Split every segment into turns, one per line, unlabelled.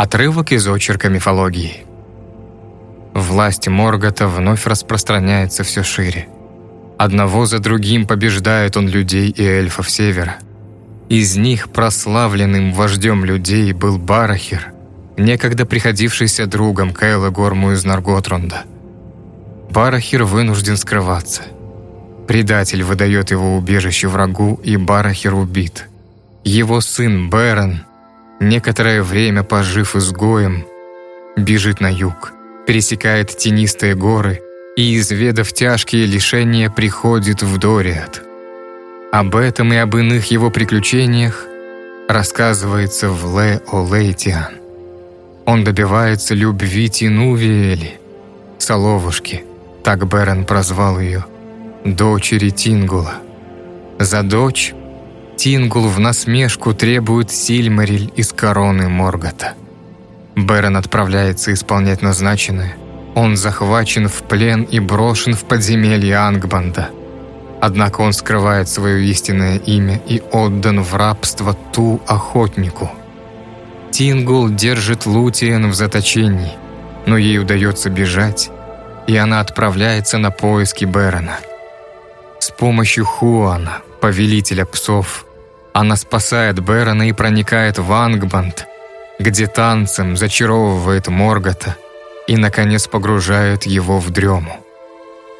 Отрывок из очерка мифологии. Власть Моргота вновь распространяется все шире. Одного за другим побеждает он людей и эльфов Севера. Из них прославленным вождем людей был Барахир, некогда приходившийся другом Кайла Горму из Нарготрунда. Барахир вынужден скрываться. Предатель выдает его убежище врагу, и Барахир убит. Его сын Берон, некоторое время пожив изгоем, бежит на юг, пересекает тенистые горы и, изведав тяжкие лишения, приходит в Дориат. Об этом и об иных его приключениях рассказывается в Ле Олейтиан. Он добивается любви Тинувиэли, Соловушки, так Берен прозвал ее, дочери Тингула. За дочь Тингул в насмешку требует Сильмариль из короны Моргота. Берен отправляется исполнять назначенное. Он захвачен в плен и брошен в подземелье Ангбанда. Однако он скрывает свое истинное имя и отдан в рабство Ту охотнику. Тингул держит Лутиен в заточении, но ей удается бежать, и она отправляется на поиски Берона. С помощью Хуана, повелителя псов, она спасает Берона и проникает в Ангбанд, где танцем зачаровывает Моргота и, наконец, погружает его в дрему.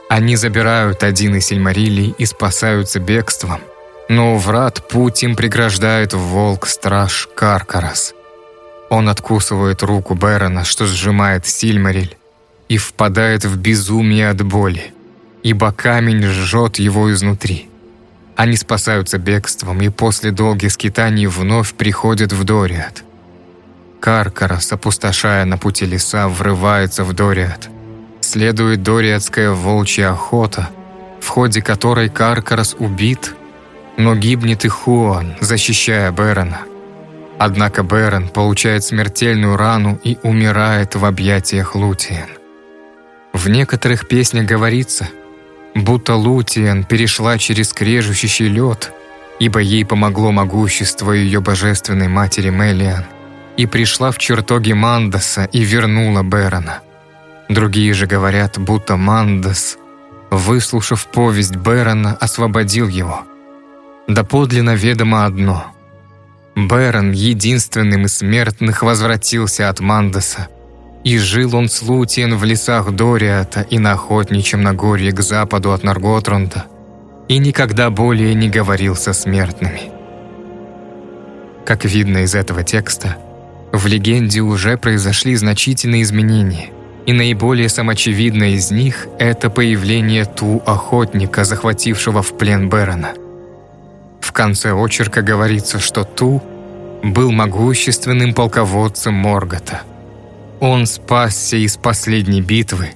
Они забирают один из Сильмарилий и спасаются бегством, но у врат путь им преграждает волк-страж Каркарас. Он откусывает руку Берона, что сжимает Сильмариль, и впадает в безумие от боли, ибо камень жжет его изнутри. Они спасаются бегством и после долгих скитаний вновь приходят в Дориат. Каркарас, опустошая на пути леса, врывается в Дориат. Следует дориатская волчья охота, в ходе которой Каркарас убит, но гибнет и Хуан, защищая Берона. Однако Берон получает смертельную рану и умирает в объятиях Лутиен. В некоторых песнях говорится, будто Лутиен перешла через крежущий лед, ибо ей помогло могущество ее божественной матери Мелиан – и пришла в чертоги Мандаса и вернула Берона. Другие же говорят, будто Мандас, выслушав повесть Берона, освободил его. Да подлинно ведомо одно. Берон, единственным из смертных, возвратился от Мандаса, и жил он с в лесах Дориата и на охотничьем Нагорье к западу от Нарготрунда, и никогда более не говорил со смертными. Как видно из этого текста, в легенде уже произошли значительные изменения, и наиболее самоочевидное из них – это появление Ту-охотника, захватившего в плен Берона. В конце очерка говорится, что Ту был могущественным полководцем Моргота. Он спасся из последней битвы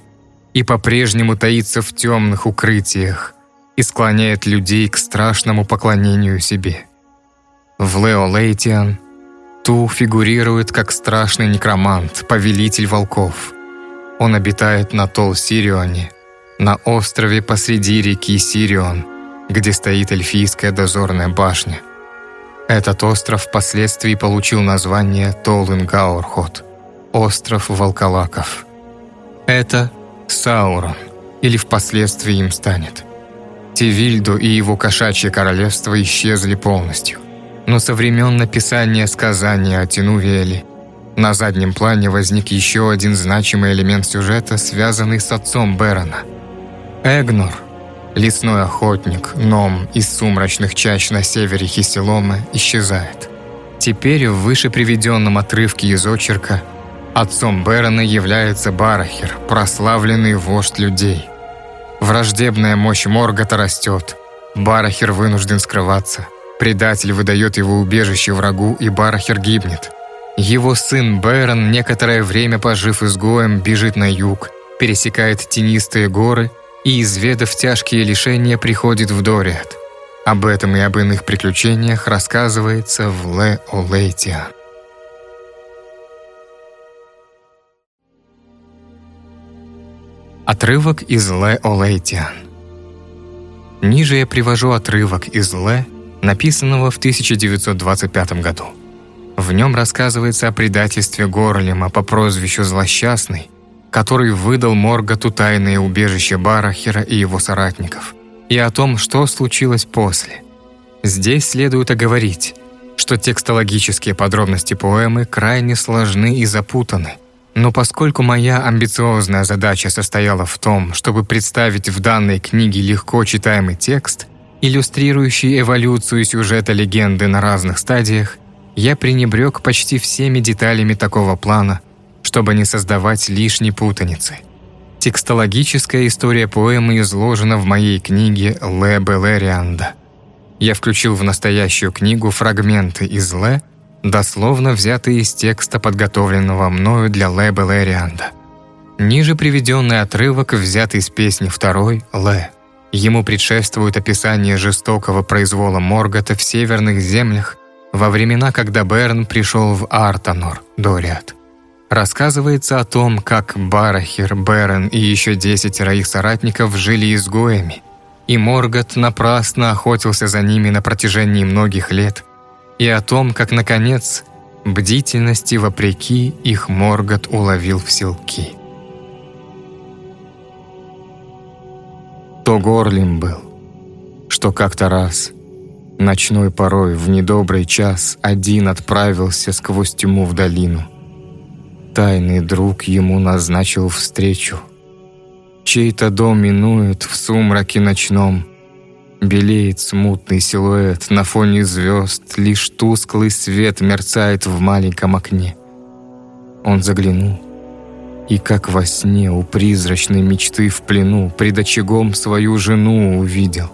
и по-прежнему таится в темных укрытиях и склоняет людей к страшному поклонению себе. В Лео Лейтиан Ту фигурирует как страшный некромант, повелитель волков. Он обитает на Тол-Сирионе, на острове посреди реки Сирион, где стоит эльфийская дозорная башня. Этот остров впоследствии получил название Толынгаурхот – остров волколаков. Это Саурон, или впоследствии им станет. Тивильду и его кошачье королевство исчезли полностью но со времен написания сказания о Тинувиэле на заднем плане возник еще один значимый элемент сюжета, связанный с отцом Берона. Эгнор, лесной охотник, ном из сумрачных чащ на севере Хиселома, исчезает. Теперь в выше приведенном отрывке из очерка отцом Берона является Барахер, прославленный вождь людей. Враждебная мощь Моргота растет, Барахер вынужден скрываться – Предатель выдает его убежище врагу, и Барахер гибнет. Его сын Бэрон, некоторое время пожив изгоем, бежит на юг, пересекает тенистые горы и, изведав тяжкие лишения, приходит в Дориат. Об этом и об иных приключениях рассказывается в Ле Отрывок из Ле Олейтиан. Ниже я привожу отрывок из Ле написанного в 1925 году. В нем рассказывается о предательстве Горлема по прозвищу Злосчастный, который выдал Морготу тайное убежище Барахера и его соратников, и о том, что случилось после. Здесь следует оговорить, что текстологические подробности поэмы крайне сложны и запутаны, но поскольку моя амбициозная задача состояла в том, чтобы представить в данной книге легко читаемый текст, иллюстрирующий эволюцию сюжета легенды на разных стадиях, я пренебрег почти всеми деталями такого плана, чтобы не создавать лишней путаницы. Текстологическая история поэмы изложена в моей книге «Ле Белерианда». Я включил в настоящую книгу фрагменты из «Ле», дословно взятые из текста, подготовленного мною для Ле Белерианда. Ниже приведенный отрывок взят из песни второй «Ле». Ему предшествует описание жестокого произвола Моргота в северных землях во времена, когда Берн пришел в Артанор, Дориат. Рассказывается о том, как Барахир, Берн и еще десятеро их соратников жили изгоями, и Моргот напрасно охотился за ними на протяжении многих лет – и о том, как, наконец, бдительности вопреки их Моргот уловил в селки. То горлем был, что как-то раз, ночной порой в недобрый час, один отправился сквозь тьму в долину. Тайный друг ему назначил встречу. Чей-то дом минует в сумраке ночном — Белеет смутный силуэт на фоне звезд, Лишь тусклый свет мерцает в маленьком окне. Он заглянул, и как во сне у призрачной мечты в плену Пред очагом свою жену увидел.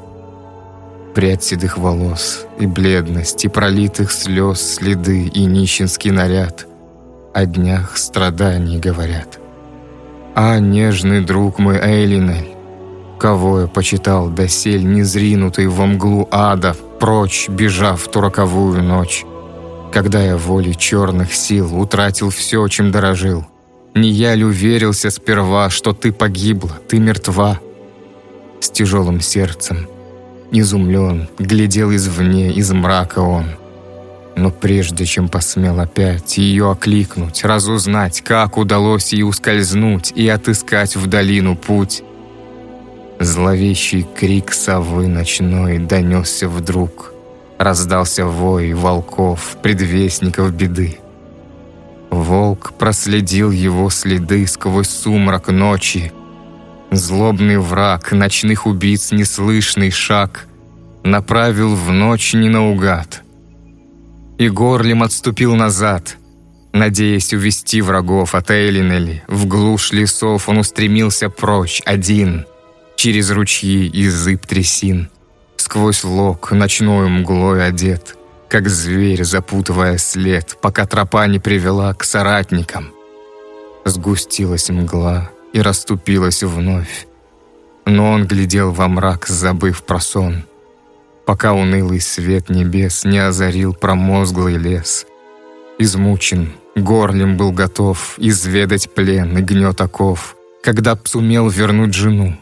Прядь седых волос и бледность, и пролитых слез следы, и нищенский наряд О днях страданий говорят. А, нежный друг мой Эйлинель, Кого я почитал досель незринутый во мглу ада, Прочь, бежав ту роковую ночь. Когда я волей черных сил утратил все, чем дорожил. Не я ли уверился сперва, что ты погибла, ты мертва? С тяжелым сердцем, изумлен, глядел извне, из мрака он. Но прежде чем посмел опять ее окликнуть, разузнать, как удалось ей ускользнуть и отыскать в долину путь, Зловещий крик совы ночной донесся вдруг. Раздался вой волков, предвестников беды. Волк проследил его следы сквозь сумрак ночи. Злобный враг, ночных убийц неслышный шаг Направил в ночь не наугад. И горлем отступил назад, надеясь увести врагов от Эйлинели. В глушь лесов он устремился прочь, один — через ручьи и зыб трясин, сквозь лог ночной мглой одет, как зверь, запутывая след, пока тропа не привела к соратникам. Сгустилась мгла и расступилась вновь, но он глядел во мрак, забыв про сон, пока унылый свет небес не озарил промозглый лес. Измучен, горлем был готов изведать плен и гнет оков, когда б сумел вернуть жену,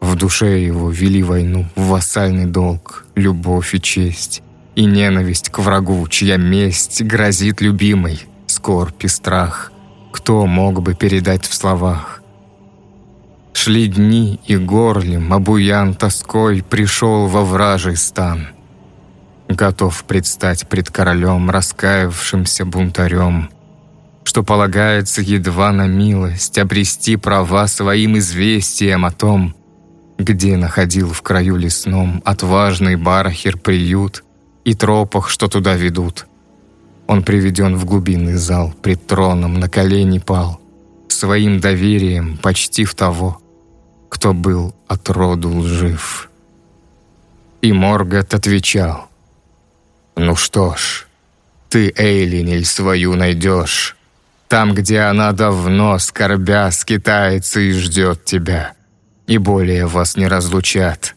в душе его вели войну, вассальный долг, любовь и честь, и ненависть к врагу, чья месть грозит любимой, скорбь и страх. Кто мог бы передать в словах? Шли дни, и горлем, обуян тоской, пришел во вражий стан. Готов предстать пред королем, раскаявшимся бунтарем, что полагается едва на милость обрести права своим известием о том, где находил в краю лесном отважный барахер приют и тропах, что туда ведут. Он приведен в глубинный зал, пред троном на колени пал, своим доверием почти в того, кто был от роду лжив. И Моргот отвечал, «Ну что ж, ты Эйлинель свою найдешь, там, где она давно, скорбя, скитается и ждет тебя» и более вас не разлучат.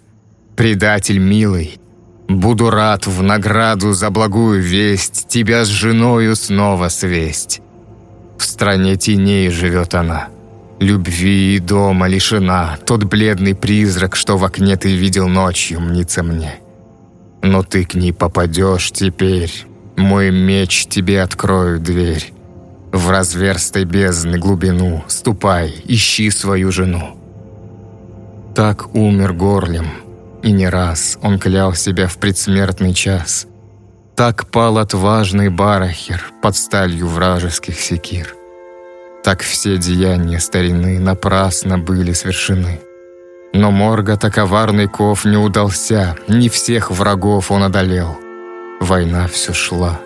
Предатель милый, буду рад в награду за благую весть тебя с женою снова свесть. В стране теней живет она, любви и дома лишена, тот бледный призрак, что в окне ты видел ночью, мнится мне. Но ты к ней попадешь теперь, Мой меч тебе открою дверь. В разверстой бездны глубину Ступай, ищи свою жену. Так умер горлем, и не раз Он клял себя в предсмертный час. Так пал отважный Барахер Под сталью вражеских секир. Так все деяния старины Напрасно были свершены. Но Моргота коварный ков не удался, Не всех врагов он одолел. Война все шла.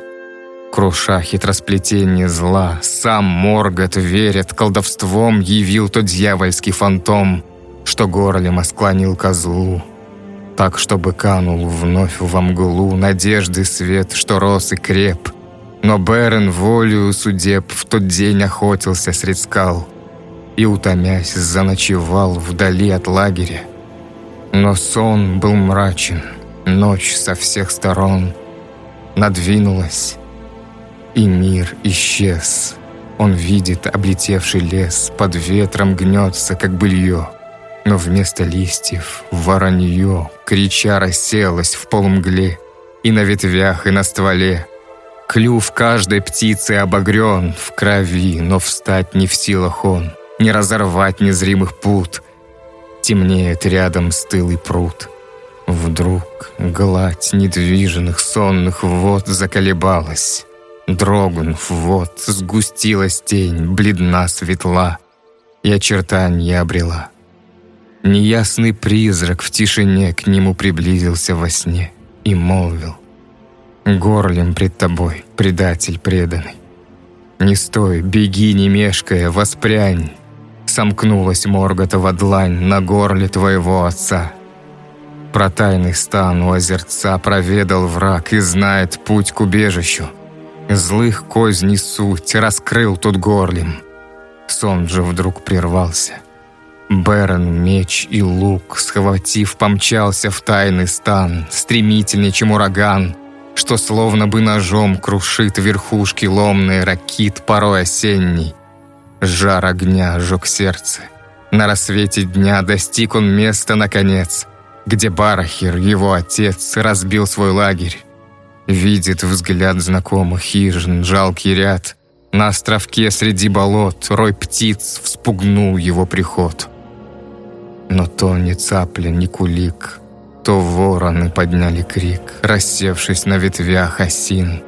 Круша хитросплетение зла, Сам Моргот, верит, колдовством Явил тот дьявольский фантом, Что горлем осклонил козлу. Так, чтобы канул вновь во мглу Надежды свет, что рос и креп. Но Берен волею судеб В тот день охотился средь скал И, утомясь, заночевал Вдали от лагеря. Но сон был мрачен, ночь со всех сторон Надвинулась, и мир исчез. Он видит облетевший лес, под ветром гнется, как былье. Но вместо листьев воронье, крича, расселось в полумгле. И на ветвях, и на стволе. Клюв каждой птицы обогрен в крови, но встать не в силах он, не разорвать незримых пут. Темнеет рядом стылый пруд. Вдруг гладь недвижных сонных вод заколебалась. Дрогнув, вот, сгустилась тень, бледна, светла, и очертания обрела. Неясный призрак в тишине к нему приблизился во сне и молвил. «Горлем пред тобой, предатель преданный. Не стой, беги, не мешкая, воспрянь!» Сомкнулась Морготова длань на горле твоего отца. Про тайный стан у озерца проведал враг и знает путь к убежищу. Злых козней суть раскрыл тут горлем. Сон же вдруг прервался. Берен, меч и лук, схватив, помчался в тайный стан, стремительнее, чем ураган, что словно бы ножом крушит верхушки ломные ракит порой осенний. Жар огня жег сердце. На рассвете дня достиг он места, наконец, где Барахир, его отец, разбил свой лагерь. Видит взгляд знакомых хижин, жалкий ряд. На островке среди болот рой птиц вспугнул его приход. Но то не цапля, не кулик, то вороны подняли крик, рассевшись на ветвях осин.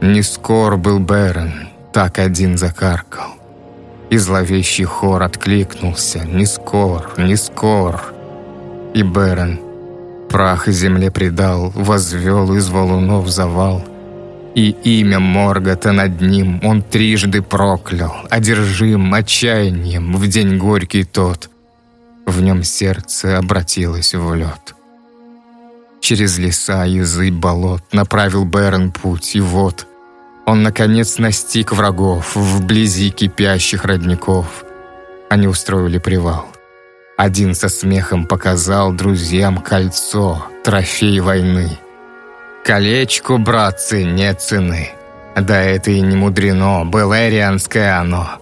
Не скор был Берен, так один закаркал. И зловещий хор откликнулся «Не скор, не скор!» И Берен Прах земле предал, возвел из валунов завал. И имя Моргота над ним он трижды проклял, Одержим отчаянием в день горький тот. В нем сердце обратилось в лед. Через леса, язы, болот направил Берн путь, и вот он, наконец, настиг врагов вблизи кипящих родников. Они устроили привал. Один со смехом показал друзьям кольцо, трофей войны. Колечку, братцы, нет цены. Да это и не мудрено, белэрианское оно.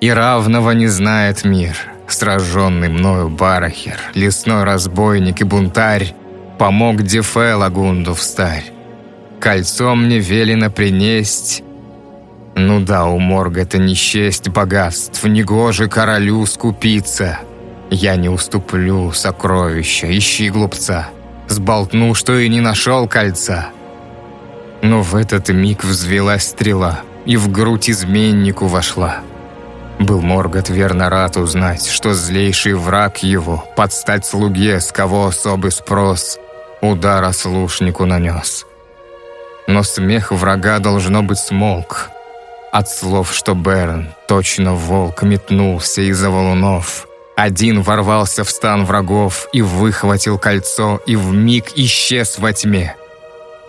И равного не знает мир. Сраженный мною Барахер, лесной разбойник и бунтарь, помог Дефе Лагунду встарь. Кольцо мне велено принесть. Ну да, у Морга это не честь богатств, негоже королю скупиться — я не уступлю сокровища, ищи глупца. Сболтну, что и не нашел кольца. Но в этот миг взвелась стрела, и в грудь изменнику вошла. Был Моргот верно рад узнать, что злейший враг его, подстать слуге, с кого особый спрос, удар ослушнику нанес. Но смех врага должно быть смолк. От слов, что Берн, точно волк, метнулся из-за валунов — один ворвался в стан врагов и выхватил кольцо, и в миг исчез во тьме.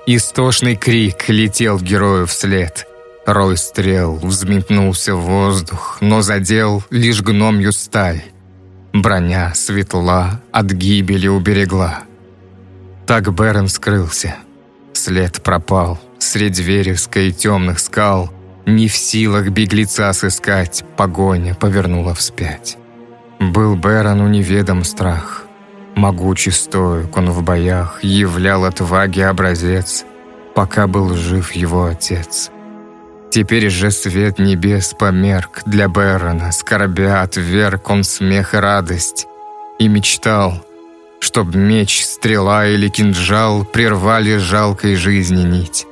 Истошный крик летел герою вслед. Рой стрел взметнулся в воздух, но задел лишь гномью сталь. Броня светла от гибели уберегла. Так Берн скрылся. След пропал средь веревской и темных скал. Не в силах беглеца сыскать, погоня повернула вспять. Был Берону неведом страх. Могучий стоек он в боях, являл отваги образец. пока был жив его отец. Теперь же свет небес померк для Бэрона, скорбя отверг он смех и радость, и мечтал, чтоб меч, стрела или кинжал прервали жалкой жизни нить.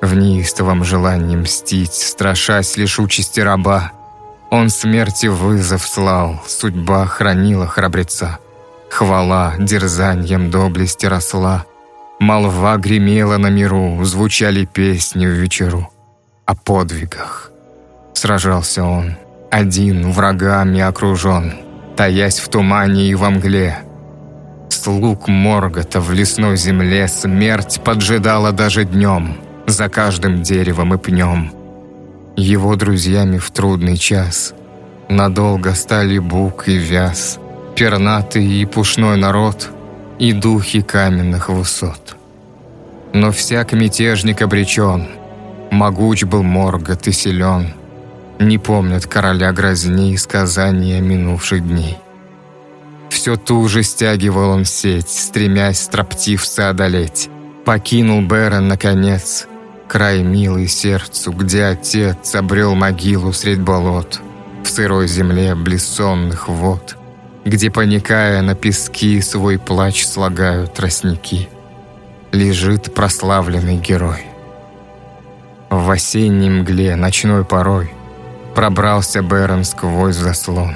В неистовом желании мстить, страшась лишь участи раба, он смерти вызов слал, судьба хранила храбреца. Хвала дерзаньем доблести росла, молва гремела на миру, звучали песни в вечеру о подвигах. Сражался он, один врагами окружен, таясь в тумане и во мгле. Слуг Моргота в лесной земле смерть поджидала даже днем, за каждым деревом и пнем. Его друзьями в трудный час надолго стали бук и вяз, пернатый и пушной народ и духи каменных высот. Но всяк мятежник обречен — Могуч был Моргот и силен. Не помнят короля грозни и сказания минувших дней. Все ту же стягивал он сеть, стремясь строптивца одолеть. Покинул Бэрон, наконец, край милый сердцу, где отец обрел могилу средь болот, в сырой земле блиссонных вод, где, поникая на пески, свой плач слагают тростники. Лежит прославленный герой. В осенней мгле, ночной порой, Пробрался Бэрон сквозь заслон.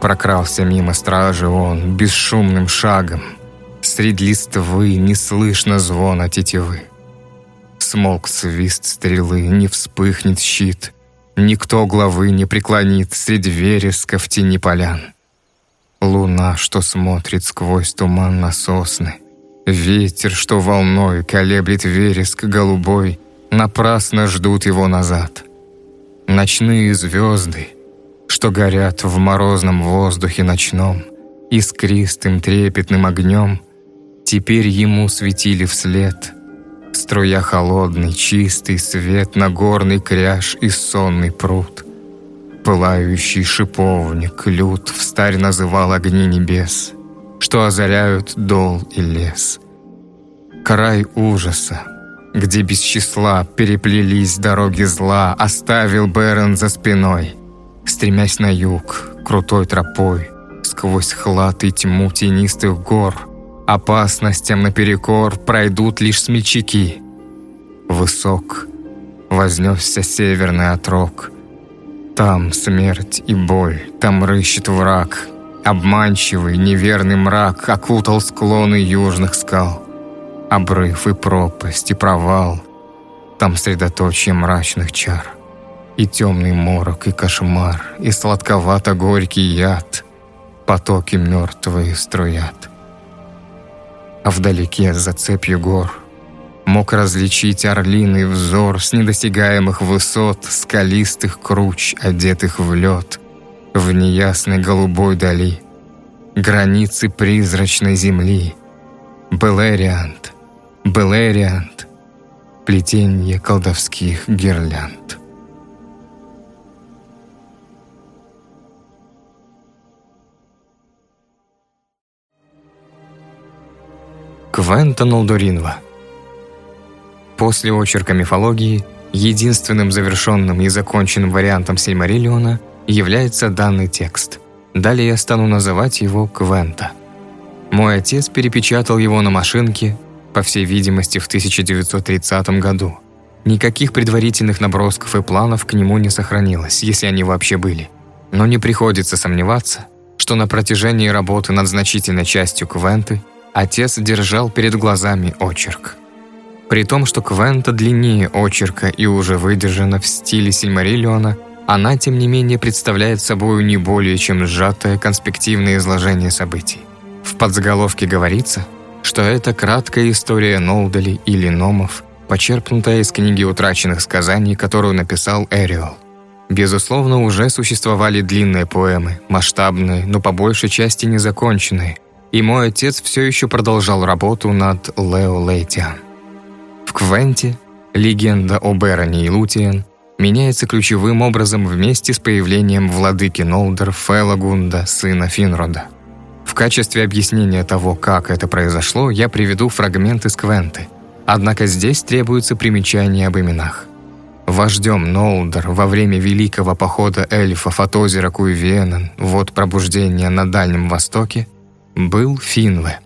Прокрался мимо стражи он бесшумным шагом. Средь листвы не слышно звона тетивы. Смолк свист стрелы, не вспыхнет щит. Никто главы не преклонит среди вереска в тени полян. Луна, что смотрит сквозь туман на сосны. Ветер, что волной колеблет вереск голубой — напрасно ждут его назад. Ночные звезды, что горят в морозном воздухе ночном, искристым трепетным огнем, теперь ему светили вслед, струя холодный, чистый свет на горный кряж и сонный пруд. Пылающий шиповник лют встарь называл огни небес, что озаряют дол и лес. Край ужаса, где без числа переплелись дороги зла, оставил Бэрон за спиной, стремясь на юг, крутой тропой, сквозь хлад и тьму тенистых гор, опасностям наперекор пройдут лишь смельчаки. Высок вознесся северный отрок, там смерть и боль, там рыщет враг, обманчивый неверный мрак окутал склоны южных скал обрыв и пропасть, и провал. Там средоточие мрачных чар. И темный морок, и кошмар, и сладковато-горький яд. Потоки мертвые струят. А вдалеке, за цепью гор, Мог различить орлиный взор С недосягаемых высот Скалистых круч, одетых в лед, В неясной голубой дали, Границы призрачной земли, Белериант, Белериант. Плетенье колдовских гирлянд. Квентон Олдоринва. После очерка мифологии единственным завершенным и законченным вариантом Сильмариллиона является данный текст. Далее я стану называть его Квента. Мой отец перепечатал его на машинке по всей видимости, в 1930 году. Никаких предварительных набросков и планов к нему не сохранилось, если они вообще были. Но не приходится сомневаться, что на протяжении работы над значительной частью Квенты отец держал перед глазами очерк. При том, что Квента длиннее очерка и уже выдержана в стиле Сильмариллиона, она, тем не менее, представляет собой не более чем сжатое конспективное изложение событий. В подзаголовке говорится – что это краткая история Нолдали или Номов, почерпнутая из книги утраченных сказаний, которую написал Эриол. Безусловно, уже существовали длинные поэмы, масштабные, но по большей части незаконченные, и мой отец все еще продолжал работу над Лео Лейтиан. В Квенте легенда о Бероне и Лутиен меняется ключевым образом вместе с появлением владыки Нолдер Фелагунда, сына Финрода. В качестве объяснения того, как это произошло, я приведу фрагмент из Квенты. Однако здесь требуется примечание об именах. Вождем Нолдер во время великого похода эльфов от озера Куйвенен, вот пробуждения на Дальнем Востоке, был Финве.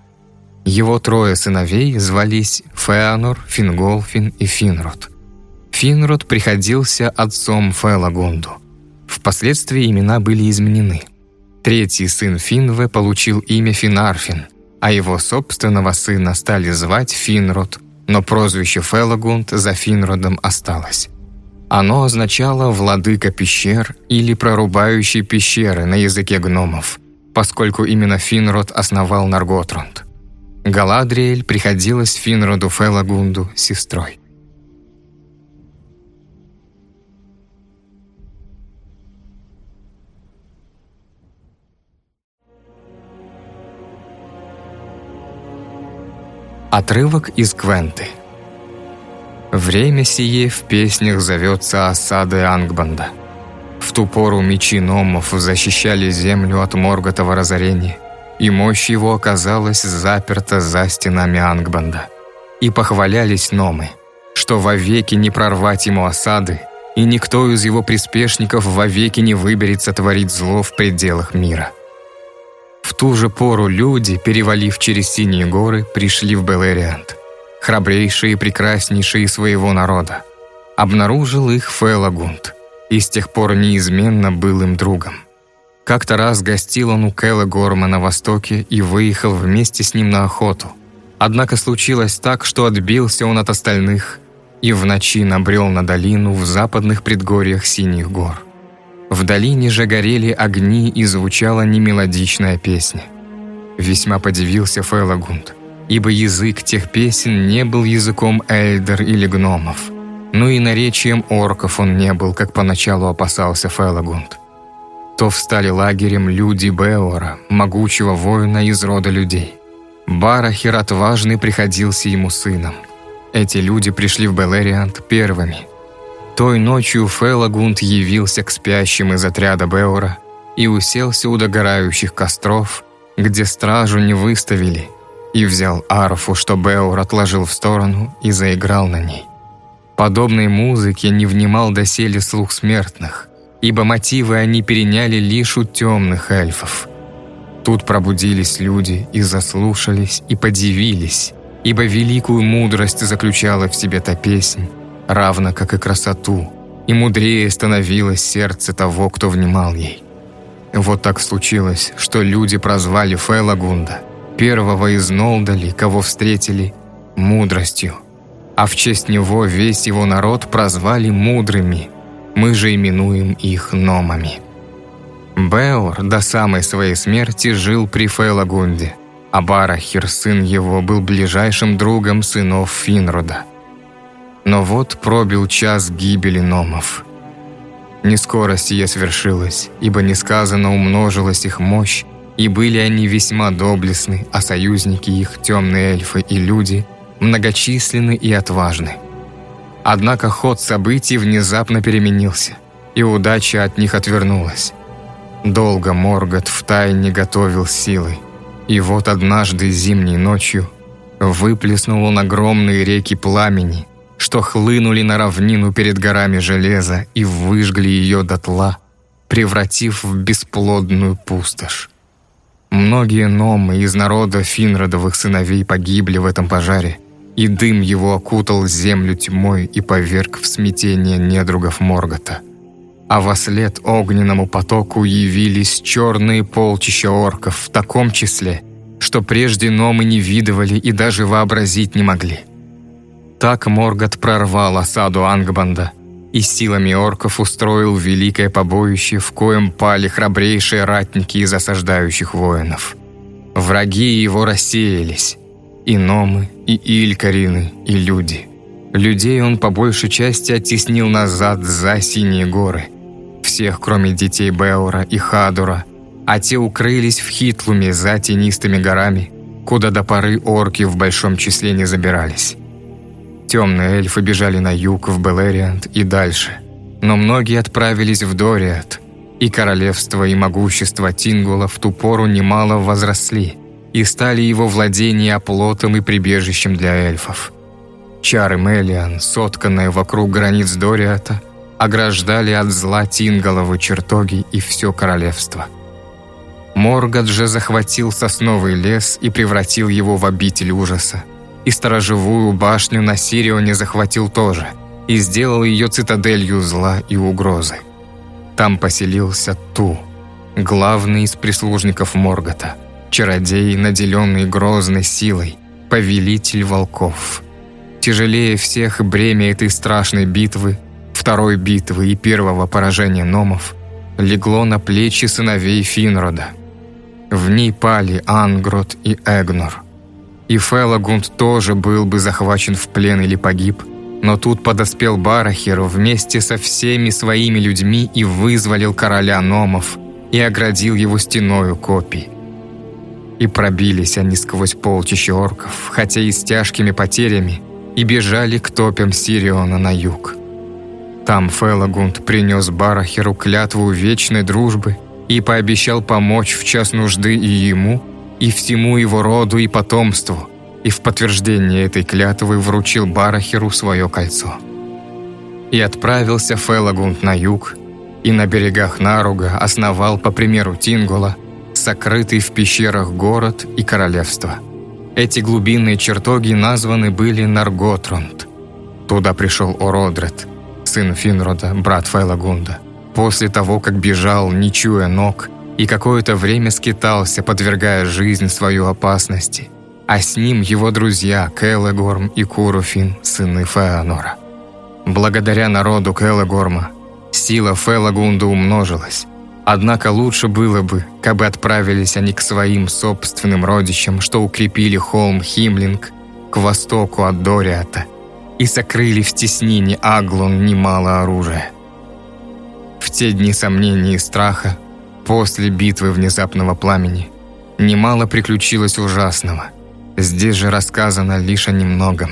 Его трое сыновей звались Феанор, Финголфин и Финрод. Финрод приходился отцом Фелагунду. Впоследствии имена были изменены. Третий сын Финве получил имя Финарфин, а его собственного сына стали звать Финрод, но прозвище Фелагунд за Финродом осталось. Оно означало «владыка пещер» или «прорубающий пещеры» на языке гномов, поскольку именно Финрод основал Нарготрунд. Галадриэль приходилась Финроду Фелагунду сестрой. Отрывок из Квенты – Время сие в песнях зовется осадой Ангбанда. В ту пору мечи номов защищали землю от Морготова разорения, и мощь его оказалась заперта за стенами Ангбанда. И похвалялись номы, что вовеки не прорвать ему осады, и никто из его приспешников вовеки не выберется творить зло в пределах мира. В ту же пору люди, перевалив через Синие горы, пришли в Белериант – храбрейший и прекраснейший своего народа. Обнаружил их Фелагунд и с тех пор неизменно был им другом. Как-то раз гостил он у Кэлла Горма на востоке и выехал вместе с ним на охоту. Однако случилось так, что отбился он от остальных и в ночи набрел на долину в западных предгорьях Синих гор. В долине же горели огни и звучала немелодичная песня. Весьма подивился Фелагунд – ибо язык тех песен не был языком эльдер или гномов. Ну и наречием орков он не был, как поначалу опасался Фелагунд. То встали лагерем люди Беора, могучего воина из рода людей. Барахер отважный приходился ему сыном. Эти люди пришли в Белериант первыми. Той ночью Фелагунд явился к спящим из отряда Беора и уселся у догорающих костров, где стражу не выставили – и взял арфу, что Беор отложил в сторону и заиграл на ней. Подобной музыке не внимал доселе слух смертных, ибо мотивы они переняли лишь у темных эльфов. Тут пробудились люди и заслушались, и подивились, ибо великую мудрость заключала в себе та песнь, равно как и красоту, и мудрее становилось сердце того, кто внимал ей. Вот так случилось, что люди прозвали Фелагунда – первого из Нолдали, кого встретили, мудростью. А в честь него весь его народ прозвали мудрыми, мы же именуем их номами. Беор до самой своей смерти жил при Фейлагунде, а Барахир, сын его, был ближайшим другом сынов Финрода. Но вот пробил час гибели номов. Не скоро сие свершилось, ибо несказанно умножилась их мощь, и были они весьма доблестны, а союзники их, темные эльфы и люди, многочисленны и отважны. Однако ход событий внезапно переменился, и удача от них отвернулась. Долго Моргот втайне готовил силы, и вот однажды зимней ночью выплеснул он огромные реки пламени, что хлынули на равнину перед горами железа и выжгли ее дотла, превратив в бесплодную пустошь. Многие номы из народа Финродовых сыновей погибли в этом пожаре, и дым его окутал землю тьмой и поверг в смятение недругов Моргота. А во след огненному потоку явились черные полчища орков в таком числе, что прежде номы не видывали и даже вообразить не могли. Так Моргот прорвал осаду Ангбанда – и силами орков устроил великое побоище, в коем пали храбрейшие ратники из осаждающих воинов. Враги его рассеялись, и номы, и илькарины, и люди. Людей он по большей части оттеснил назад за синие горы. Всех, кроме детей Беора и Хадура, а те укрылись в Хитлуме за тенистыми горами, куда до поры орки в большом числе не забирались. Темные эльфы бежали на юг, в Белериант и дальше. Но многие отправились в Дориат, и королевство и могущество Тингула в ту пору немало возросли и стали его владения оплотом и прибежищем для эльфов. Чары Мелиан, сотканные вокруг границ Дориата, ограждали от зла Тинголовы чертоги и все королевство. Моргот же захватил сосновый лес и превратил его в обитель ужаса. И сторожевую башню на Сирионе захватил тоже, и сделал ее цитаделью зла и угрозы. Там поселился Ту, главный из прислужников Моргота, чародей, наделенный грозной силой, повелитель волков. Тяжелее всех бремя этой страшной битвы, второй битвы и первого поражения номов, легло на плечи сыновей Финрода. В ней пали Ангрот и Эгнор. И Фелагунд тоже был бы захвачен в плен или погиб – но тут подоспел Барахер вместе со всеми своими людьми и вызволил короля Номов и оградил его стеною копий. И пробились они сквозь полчища орков, хотя и с тяжкими потерями, и бежали к топям Сириона на юг. Там Фелагунд принес Барахеру клятву вечной дружбы и пообещал помочь в час нужды и ему, и всему его роду и потомству – и в подтверждение этой клятвы вручил Барахеру свое кольцо. И отправился Фелагунд на юг, и на берегах Наруга основал, по примеру Тингула, сокрытый в пещерах город и королевство. Эти глубинные чертоги названы были Нарготрунд. Туда пришел Ородред, сын Финрода, брат Фейлагунда, после того, как бежал, не чуя ног, и какое-то время скитался, подвергая жизнь свою опасности – а с ним его друзья Келегорм и Куруфин, сыны Феонора. Благодаря народу Келегорма сила Фелагунда умножилась. Однако лучше было бы, как бы отправились они к своим собственным родичам, что укрепили холм Химлинг к востоку от Дориата и сокрыли в стеснине Аглон немало оружия. В те дни сомнений и страха, после битвы внезапного пламени, немало приключилось ужасного – Здесь же рассказано лишь о немногом.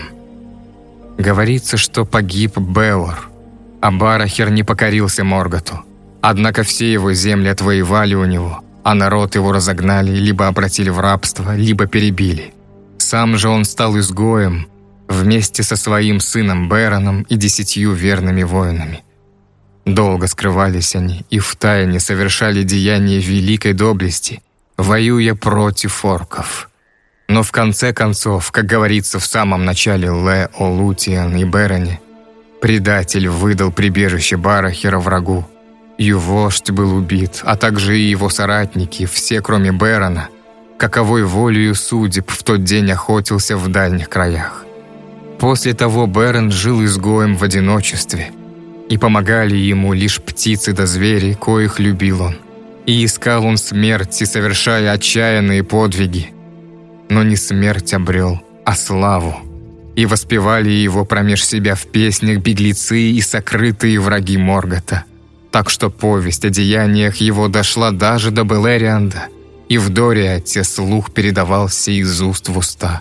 Говорится, что погиб Беор, а Барахер не покорился Морготу. Однако все его земли отвоевали у него, а народ его разогнали, либо обратили в рабство, либо перебили. Сам же он стал изгоем вместе со своим сыном Бероном и десятью верными воинами. Долго скрывались они и втайне совершали деяния великой доблести, воюя против орков. Но в конце концов, как говорится в самом начале Ле Олутиан и Бероне, предатель выдал прибежище Барахера врагу. И вождь был убит, а также и его соратники, все кроме Берона, каковой волею судеб в тот день охотился в дальних краях. После того Берон жил изгоем в одиночестве, и помогали ему лишь птицы да звери, коих любил он. И искал он смерти, совершая отчаянные подвиги, но не смерть обрел, а славу. И воспевали его промеж себя в песнях беглецы и сокрытые враги Моргота. Так что повесть о деяниях его дошла даже до Белерианда, и в Дориате слух передавался из уст в уста.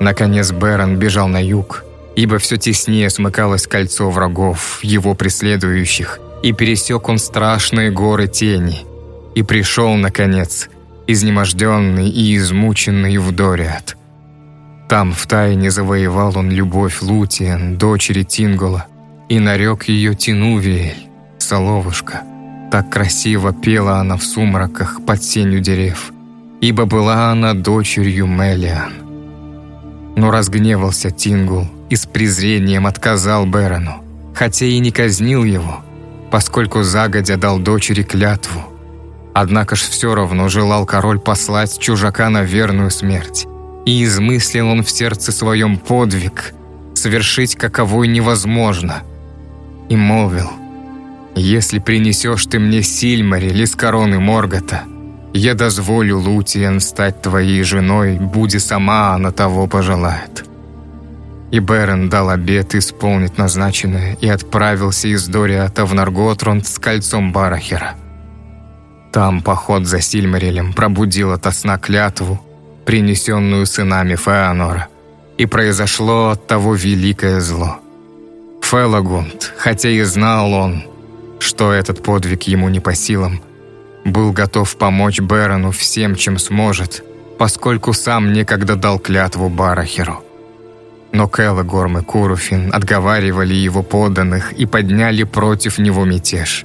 Наконец Берон бежал на юг, ибо все теснее смыкалось кольцо врагов, его преследующих, и пересек он страшные горы тени, и пришел, наконец, изнеможденный и измученный в Дориат. Там втайне завоевал он любовь Лутиен, дочери Тингола, и нарек ее Тинувиэль, соловушка. Так красиво пела она в сумраках под сенью дерев, ибо была она дочерью Мелиан. Но разгневался Тингул и с презрением отказал Берону, хотя и не казнил его, поскольку загодя дал дочери клятву, Однако ж все равно желал король послать чужака на верную смерть. И измыслил он в сердце своем подвиг, совершить каковой невозможно. И молвил, «Если принесешь ты мне Сильмариль из короны Моргота, я дозволю Лутиен стать твоей женой, буди сама она того пожелает». И Берен дал обет исполнить назначенное и отправился из Дориата в Нарготронд с кольцом Барахера. Там поход за Сильмарилем пробудил от сна клятву, принесенную сынами Феонора, и произошло от того великое зло. Фелагунд, хотя и знал он, что этот подвиг ему не по силам, был готов помочь Берону всем, чем сможет, поскольку сам некогда дал клятву Барахеру. Но Келлогорм и Куруфин отговаривали его подданных и подняли против него мятеж.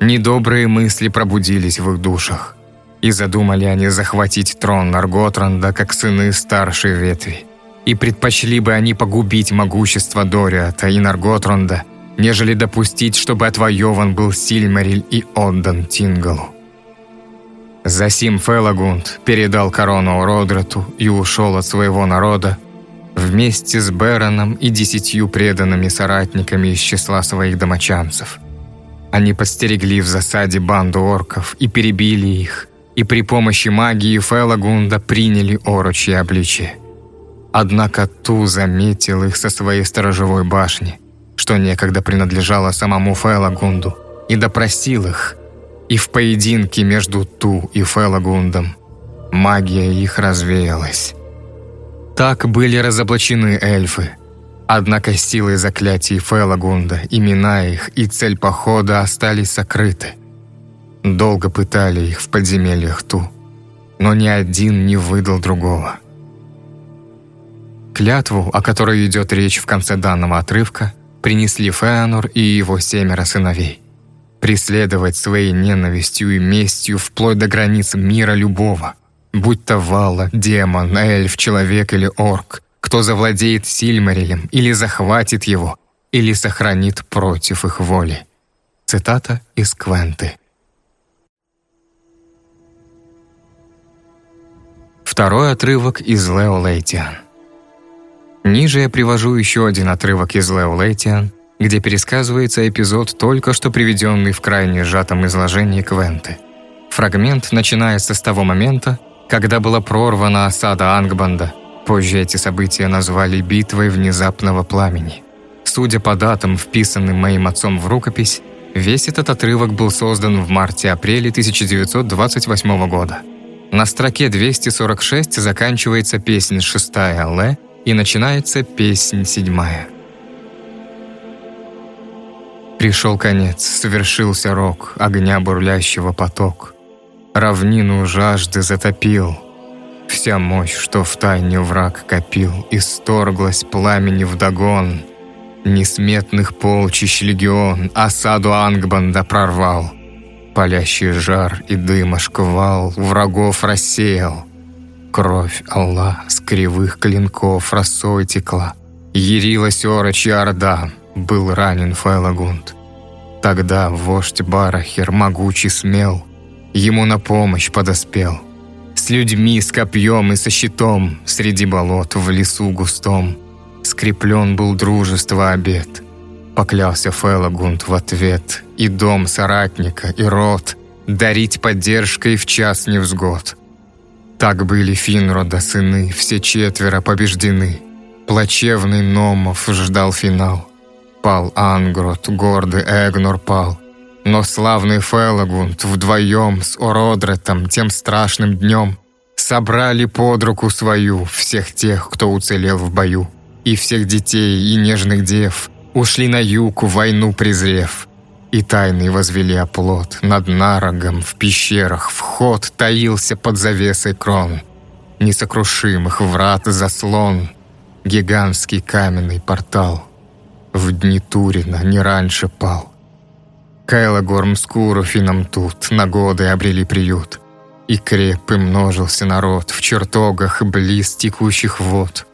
Недобрые мысли пробудились в их душах, и задумали они захватить трон Нарготранда как сыны старшей ветви. И предпочли бы они погубить могущество Дориата и Нарготранда, нежели допустить, чтобы отвоеван был Сильмариль и отдан Тингалу. Засим Фелагунд передал корону Родрету и ушел от своего народа, вместе с Бероном и десятью преданными соратниками из числа своих домочанцев. Они подстерегли в засаде банду орков и перебили их, и при помощи магии Фелагунда приняли орочье обличие. Однако Ту заметил их со своей сторожевой башни, что некогда принадлежало самому Фелагунду, и допросил их, и в поединке между Ту и Фелагундом магия их развеялась. Так были разоблачены эльфы. Однако силой заклятий Фелагунда, имена их и цель похода остались сокрыты. Долго пытали их в подземельях Ту, но ни один не выдал другого. Клятву, о которой идет речь в конце данного отрывка, принесли Феанор и его семеро сыновей. Преследовать своей ненавистью и местью вплоть до границ мира любого – Будь то Вала, демон, эльф, человек или орк, кто завладеет Сильмарилем или захватит его, или сохранит против их воли. Цитата из Квенты. Второй отрывок из Лео Лейтиан. Ниже я привожу еще один отрывок из Лео Лейтиан, где пересказывается эпизод, только что приведенный в крайне сжатом изложении Квенты. Фрагмент начинается с того момента, когда была прорвана осада Ангбанда. Позже эти события назвали «битвой внезапного пламени». Судя по датам, вписанным моим отцом в рукопись, весь этот отрывок был создан в марте-апреле 1928 года. На строке 246 заканчивается песнь шестая Л и начинается песнь седьмая. Пришел конец, совершился рок, огня бурлящего поток. Равнину жажды затопил. Вся мощь, что в тайне враг копил, Исторглась пламени вдогон. Несметных полчищ легион Осаду Ангбанда прорвал. Палящий жар и дыма шквал Врагов рассеял. Кровь Аллах с кривых клинков росой текла. Ярилась орочья орда, был ранен Файлагунд. Тогда вождь Барахер могучий смел — ему на помощь подоспел. С людьми, с копьем и со щитом, среди болот в лесу густом, скреплен был дружество обед. Поклялся Фелагунд в ответ, и дом соратника, и род, дарить поддержкой в час невзгод. Так были Финрода сыны, все четверо побеждены. Плачевный Номов ждал финал. Пал Ангрот, гордый Эгнор пал. Но славный Фелагунд вдвоем с Ородретом тем страшным днем собрали под руку свою всех тех, кто уцелел в бою, и всех детей и нежных дев ушли на юг войну презрев, и тайный возвели оплот над Нарогом в пещерах вход таился под завесой крон, несокрушимых врат заслон, гигантский каменный портал в дни Турина не раньше пал. Кайлагорм с Куруфином тут на годы обрели приют. И креп и множился народ в чертогах близ текущих вод.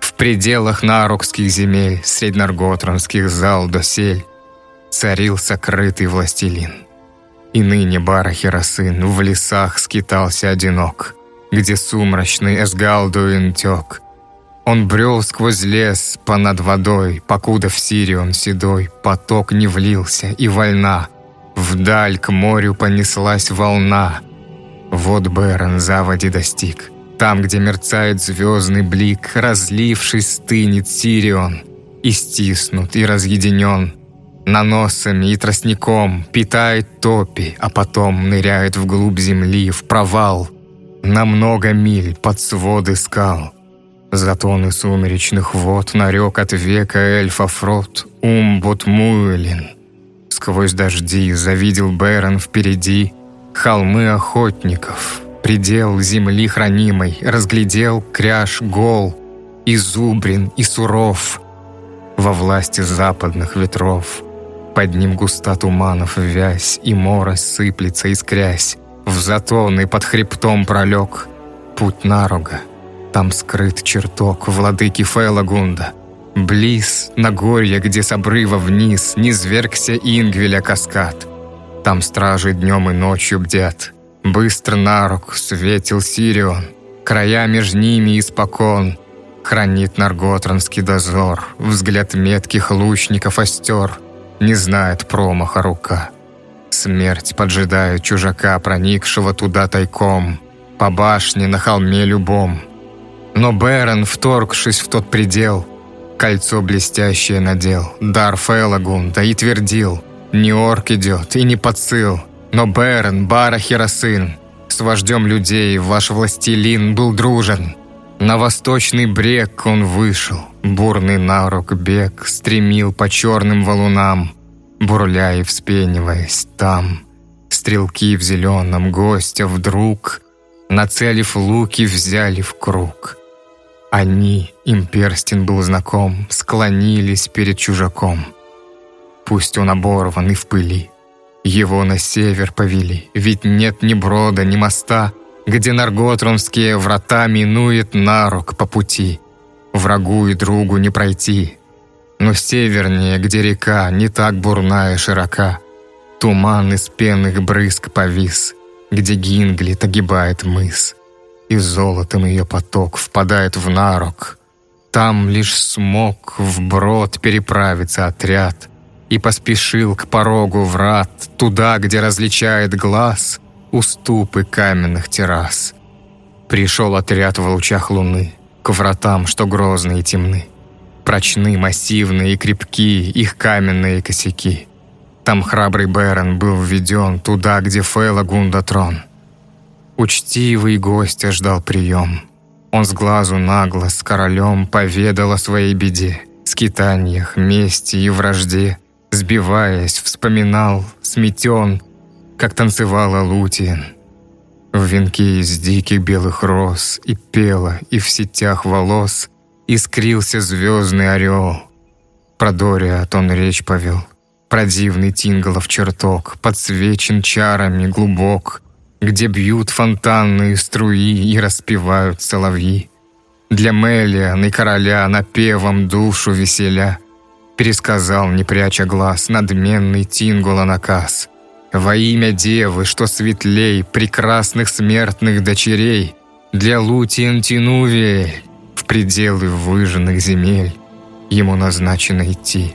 В пределах нарокских земель, средь нарготронских зал досель, царил сокрытый властелин. И ныне Барахера сын в лесах скитался одинок, где сумрачный Эсгалдуин тек — он брел сквозь лес понад водой, покуда в Сирион седой поток не влился, и вольна. Вдаль к морю понеслась волна. Вот Бэрон заводи достиг. Там, где мерцает звездный блик, разлившись, стынет Сирион. И стиснут, и разъединен. Наносами и тростником питает топи, а потом ныряет вглубь земли, в провал. На много миль под своды скал. Затоны сумеречных вод нарек от века эльфов рот Умбот Муэлин. Сквозь дожди завидел Бэрон впереди холмы охотников, предел земли хранимой, разглядел кряж гол, и зубрен, и суров. Во власти западных ветров. Под ним густа туманов вязь, и морось сыплется, искрясь. В затоны под хребтом пролег путь наруга. Там скрыт чертог владыки Фейлагунда. Близ, на горье, где с обрыва вниз Не звергся Ингвеля каскад. Там стражи днем и ночью бдят. Быстро на рук светил Сирион. Края между ними испокон. Хранит Нарготранский дозор. Взгляд метких лучников остер. Не знает промаха рука. Смерть поджидает чужака, проникшего туда тайком. По башне на холме любом. Но Бэрон, вторгшись в тот предел, Кольцо блестящее надел, дар Фелагунда и твердил, Не орк идет и не подсыл, но Бэрон, Барахера сын, С вождем людей ваш властелин был дружен. На восточный брег он вышел, бурный нарук бег Стремил по черным валунам, бурля и вспениваясь там. Стрелки в зеленом гостя вдруг, Нацелив луки, взяли в круг — они, им перстень был знаком, склонились перед чужаком. Пусть он оборван и в пыли, его на север повели, ведь нет ни брода, ни моста, где нарготронские врата минует нарук по пути. Врагу и другу не пройти. Но севернее, где река не так бурная и широка, туман из пенных брызг повис, где Гинглит огибает мыс и золотом ее поток впадает в нарок. Там лишь смог вброд переправиться отряд и поспешил к порогу врат, туда, где различает глаз уступы каменных террас. Пришел отряд в лучах луны к вратам, что грозные и темны. Прочны, массивные и крепки их каменные косяки. Там храбрый Бэрон был введен туда, где Фейла Гунда трон — Учтивый гость ждал прием. Он с глазу на глаз с королем поведал о своей беде, скитаниях, мести и вражде. Сбиваясь, вспоминал, сметен, как танцевала Лутиен. В венке из диких белых роз и пела, и в сетях волос искрился звездный орел. Про Дориат он речь повел, про дивный Тинголов чертог, подсвечен чарами глубок — где бьют фонтанные струи и распевают соловьи. Для Мелиан и короля напевом душу веселя пересказал, не пряча глаз, надменный Тингула наказ. Во имя девы, что светлей, прекрасных смертных дочерей, для Лутиен Тинувиэль в пределы выжженных земель ему назначено идти,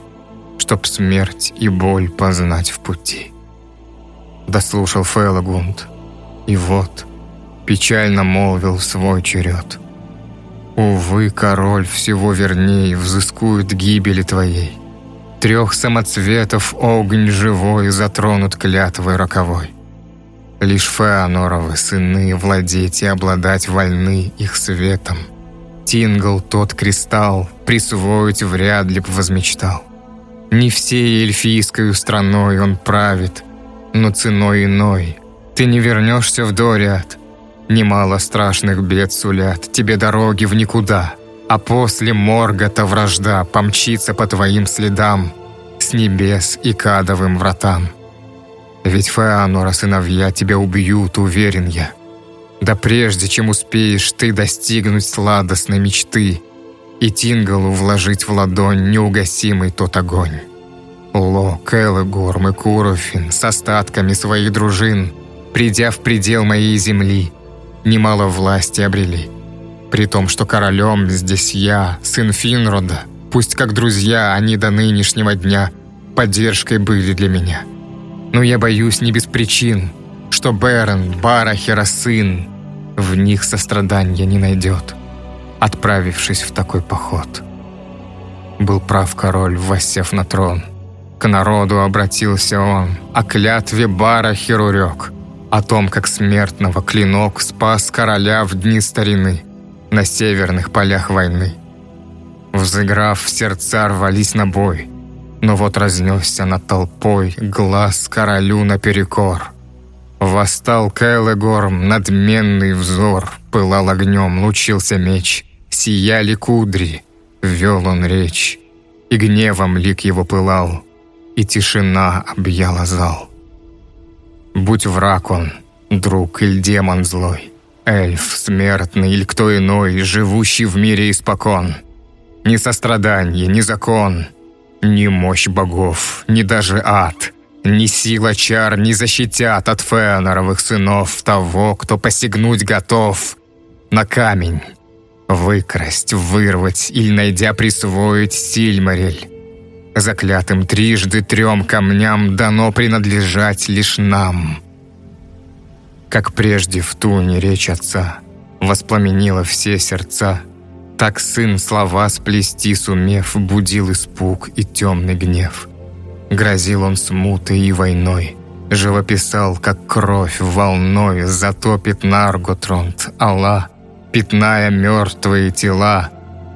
чтоб смерть и боль познать в пути. Дослушал Фелагунд, и вот, печально молвил свой черед. Увы, король всего верней взыскует гибели твоей. Трех самоцветов огонь живой затронут клятвой роковой. Лишь Феоноровы сыны владеть и обладать вольны их светом. Тингл тот кристалл присвоить вряд ли б возмечтал. Не всей эльфийской страной он правит, но ценой иной, ты не вернешься в Дориат. Немало страшных бед сулят тебе дороги в никуда, а после Моргота вражда помчится по твоим следам с небес и кадовым вратам. Ведь Феанора сыновья тебя убьют, уверен я. Да прежде чем успеешь ты достигнуть сладостной мечты и Тингалу вложить в ладонь неугасимый тот огонь. Ло, Келлегорм и Курофин с остатками своих дружин придя в предел моей земли, немало власти обрели. При том, что королем здесь я, сын Финрода, пусть как друзья они до нынешнего дня поддержкой были для меня. Но я боюсь не без причин, что Берен, Барахера сын, в них сострадания не найдет, отправившись в такой поход. Был прав король, воссев на трон. К народу обратился он, о клятве Барахеру рёк — о том, как смертного клинок спас короля в дни старины на северных полях войны. Взыграв, сердца рвались на бой, но вот разнесся над толпой глаз королю наперекор. Восстал Кэлэгорм, надменный взор, пылал огнем, лучился меч, сияли кудри, вел он речь, и гневом лик его пылал, и тишина объяла зал. Будь враг он, друг или демон злой, эльф смертный или кто иной, живущий в мире испокон. Ни сострадание, ни закон, ни мощь богов, ни даже ад, ни сила чар не защитят от Феоноровых сынов того, кто посягнуть готов на камень, выкрасть, вырвать или, найдя, присвоить Сильмарель. Заклятым трижды трем камням дано принадлежать лишь нам. Как прежде в туне речь отца воспламенила все сердца, так сын слова сплести сумев, будил испуг и темный гнев. Грозил он смутой и войной, живописал, как кровь волной затопит Нарготронт, Алла, пятная мертвые тела,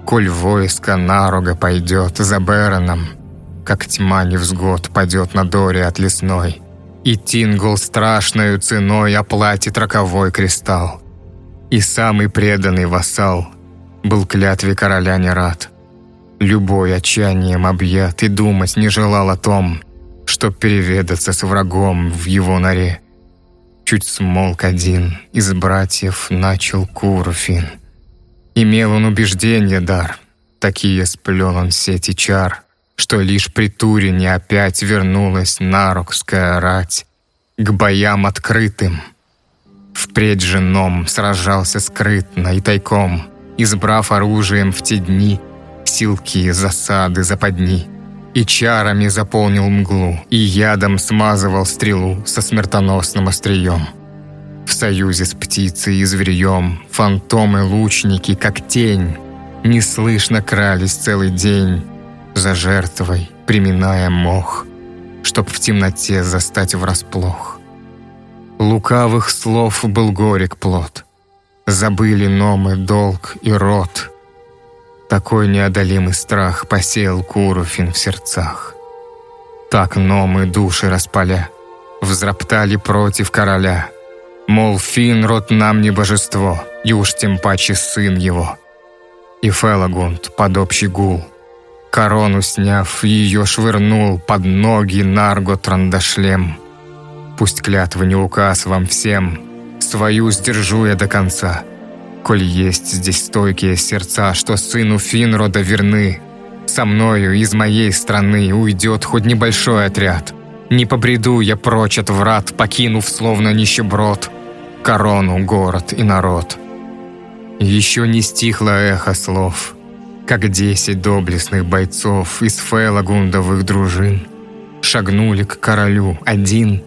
коль войско Наруга пойдет за Бероном, как тьма невзгод падет на Доре от лесной, и Тингл страшною ценой оплатит роковой кристалл. И самый преданный вассал был клятве короля не рад. Любой отчаянием объят и думать не желал о том, чтоб переведаться с врагом в его норе. Чуть смолк один из братьев, начал Курфин. Имел он убеждение дар, такие сплел он сети чар, что лишь при Турине опять вернулась нарокская рать к боям открытым. Впредь женом сражался скрытно и тайком, избрав оружием в те дни силки, засады, западни. И чарами заполнил мглу, и ядом смазывал стрелу со смертоносным острием. В союзе с птицей и зверьем фантомы-лучники, как тень, неслышно крались целый день, за жертвой, приминая мох, чтоб в темноте застать врасплох. Лукавых слов был горек плод. Забыли номы, долг и род. Такой неодолимый страх посеял Куруфин в сердцах. Так номы души распаля, взроптали против короля. Мол, Финрод нам не божество, и уж тем паче сын его. И Фелагунд под общий гул — Корону сняв, ее швырнул под ноги Нарго Трандашлем. Пусть клятва не указ вам всем, свою сдержу я до конца. Коль есть здесь стойкие сердца, что сыну Финрода верны, со мною из моей страны уйдет хоть небольшой отряд. Не побреду я прочь от врат, покинув словно нищеброд, корону, город и народ. Еще не стихло эхо слов — как десять доблестных бойцов из фейлагундовых дружин шагнули к королю один,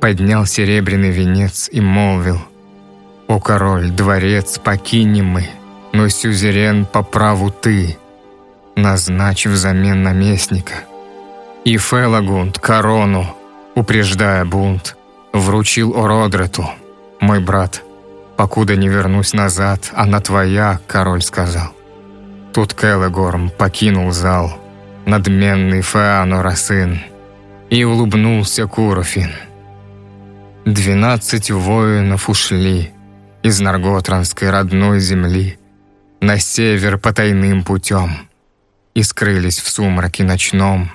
поднял серебряный венец и молвил «О король, дворец покинем мы, но сюзерен по праву ты, назначь взамен наместника». И Фелагунд корону, упреждая бунт, вручил Ородрету, мой брат, покуда не вернусь назад, она твоя, король сказал. Тут Келлегорм покинул зал, надменный Феанора сын, и улыбнулся Курофин. Двенадцать воинов ушли из Нарготранской родной земли на север по тайным путем и скрылись в сумраке ночном.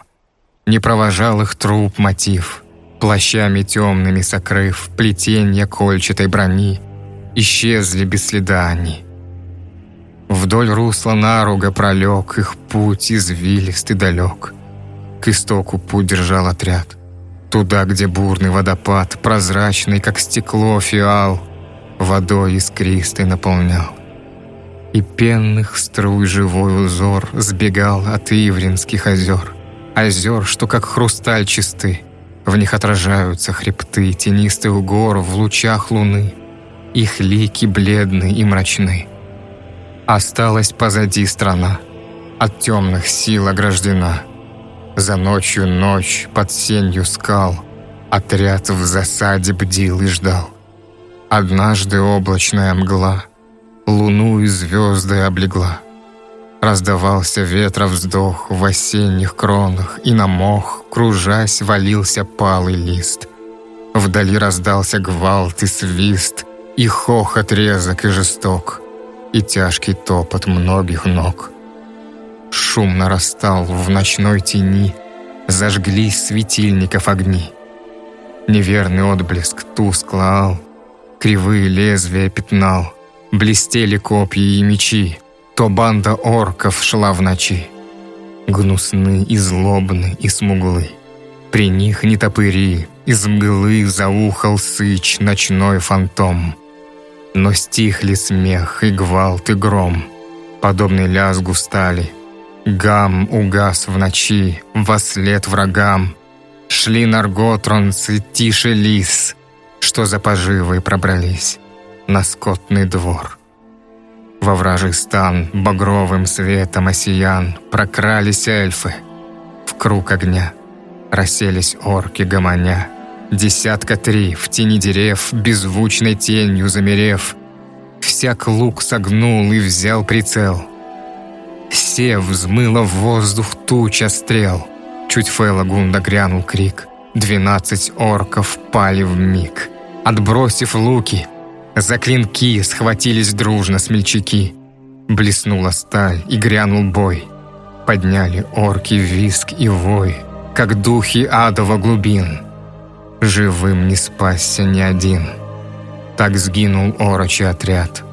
Не провожал их труп мотив, плащами темными сокрыв плетенья кольчатой брони, исчезли без следа они — Вдоль русла наруга пролег их путь извилист и далек. К истоку путь держал отряд. Туда, где бурный водопад, прозрачный, как стекло фиал, водой искристой наполнял. И пенных струй живой узор сбегал от Ивринских озер. Озер, что как хрусталь чисты, в них отражаются хребты тенистых гор в лучах луны. Их лики бледны и мрачны. Осталась позади страна, от темных сил ограждена. За ночью ночь под сенью скал Отряд в засаде бдил и ждал. Однажды облачная мгла Луну и звезды облегла. Раздавался ветра вздох в осенних кронах, И на мох, кружась, валился палый лист. Вдали раздался гвалт и свист, И хохот резок и жесток — и тяжкий топот многих ног. Шум нарастал в ночной тени, зажглись светильников огни. Неверный отблеск тускло ал, кривые лезвия пятнал, блестели копья и мечи, то банда орков шла в ночи. Гнусны и злобны и смуглы. При них не топыри, из мглы заухал сыч ночной фантом. Но стихли смех и гвалт и гром, подобный лязгу стали. Гам угас в ночи, во след врагам. Шли нарготронцы тише лис, что за поживой пробрались на скотный двор. Во вражий стан багровым светом осиян прокрались эльфы. В круг огня расселись орки гомоня. Десятка три в тени дерев, беззвучной тенью замерев. Всяк лук согнул и взял прицел. Сев взмыло в воздух туча стрел. Чуть Фелагунда грянул крик. Двенадцать орков пали в миг. Отбросив луки, за клинки схватились дружно смельчаки. Блеснула сталь и грянул бой. Подняли орки виск и вой, как духи адова глубин. Живым не спасся ни один. Так сгинул орочий отряд.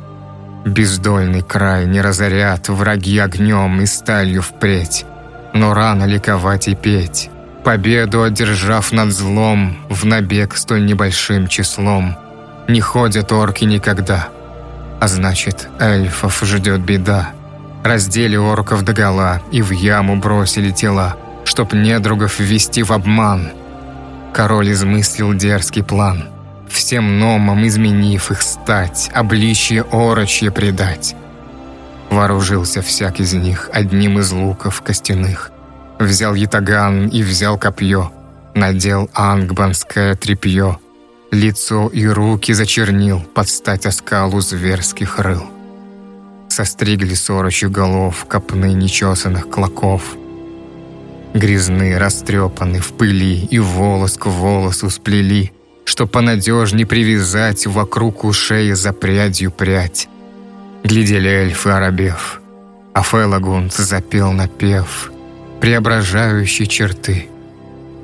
Бездольный край не разорят враги огнем и сталью впредь. Но рано ликовать и петь. Победу одержав над злом, в набег столь небольшим числом – не ходят орки никогда. А значит, эльфов ждет беда. Раздели орков догола и в яму бросили тела, чтоб недругов ввести в обман. Король измыслил дерзкий план, всем номам изменив их стать, обличье орочье предать. Вооружился всяк из них одним из луков костяных. Взял ятаган и взял копье, надел ангбанское тряпье — Лицо и руки зачернил под стать оскалу зверских рыл. Состригли сорочью голов копны нечесанных клоков. Грязны, растрепаны в пыли и волос к волосу сплели, что понадежней привязать вокруг ушей за прядью прядь. Глядели эльфы оробев, а Фелагунд запел напев, преображающий черты.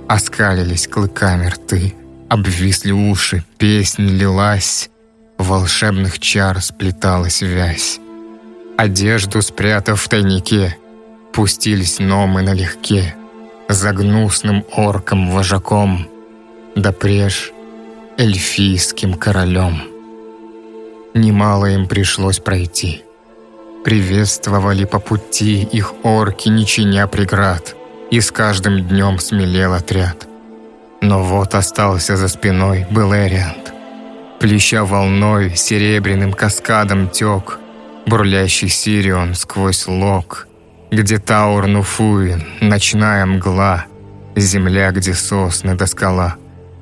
Оскалились клыками рты. Обвисли уши, песнь лилась, волшебных чар сплеталась вязь. Одежду спрятав в тайнике, пустились номы налегке, за гнусным орком-вожаком, да преж эльфийским королем. Немало им пришлось пройти. Приветствовали по пути их орки, не чиня преград, и с каждым днем смелел отряд. Но вот остался за спиной был Эриант. Плеща волной, серебряным каскадом тек, Бурлящий Сирион сквозь лог, Где Таур Нуфуин, ночная мгла, Земля, где сосны до скала.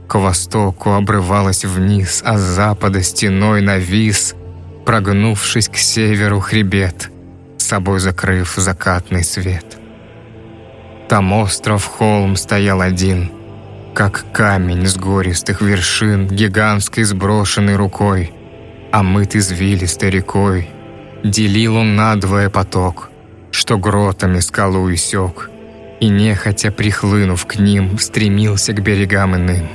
К востоку обрывалась вниз, А с запада стеной навис, Прогнувшись к северу хребет, Собой закрыв закатный свет. Там остров холм стоял один — как камень с гористых вершин, гигантской сброшенной рукой, омыт извилистой рекой. Делил он надвое поток, что гротами скалу иссек, и нехотя прихлынув к ним, стремился к берегам иным.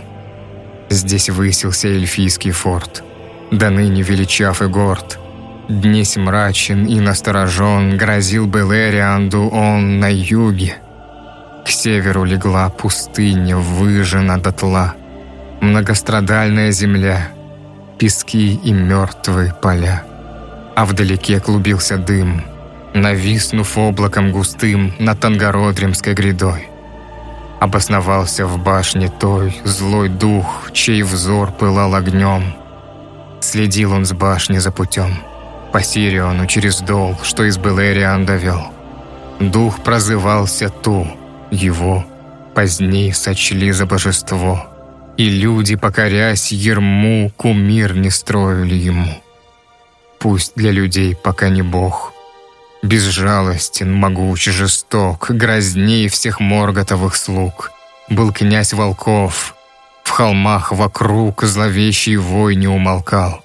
Здесь высился эльфийский форт, до ныне величав и горд. Днесь мрачен и насторожен, грозил Белерианду он на юге, к северу легла пустыня, выжжена дотла, многострадальная земля, пески и мертвые поля. А вдалеке клубился дым, нависнув облаком густым над Тангародримской грядой. Обосновался в башне той злой дух, чей взор пылал огнем. Следил он с башни за путем, по Сириону через дол, что из Белериан довел. Дух прозывался Ту — его позднее сочли за божество, и люди, покорясь ерму, кумир не строили ему. Пусть для людей пока не бог, безжалостен, могуч, жесток, грозней всех морготовых слуг, был князь волков, в холмах вокруг зловещий вой не умолкал,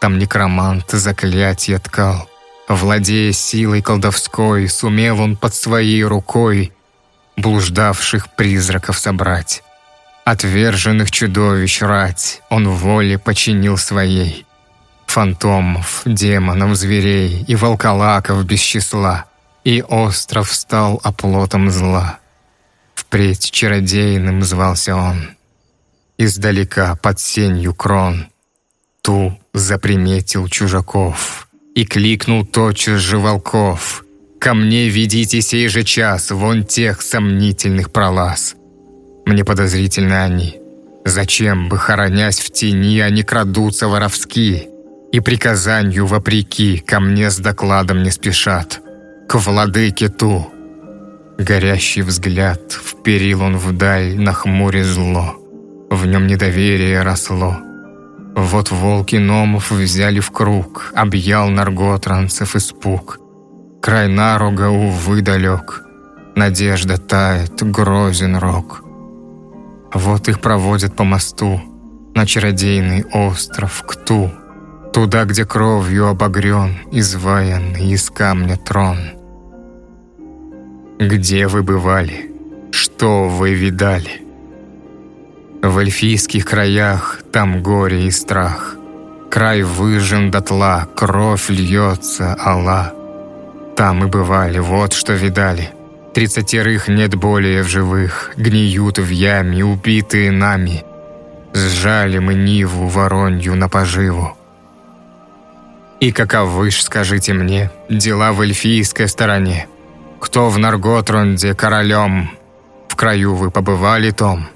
там некромант заклятие ткал, Владея силой колдовской, сумел он под своей рукой блуждавших призраков собрать. Отверженных чудовищ рать он воле починил своей. Фантомов, демонов, зверей и волколаков без числа. И остров стал оплотом зла. Впредь чародейным звался он. Издалека под сенью крон Ту заприметил чужаков И кликнул тотчас же волков. «Ко мне ведите сей же час Вон тех сомнительных пролаз». Мне подозрительны они. Зачем бы, хоронясь в тени, они крадутся воровски И приказанию вопреки ко мне с докладом не спешат. К владыке Ту. Горящий взгляд вперил он вдаль на хмуре зло. В нем недоверие росло. Вот волки номов взяли в круг, Объял нарготранцев испуг. Край наруга, увы, далек. Надежда тает, грозен рок. Вот их проводят по мосту На чародейный остров Кту, Туда, где кровью обогрен, Изваянный из камня трон. Где вы бывали? Что вы видали? В эльфийских краях там горе и страх. Край выжжен дотла, кровь льется, Алла. Там и бывали, вот что видали. Тридцатерых нет более в живых, Гниют в яме, убитые нами. Сжали мы Ниву воронью на поживу. И каковы ж, скажите мне, дела в эльфийской стороне? Кто в Нарготронде королем? В краю вы побывали, Том?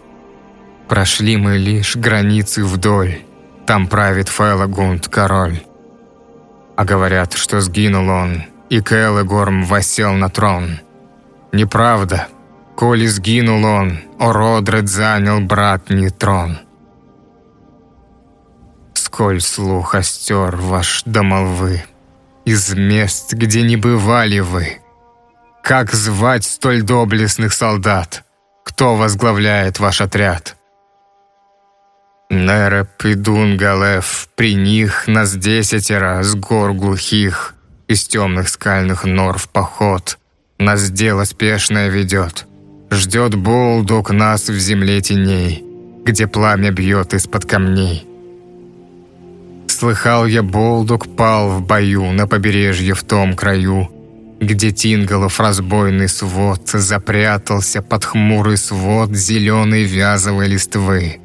Прошли мы лишь границы вдоль. Там правит Фелагунд, король. А говорят, что сгинул он, и Келегорм восел на трон. Неправда. Коли сгинул он, Ородред занял братний трон. Сколь слух остер ваш до молвы, Из мест, где не бывали вы. Как звать столь доблестных солдат? Кто возглавляет ваш отряд? Нереп и Дунгалев, при них нас десятеро с гор глухих, из темных скальных нор в поход. Нас дело спешное ведет. Ждет Болдук нас в земле теней, где пламя бьет из-под камней. Слыхал я, Болдук пал в бою на побережье в том краю, где Тинголов разбойный свод запрятался под хмурый свод зеленой вязовой листвы.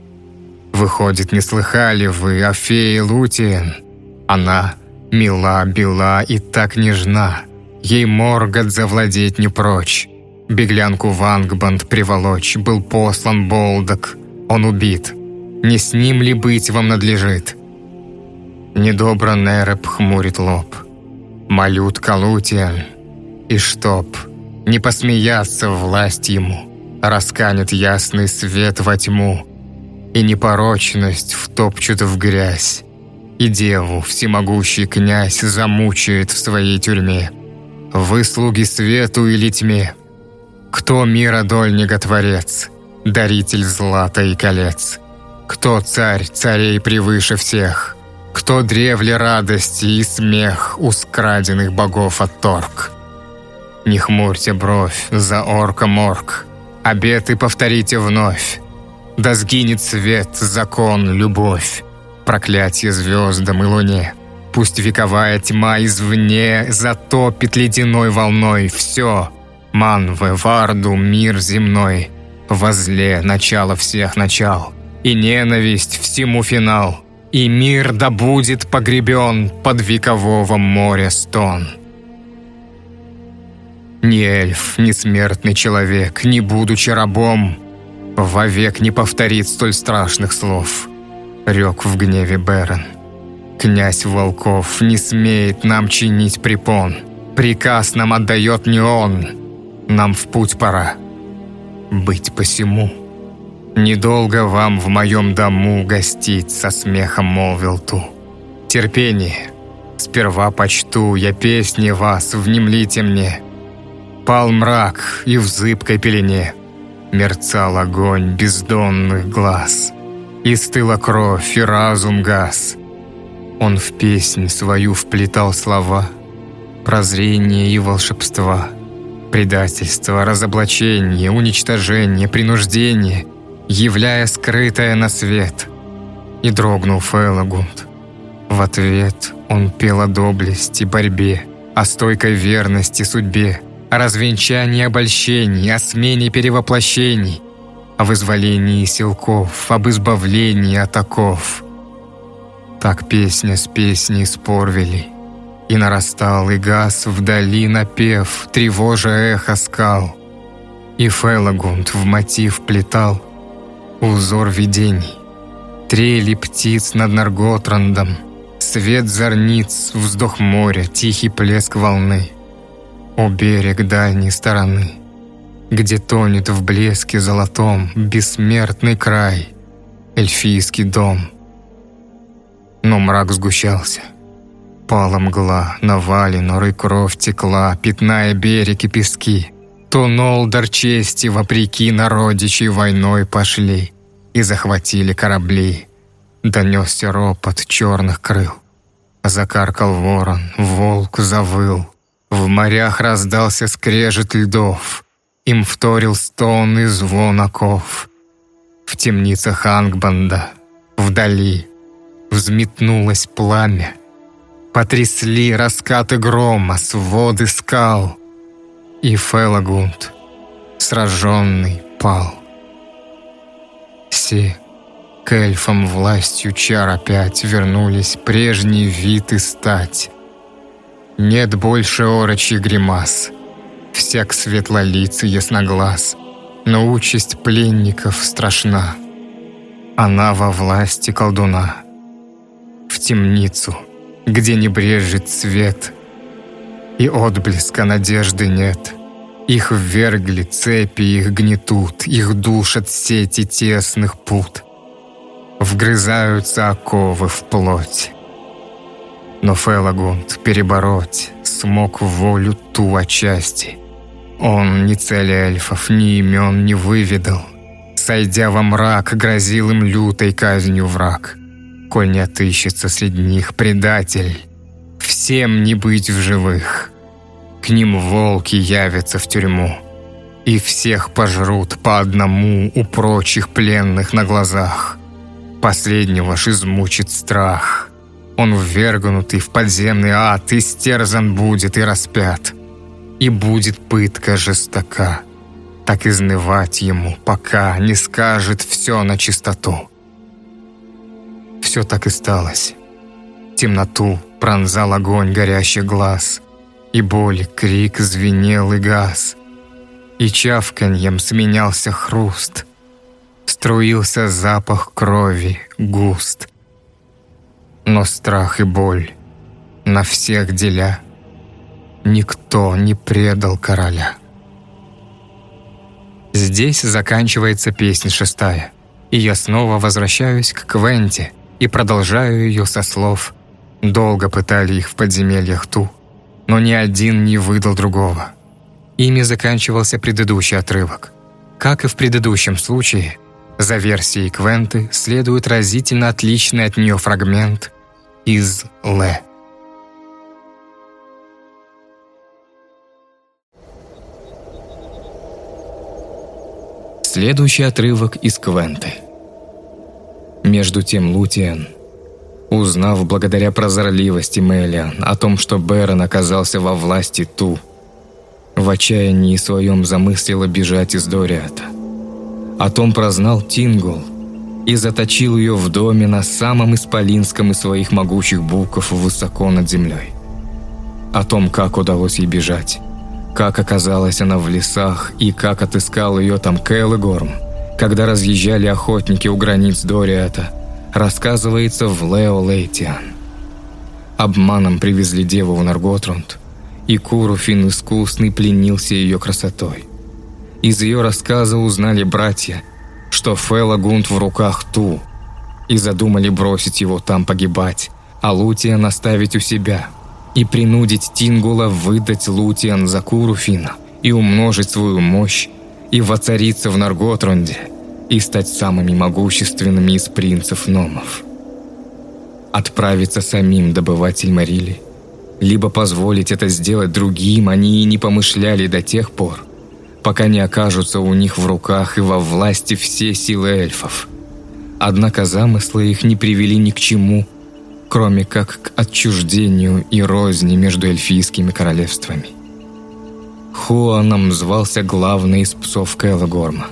Выходит, не слыхали вы о фее Лутиен? Она мила, бела и так нежна. Ей Моргот завладеть не прочь. Беглянку Вангбанд приволочь, был послан Болдок. Он убит. Не с ним ли быть вам надлежит? Недобро Нереп хмурит лоб. Молют Калутиан. И чтоб не посмеяться власть ему, расканет ясный свет во тьму, и непорочность втопчут в грязь. И деву всемогущий князь замучает в своей тюрьме. Выслуги свету или тьме. Кто мира дольника творец, даритель злата и колец? Кто царь царей превыше всех? Кто древле радости и смех у скраденных богов отторг? Не хмурьте бровь за орка морг, обеты повторите вновь. Да сгинет свет, закон, любовь, проклятие звездам и луне. Пусть вековая тьма извне затопит ледяной волной все. Манве, Варду, мир земной, возле начало всех начал. И ненависть всему финал. И мир да будет погребен под векового моря стон. Ни эльф, ни смертный человек, не будучи рабом, Вовек не повторит столь страшных слов. Рек в гневе Берон. Князь Волков не смеет нам чинить препон. Приказ нам отдает не он. Нам в путь пора. Быть посему. Недолго вам в моем дому гостить, со смехом молвил ту. Терпение. Сперва почту я песни вас, внемлите мне. Пал мрак и в зыбкой пелене мерцал огонь бездонных глаз. И стыла кровь, и разум газ. Он в песнь свою вплетал слова, прозрения и волшебства, предательства, разоблачения, уничтожения, принуждения, являя скрытое на свет. И дрогнул Фелагунд. В ответ он пел о доблести, борьбе, о стойкой верности судьбе, о развенчании обольщений, о смене перевоплощений, о вызволении силков, об избавлении от оков. Так песня с песней спор вели, и нарастал и газ вдали напев, тревожа эхо скал. И Фелагунд в мотив плетал узор видений, трели птиц над Нарготрандом, свет зорниц, вздох моря, тихий плеск волны. О берег дальней стороны, где тонет в блеске золотом бессмертный край, эльфийский дом. Но мрак сгущался. Пала мгла, навали, норы кровь текла, пятная берег и пески. Нолдар чести, вопреки народичей войной пошли и захватили корабли. Донесся ропот черных крыл. Закаркал ворон, волк завыл. В морях раздался скрежет льдов. Им вторил стон и звон оков. В темницах Ангбанда, вдали, взметнулось пламя. Потрясли раскаты грома, своды скал. И Фелагунд, сраженный, пал. Все к эльфам властью чар опять вернулись прежний вид и стать. Нет больше орочий гримас, всяк светлолиц и ясноглаз, но участь пленников страшна. Она во власти колдуна. В темницу, где не брежет свет, и отблеска надежды нет. Их ввергли, цепи их гнетут, их душат сети тесных пут вгрызаются оковы в плоть. Но Фелагунд перебороть смог волю ту отчасти. Он ни цели эльфов, ни имен не выведал. Сойдя во мрак, грозил им лютой казнью враг. Коль не отыщется среди них предатель, всем не быть в живых. К ним волки явятся в тюрьму, и всех пожрут по одному у прочих пленных на глазах. Последнего ж измучит страх. Он ввергнутый в подземный ад, истерзан будет и распят. И будет пытка жестока. Так изнывать ему, пока не скажет все на чистоту. Все так и сталось. Темноту пронзал огонь горящий глаз, И боль, крик звенел и газ, И чавканьем сменялся хруст — струился запах крови густ. Но страх и боль на всех деля никто не предал короля. Здесь заканчивается песня шестая, и я снова возвращаюсь к Квенте и продолжаю ее со слов «Долго пытали их в подземельях ту, но ни один не выдал другого». Ими заканчивался предыдущий отрывок. Как и в предыдущем случае, за версией Квенты следует разительно отличный от нее фрагмент из «Ле». Следующий отрывок из Квенты. Между тем Лутиен, узнав благодаря прозорливости Мелиан о том, что Бэрон оказался во власти Ту, в отчаянии своем замыслила бежать из Дориата. О том прознал Тингул и заточил ее в доме на самом исполинском из своих могучих букв высоко над землей. О том, как удалось ей бежать, как оказалась она в лесах и как отыскал ее там Кейлэгорм, когда разъезжали охотники у границ Дориата, рассказывается в Лео Лейтиан. Обманом привезли деву в Нарготрунд, и Куруфин искусный пленился ее красотой – из ее рассказа узнали братья, что Фелагунд в руках Ту, и задумали бросить его там погибать, а Лутиан оставить у себя, и принудить Тингула выдать Лутиан за Куруфина и умножить свою мощь, и воцариться в Нарготрунде, и стать самыми могущественными из принцев Номов. Отправиться самим добывать Эльмарили либо позволить это сделать другим они и не помышляли до тех пор, пока не окажутся у них в руках и во власти все силы эльфов. Однако замыслы их не привели ни к чему, кроме как к отчуждению и розни между эльфийскими королевствами. Хуаном звался главный из псов Келлагорма.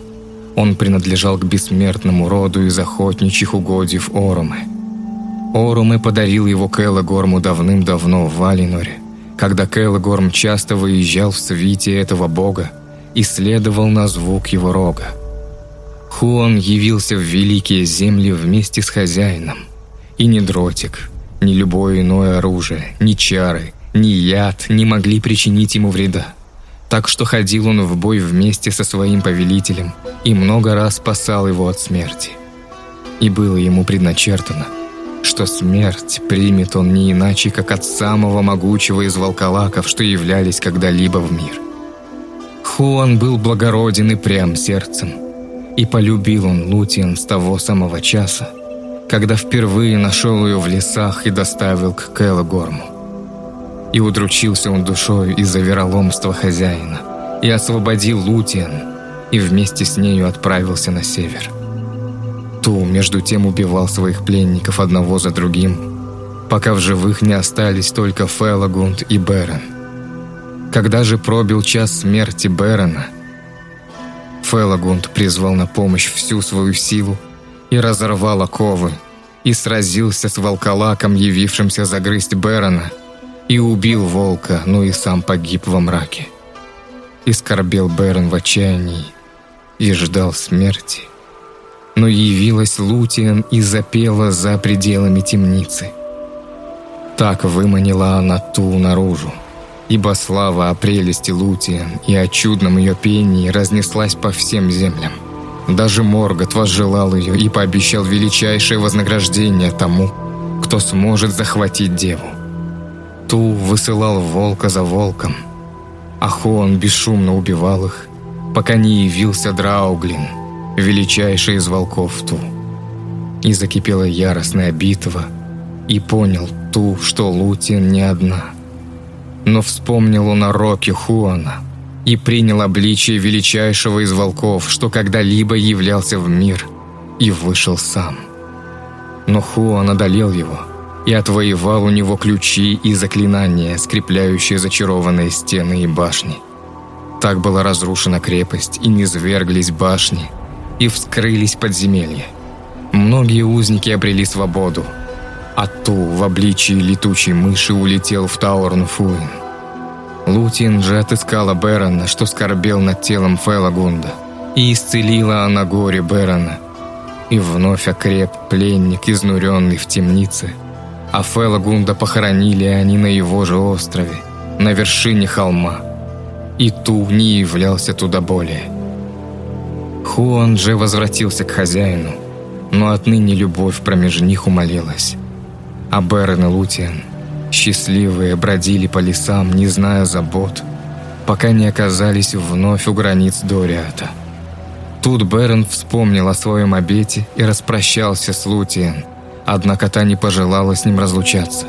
Он принадлежал к бессмертному роду из охотничьих угодьев Орумы. Орумы подарил его Келлагорму давным-давно в Валиноре, когда Келлагорм часто выезжал в свите этого бога и следовал на звук его рога. Хуан явился в великие земли вместе с хозяином, и ни дротик, ни любое иное оружие, ни чары, ни яд не могли причинить ему вреда так что ходил он в бой вместе со своим повелителем и много раз спасал его от смерти. И было ему предначертано, что смерть примет он не иначе, как от самого могучего из волколаков, что являлись когда-либо в мир. Хуан был благороден и прям сердцем, и полюбил он Лутиан с того самого часа, когда впервые нашел ее в лесах и доставил к Кэллагорму. И удручился он душою из-за вероломства хозяина, и освободил Лутиан, и вместе с нею отправился на север. Ту, между тем, убивал своих пленников одного за другим, пока в живых не остались только Фелагунд и Берен. Когда же пробил час смерти Берена, Фелагунд призвал на помощь всю свою силу и разорвал оковы, и сразился с волколаком, явившимся загрызть Берена – и убил волка, но и сам погиб во мраке. И скорбел Берн в отчаянии и ждал смерти. Но явилась Лутиан и запела за пределами темницы. Так выманила она ту наружу, ибо слава о прелести Лутиан и о чудном ее пении разнеслась по всем землям. Даже Моргот возжелал ее и пообещал величайшее вознаграждение тому, кто сможет захватить деву. Ту высылал волка за волком, а Хуан бесшумно убивал их, пока не явился Драуглин, величайший из волков Ту. И закипела яростная битва, и понял Ту, что Лутин не одна. Но вспомнил он о роке Хуана и принял обличие величайшего из волков, что когда-либо являлся в мир, и вышел сам. Но Хуан одолел его – и отвоевал у него ключи и заклинания, скрепляющие зачарованные стены и башни. Так была разрушена крепость, и низверглись башни, и вскрылись подземелья. Многие узники обрели свободу, а Ту в обличии летучей мыши улетел в Таурнфуин. Лутин же отыскала Берона, что скорбел над телом Фелагунда, и исцелила она горе Берона, и вновь окреп пленник, изнуренный в темнице – а Фелагунда похоронили они на его же острове, на вершине холма. И Ту не являлся туда более. Хуан же возвратился к хозяину, но отныне любовь промеж них умолилась. А Берн и Лутиан, счастливые, бродили по лесам, не зная забот, пока не оказались вновь у границ Дориата. Тут Берн вспомнил о своем обете и распрощался с Лутиан – Однако та не пожелала с ним разлучаться.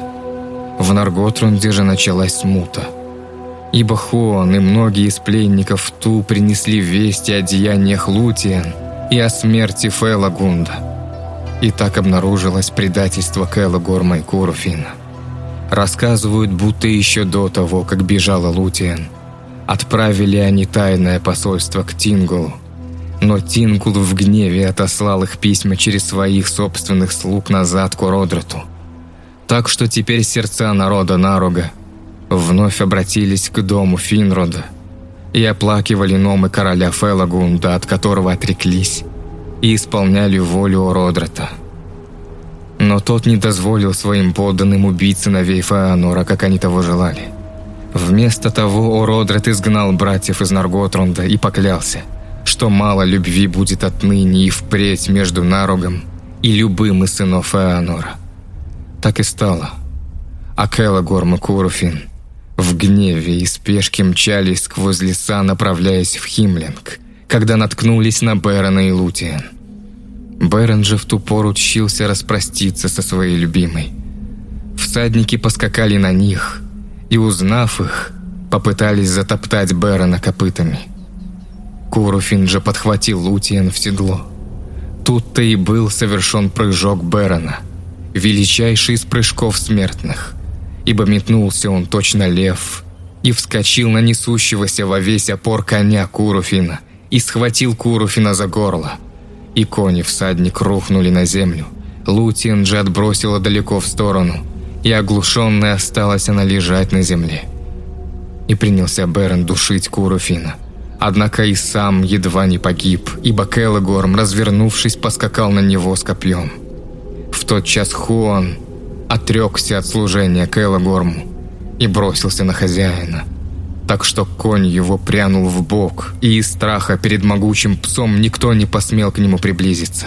В Нарготрунде же началась смута. Ибо Хуан и многие из пленников Ту принесли вести о деяниях Лутиан и о смерти Фелагунда. И так обнаружилось предательство Кэлла Горма и Куруфина. Рассказывают, будто еще до того, как бежала Лутиан, отправили они тайное посольство к Тингулу, но Тингул в гневе отослал их письма через своих собственных слуг назад к Уродрату. Так что теперь сердца народа Наруга вновь обратились к дому Финрода и оплакивали номы короля Фелагунда, от которого отреклись, и исполняли волю Уродрата. Но тот не дозволил своим подданным убить сыновей Феанора, как они того желали. Вместо того Уродрат изгнал братьев из Нарготрунда и поклялся – что мало любви будет отныне и впредь между Наругом и любым из сынов Эонора. Так и стало. А Келлагорм и Куруфин в гневе и спешке мчались сквозь леса, направляясь в Химлинг, когда наткнулись на Бэрона и Лутиен. Бэрон же в ту пору учился распроститься со своей любимой. Всадники поскакали на них, и, узнав их, попытались затоптать Бэрона копытами. Куруфин же подхватил Лутиен в седло. Тут-то и был совершен прыжок Бэрона, величайший из прыжков смертных, ибо метнулся он точно лев и вскочил на несущегося во весь опор коня Куруфина и схватил Куруфина за горло. И кони всадник рухнули на землю. Лутиен же отбросила далеко в сторону, и оглушенная осталась она лежать на земле. И принялся Берен душить Куруфина. Однако и сам едва не погиб, ибо Келлогорм, развернувшись, поскакал на него с копьем. В тот час Хуан отрекся от служения Келлогорму и бросился на хозяина. Так что конь его прянул в бок, и из страха перед могучим псом никто не посмел к нему приблизиться.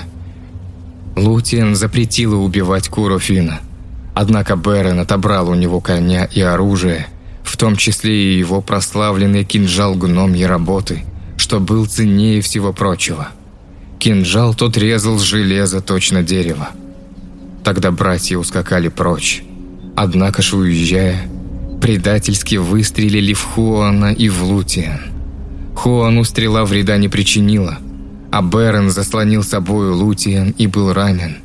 Лутиен запретила убивать Курофина. Однако Берен отобрал у него коня и оружие, в том числе и его прославленный кинжал гномьей работы, что был ценнее всего прочего. Кинжал тот резал с железа точно дерево. Тогда братья ускакали прочь. Однако ж уезжая, предательски выстрелили в Хуана и в Лутиан. Хуану стрела вреда не причинила, а Берен заслонил собою Лутиан и был ранен.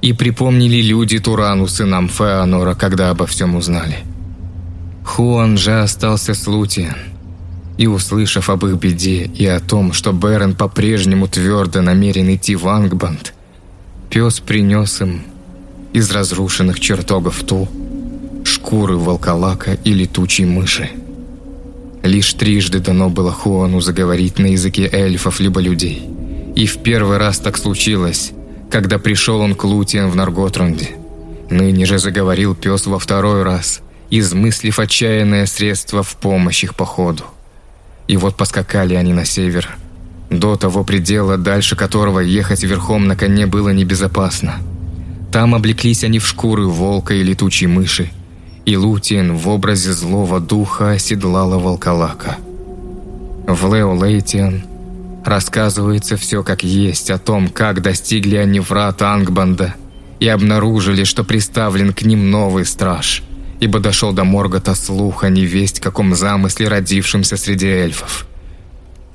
И припомнили люди Турану сынам Феонора, когда обо всем узнали. Хуан же остался с Лутиан. И услышав об их беде и о том, что Берен по-прежнему твердо намерен идти в Ангбанд, пес принес им из разрушенных чертогов ту, шкуры волколака и летучей мыши. Лишь трижды дано было Хуану заговорить на языке эльфов либо людей. И в первый раз так случилось, когда пришел он к Лутиан в Нарготрунде. Ныне же заговорил пес во второй раз, измыслив отчаянное средство в помощь их походу. И вот поскакали они на север, до того предела, дальше которого ехать верхом на коне было небезопасно. Там облеклись они в шкуры волка и летучей мыши, и Лутиен в образе злого духа оседлала волколака. В Лео Лейтиан рассказывается все как есть о том, как достигли они врат Ангбанда и обнаружили, что приставлен к ним новый страж, ибо дошел до Моргота слух о невесть каком замысле, родившемся среди эльфов.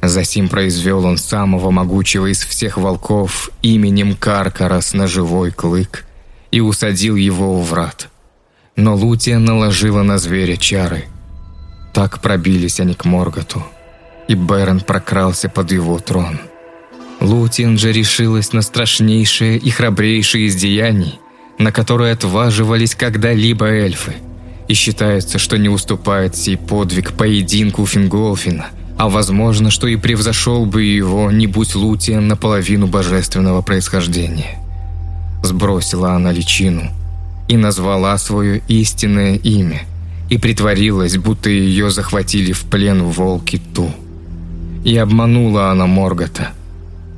Засим произвел он самого могучего из всех волков именем Каркарас на живой клык и усадил его у врат – но Лутия наложила на зверя чары. Так пробились они к Морготу, и Берен прокрался под его трон. Лутин же решилась на страшнейшее и храбрейшее из деяний, на которое отваживались когда-либо эльфы, и считается, что не уступает сей подвиг поединку Финголфина, а возможно, что и превзошел бы его, не будь Лутиен наполовину божественного происхождения. Сбросила она личину – и назвала свое истинное имя, и притворилась, будто ее захватили в плен волки Ту. И обманула она Моргота,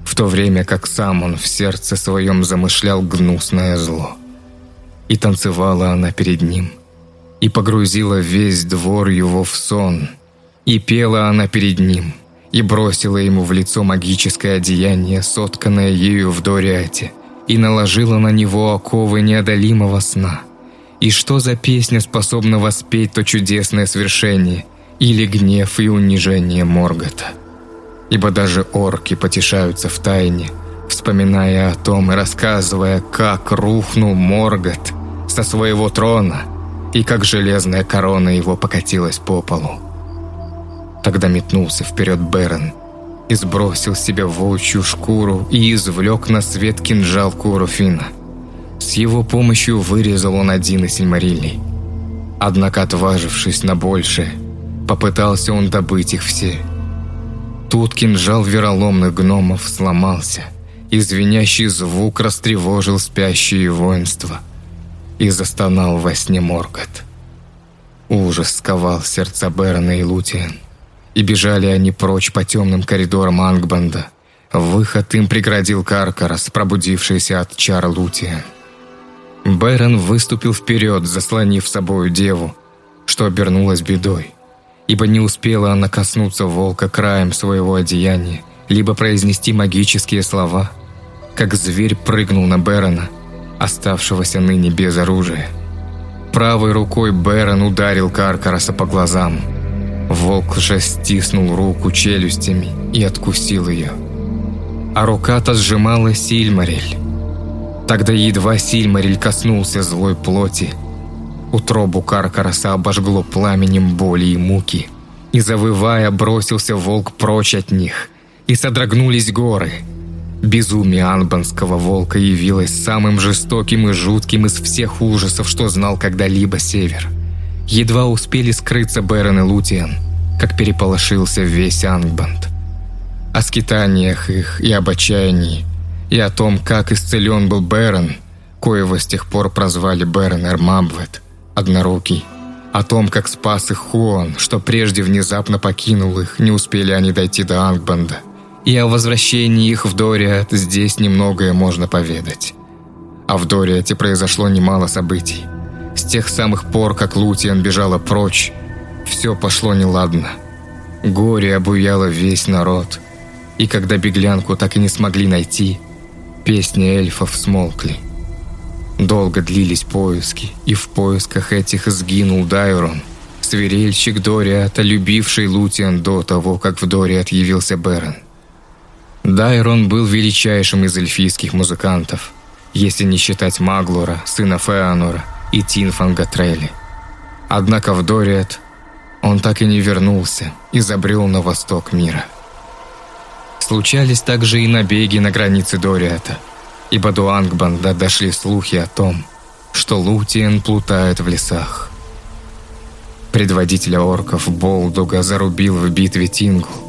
в то время как сам он в сердце своем замышлял гнусное зло. И танцевала она перед ним, и погрузила весь двор его в сон, и пела она перед ним, и бросила ему в лицо магическое одеяние, сотканное ею в Дориате, и наложила на него оковы неодолимого сна. И что за песня способна воспеть то чудесное свершение или гнев и унижение Моргота? Ибо даже орки потешаются в тайне, вспоминая о том и рассказывая, как рухнул Моргот со своего трона и как железная корона его покатилась по полу. Тогда метнулся вперед Берн и сбросил с волчью шкуру и извлек на свет кинжал Куруфина. С его помощью вырезал он один из сильмарилей. Однако, отважившись на большее, попытался он добыть их все. Тут кинжал вероломных гномов сломался, и звенящий звук растревожил спящее воинство. И застонал во сне Моргот. Ужас сковал сердца Берна и Лутиен и бежали они прочь по темным коридорам Ангбанда. Выход им преградил Каркарас, пробудившийся от чар Лутия. Байрон выступил вперед, заслонив собою деву, что обернулась бедой, ибо не успела она коснуться волка краем своего одеяния, либо произнести магические слова, как зверь прыгнул на Бэрона, оставшегося ныне без оружия. Правой рукой Бэрон ударил Каркараса по глазам. Волк же стиснул руку челюстями и откусил ее. А рука-то сжимала Сильмарель. Тогда едва Сильмарель коснулся злой плоти, утробу Каркараса обожгло пламенем боли и муки, и, завывая, бросился волк прочь от них, и содрогнулись горы – Безумие анбанского волка явилось самым жестоким и жутким из всех ужасов, что знал когда-либо Север. Едва успели скрыться Бэрон и Лутиан, как переполошился весь Ангбанд. О скитаниях их и об отчаянии, и о том, как исцелен был Бэрон, коего с тех пор прозвали Бэрон Эрмабвет, однорукий, о том, как спас их Хуон, что прежде внезапно покинул их, не успели они дойти до Ангбанда, и о возвращении их в Дориат здесь немногое можно поведать. А в Дориате произошло немало событий. С тех самых пор, как Лутиан бежала прочь, все пошло неладно. Горе обуяло весь народ. И когда беглянку так и не смогли найти, песни эльфов смолкли. Долго длились поиски, и в поисках этих сгинул Дайрон, свирельщик Дориата, любивший Лутиан до того, как в Дориат явился Берн. Дайрон был величайшим из эльфийских музыкантов, если не считать Маглура, сына Феанора, и Тинфанга Трелли. Однако в Дориат он так и не вернулся и забрел на восток мира. Случались также и набеги на границе Дориата, ибо до Ангбанда дошли слухи о том, что Лутиен плутает в лесах. Предводителя орков Болдуга зарубил в битве Тингл,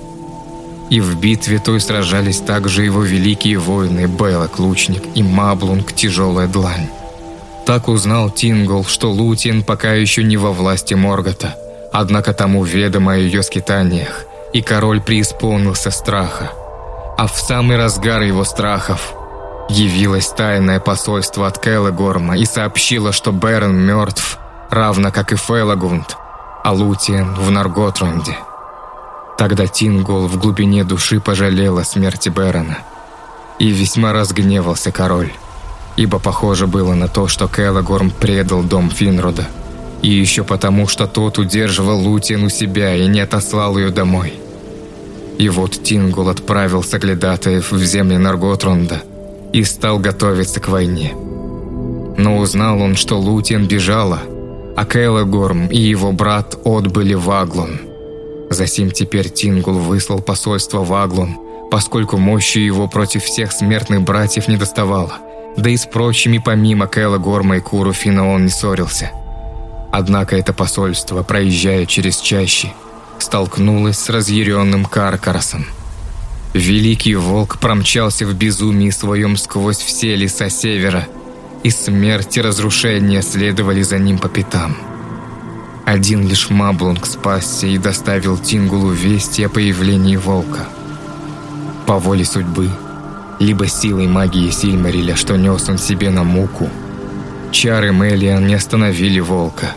и в битве той сражались также его великие воины Белок Лучник и Маблунг Тяжелая Длань. Так узнал Тингл, что Лутин пока еще не во власти Моргота, однако тому ведомо о ее скитаниях, и король преисполнился страха. А в самый разгар его страхов явилось тайное посольство от Келлегорма и сообщило, что Берн мертв, равно как и Фелагунд, а Лутиен в Нарготронде – Тогда Тингол в глубине души пожалел о смерти Бэрона. И весьма разгневался король, ибо похоже было на то, что Келлагорм предал дом Финрода. И еще потому, что тот удерживал Лутин у себя и не отослал ее домой. И вот Тингул отправил соглядатаев в земли Нарготронда и стал готовиться к войне. Но узнал он, что Лутин бежала, а Келлагорм и его брат отбыли в Аглон – Засим теперь Тингул выслал посольство в Аглон, поскольку мощи его против всех смертных братьев не доставало, да и с прочими помимо Кэла Горма и Куруфина он не ссорился. Однако это посольство, проезжая через чащи, столкнулось с разъяренным Каркаросом. Великий волк промчался в безумии своем сквозь все леса севера, и смерть и разрушение следовали за ним по пятам. Один лишь Маблунг спасся и доставил Тингулу вести о появлении волка. По воле судьбы, либо силой магии Сильмариля, что нес он себе на муку, чары Мелиан не остановили волка,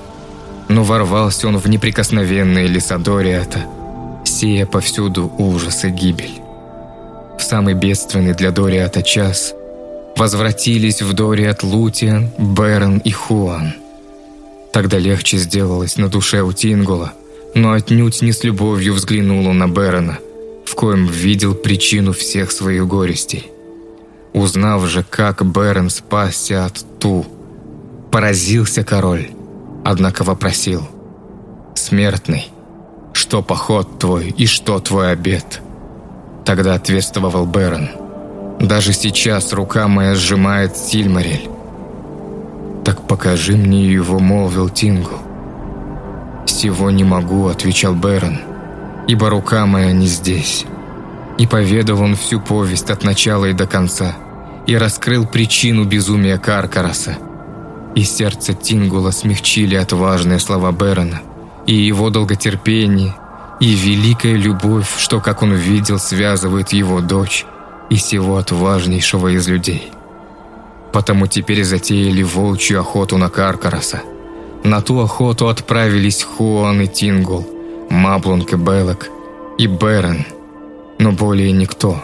но ворвался он в неприкосновенные леса Дориата, сея повсюду ужас и гибель. В самый бедственный для Дориата час возвратились в Дориат Лутиан, Берн и Хуан – Тогда легче сделалось на душе у Тингула, но отнюдь не с любовью взглянул он на Берона, в коем видел причину всех своих горестей. Узнав же, как Берон спасся от Ту, поразился король, однако вопросил, «Смертный, что поход твой и что твой обед?» Тогда ответствовал Берон, «Даже сейчас рука моя сжимает Сильмарель, «Так покажи мне его», — молвил Тингл. «Сего не могу», — отвечал Бэрон, «ибо рука моя не здесь». И поведал он всю повесть от начала и до конца, и раскрыл причину безумия Каркараса. И сердце Тингула смягчили отважные слова Бэрона, и его долготерпение, и великая любовь, что, как он видел, связывает его дочь и сего отважнейшего из людей. Потому теперь затеяли волчью охоту на Каркараса. На ту охоту отправились Хуан и Тингул, Маблунг и Белок, и Берен, но более никто.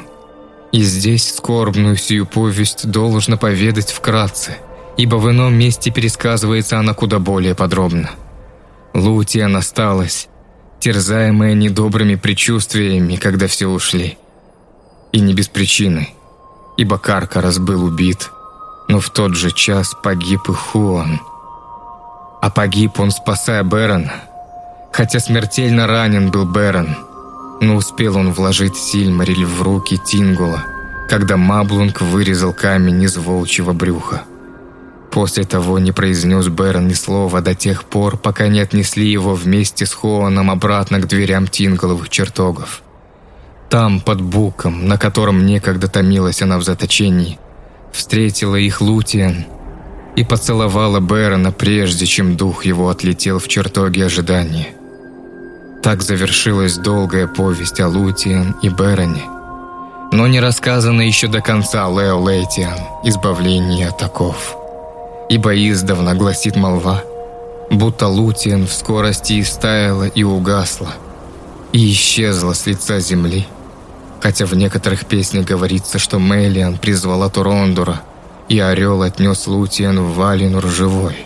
И здесь скорбную сию повесть должно поведать вкратце, ибо в ином месте пересказывается она куда более подробно. Лутиан осталась, терзаемая недобрыми предчувствиями, когда все ушли. И не без причины, ибо Каркарас был убит, но в тот же час погиб и Хуан. А погиб он, спасая Бэрона, хотя смертельно ранен был Бэрон, но успел он вложить Сильмариль в руки Тингула, когда Маблунг вырезал камень из волчьего брюха. После того не произнес Бэрон ни слова до тех пор, пока не отнесли его вместе с Хоаном обратно к дверям Тинголовых чертогов. Там, под буком, на котором некогда томилась она в заточении, встретила их Лутиан и поцеловала Бэрона, прежде чем дух его отлетел в чертоге ожидания. Так завершилась долгая повесть о Лутиан и Бэроне, но не рассказана еще до конца Лео Лейтиан «Избавление от оков» ибо издавна гласит молва, будто Лутиен в скорости истаяла и угасла, и исчезла с лица земли. Хотя в некоторых песнях говорится, что Мелиан призвала Турондура, и орел отнес Лутиен в Валинур живой.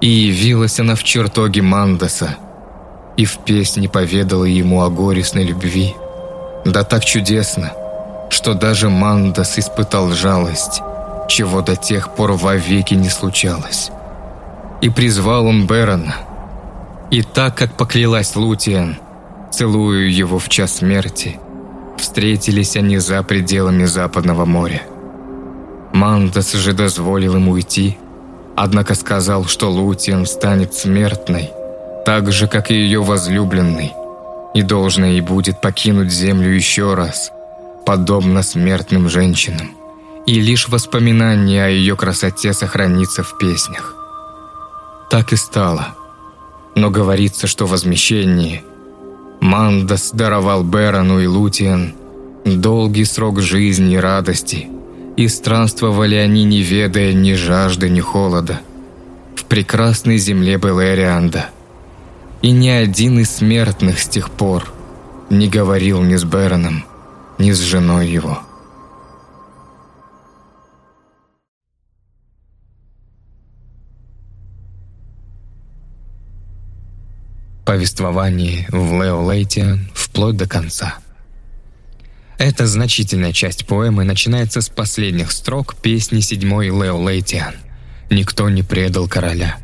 И явилась она в чертоге Мандаса, и в песне поведала ему о горестной любви. Да так чудесно, что даже Мандас испытал жалость, чего до тех пор вовеки не случалось. И призвал он Бэрона. И так, как поклялась Лутиан, целую его в час смерти, встретились они за пределами Западного моря. Мандас же дозволил ему уйти, однако сказал, что Лутиан станет смертной, так же, как и ее возлюбленный, и должно ей будет покинуть землю еще раз, подобно смертным женщинам и лишь воспоминание о ее красоте сохранится в песнях. Так и стало. Но говорится, что возмещение Мандас даровал Берону и Лутиан долгий срок жизни и радости, и странствовали они, не ведая ни жажды, ни холода, в прекрасной земле Белэрианда. И ни один из смертных с тех пор не говорил ни с Бероном, ни с женой его. Повествовании в Лео Лейтиан вплоть до конца. Эта значительная часть поэмы начинается с последних строк песни седьмой Лео Лейтиан «Никто не предал короля».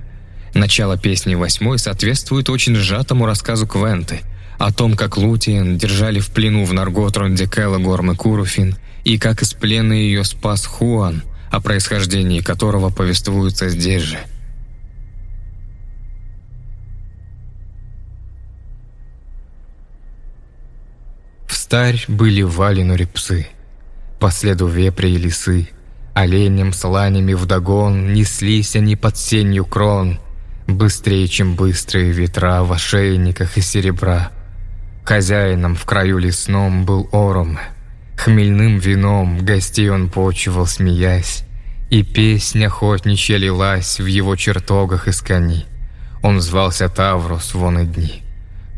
Начало песни восьмой соответствует очень сжатому рассказу Квенты о том, как Лутиен держали в плену в Нарготронде Келлагорм и Куруфин, и как из плена ее спас Хуан, о происхождении которого повествуется здесь же – Старь были Валинуре псы, по следу вепри и лисы, Оленям с ланями вдогон неслись они под сенью крон, Быстрее, чем быстрые ветра в ошейниках из серебра. Хозяином в краю лесном был Ором, Хмельным вином гостей он почивал, смеясь, И песнь охотничья лилась в его чертогах из кони. Он звался Таврус вон и дни.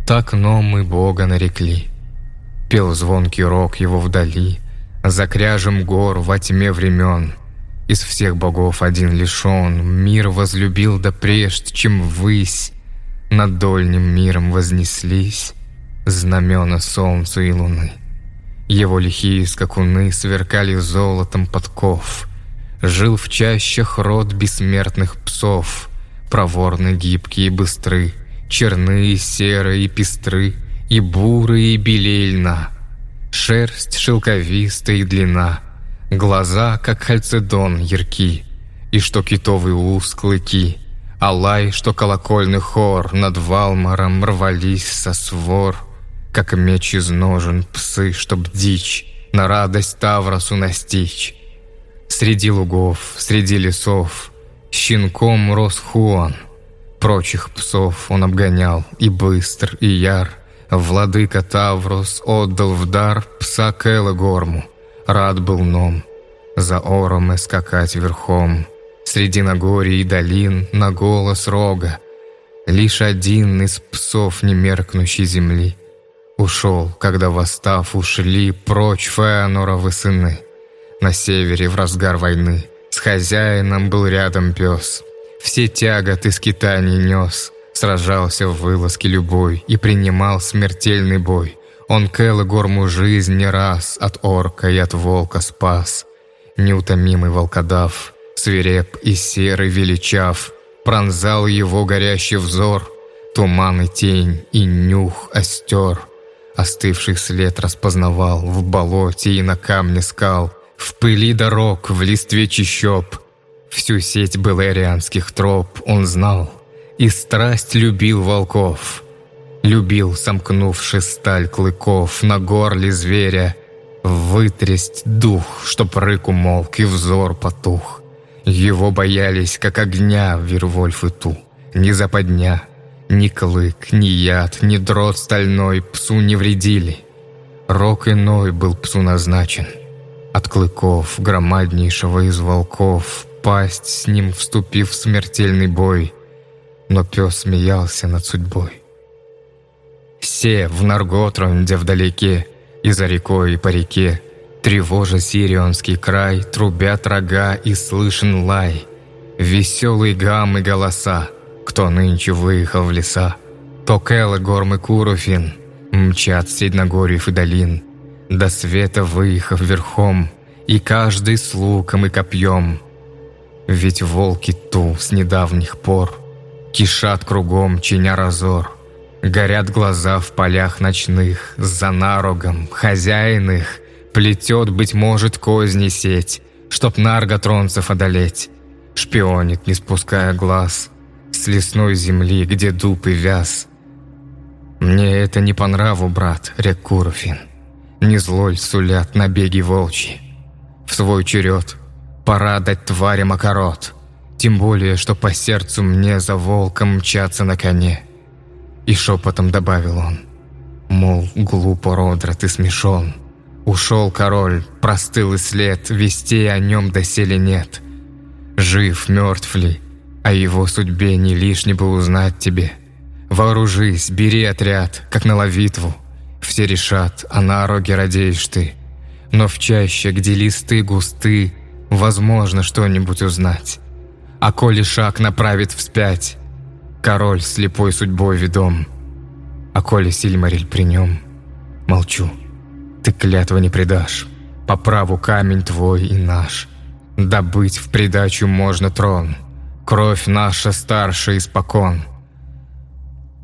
Так Ном и Бога нарекли — Пел звонкий рок его вдали, За кряжем гор во тьме времен. Из всех богов один лишен, Мир возлюбил да прежде, чем ввысь. Над дольним миром вознеслись Знамена солнца и луны. Его лихие скакуны сверкали золотом подков. Жил в чащах род бессмертных псов, Проворны, гибкие и быстры, Черные, серые и пестры — и бурые, и белельна, шерсть шелковистая и длина, глаза, как хальцедон, ярки, и что китовый ус клыки, а лай, что колокольный хор над Валмаром рвались со свор, как меч из ножен псы, чтоб дичь на радость Тавросу настичь. Среди лугов, среди лесов, щенком рос Хуан. Прочих псов он обгонял, и быстр, и яр, Владыка Таврос отдал в дар пса Кэла Горму. Рад был Ном за ором и скакать верхом. Среди Нагорий и долин на голос рога. Лишь один из псов немеркнущей земли Ушел, когда восстав ушли прочь Феоноровы сыны. На севере в разгар войны С хозяином был рядом пес. Все тяготы скитаний нес. Сражался в вылазке любой и принимал смертельный бой. Он Кэлла Горму жизнь не раз от орка и от волка спас. Неутомимый волкодав, свиреп и серый величав, пронзал его горящий взор, туман и тень и нюх остер. Остывший след распознавал в болоте и на камне скал, в пыли дорог, в листве чащоб. Всю сеть белэрианских троп он знал, и страсть любил волков. Любил, сомкнувши сталь клыков на горле зверя, Вытресть дух, чтоб рык умолк и взор потух. Его боялись, как огня Вервольф и Ту. Ни западня, ни клык, ни яд, ни дрот стальной Псу не вредили. Рок иной был псу назначен. От клыков, громаднейшего из волков, Пасть с ним вступив в смертельный бой. Но пес смеялся над судьбой. Се в Нарготронде вдалеке — и за рекой, и по реке, Тревожа Сирионский край, Трубят рога и слышен лай. Веселые гаммы голоса, Кто нынче выехал в леса, То Кэлла, Горм и Куруфин Мчат Седногорьев и долин, До света выехав верхом, И каждый с луком и копьем. Ведь волки ту с недавних пор Кишат кругом, чиня разор — Горят глаза в полях ночных, за нарогом, хозяин их Плетет, быть может, козни сеть, Чтоб нарготронцев одолеть. Шпионит, не спуская глаз, С лесной земли, где дуб и вяз. Мне это не по нраву, брат, рек Куруфин. Не злой сулят набеги волчьи. В свой черед пора дать тварям окорот. Тем более, что по сердцу мне за волком мчаться на коне — и шепотом добавил он. Мол, глупо, Родра, ты смешон. Ушел король, простыл и след, Вестей о нем доселе нет. Жив, мертв ли, о его судьбе не лишне бы узнать тебе. Вооружись, бери отряд, как на ловитву. Все решат, а на ороге радеешь ты. Но в чаще, где листы густы, Возможно что-нибудь узнать. А коли шаг направит вспять, Король слепой судьбой ведом, а коли Сильмариль при нем, молчу. Ты клятва не предашь, по праву камень твой и наш. Добыть в придачу можно трон, кровь наша старше испокон.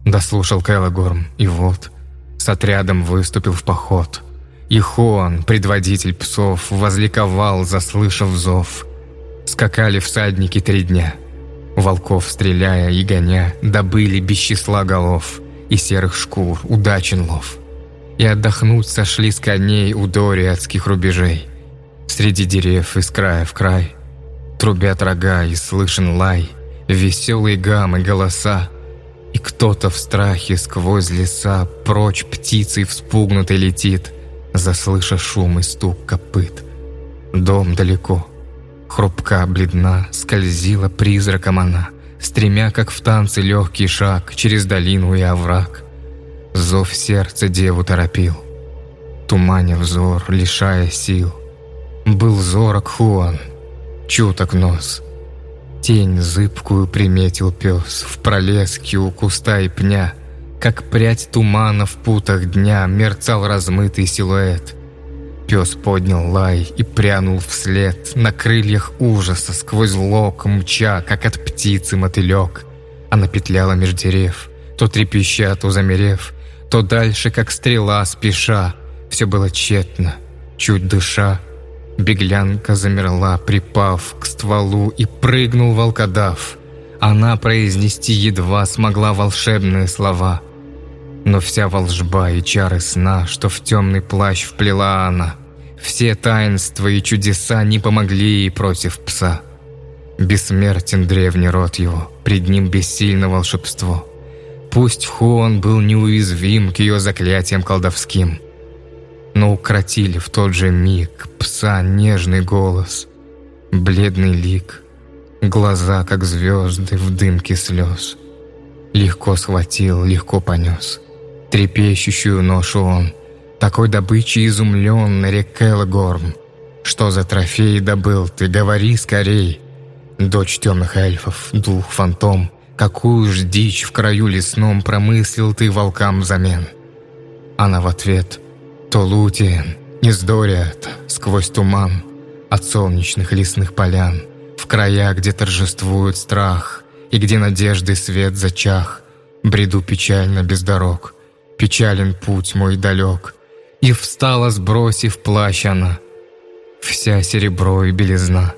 Дослушал Келлагорм, и вот с отрядом выступил в поход. И Хуан, предводитель псов, возликовал, заслышав зов. Скакали всадники три дня — Волков, стреляя и гоня, добыли без числа голов и серых шкур удачен лов. И отдохнуть сошли с коней у дориатских рубежей. Среди дерев из края в край трубят рога и слышен лай, веселые гаммы голоса, и кто-то в страхе сквозь леса прочь птицей вспугнутой летит, заслыша шум и стук копыт. Дом далеко — Хрупка, бледна, скользила призраком она, Стремя, как в танце, легкий шаг Через долину и овраг. Зов сердца деву торопил, Туманя взор, лишая сил. Был зорок Хуан, чуток нос. Тень зыбкую приметил пес В пролеске у куста и пня, Как прядь тумана в путах дня Мерцал размытый силуэт — Пес поднял лай и прянул вслед На крыльях ужаса сквозь лог Мча, как от птицы мотылек. Она петляла меж дерев, То трепеща, то замерев, То дальше, как стрела, спеша. Все было тщетно, чуть дыша. Беглянка замерла, припав к стволу, И прыгнул волкодав. Она произнести едва смогла волшебные слова — но вся волжба и чары сна, что в темный плащ вплела она, все таинства и чудеса не помогли ей против пса. Бессмертен древний род его, пред ним бессильно волшебство. Пусть Хуон был неуязвим к ее заклятиям колдовским, но укротили в тот же миг пса нежный голос, бледный лик, глаза, как звезды в дымке слез. Легко схватил, легко понес — Трепещущую ношу он, такой добычей изумлен рек Келгорм. Что за трофей добыл, ты говори скорей. Дочь темных эльфов, дух, фантом, Какую ж дичь в краю лесном промыслил ты волкам взамен? Она в ответ «То Лутиен, из Дориата, сквозь туман, от солнечных лесных полян, в края, где торжествует страх, и где надежды свет зачах, бреду печально без дорог, печален путь мой далек, и встала, сбросив плащ она, вся серебро и белизна.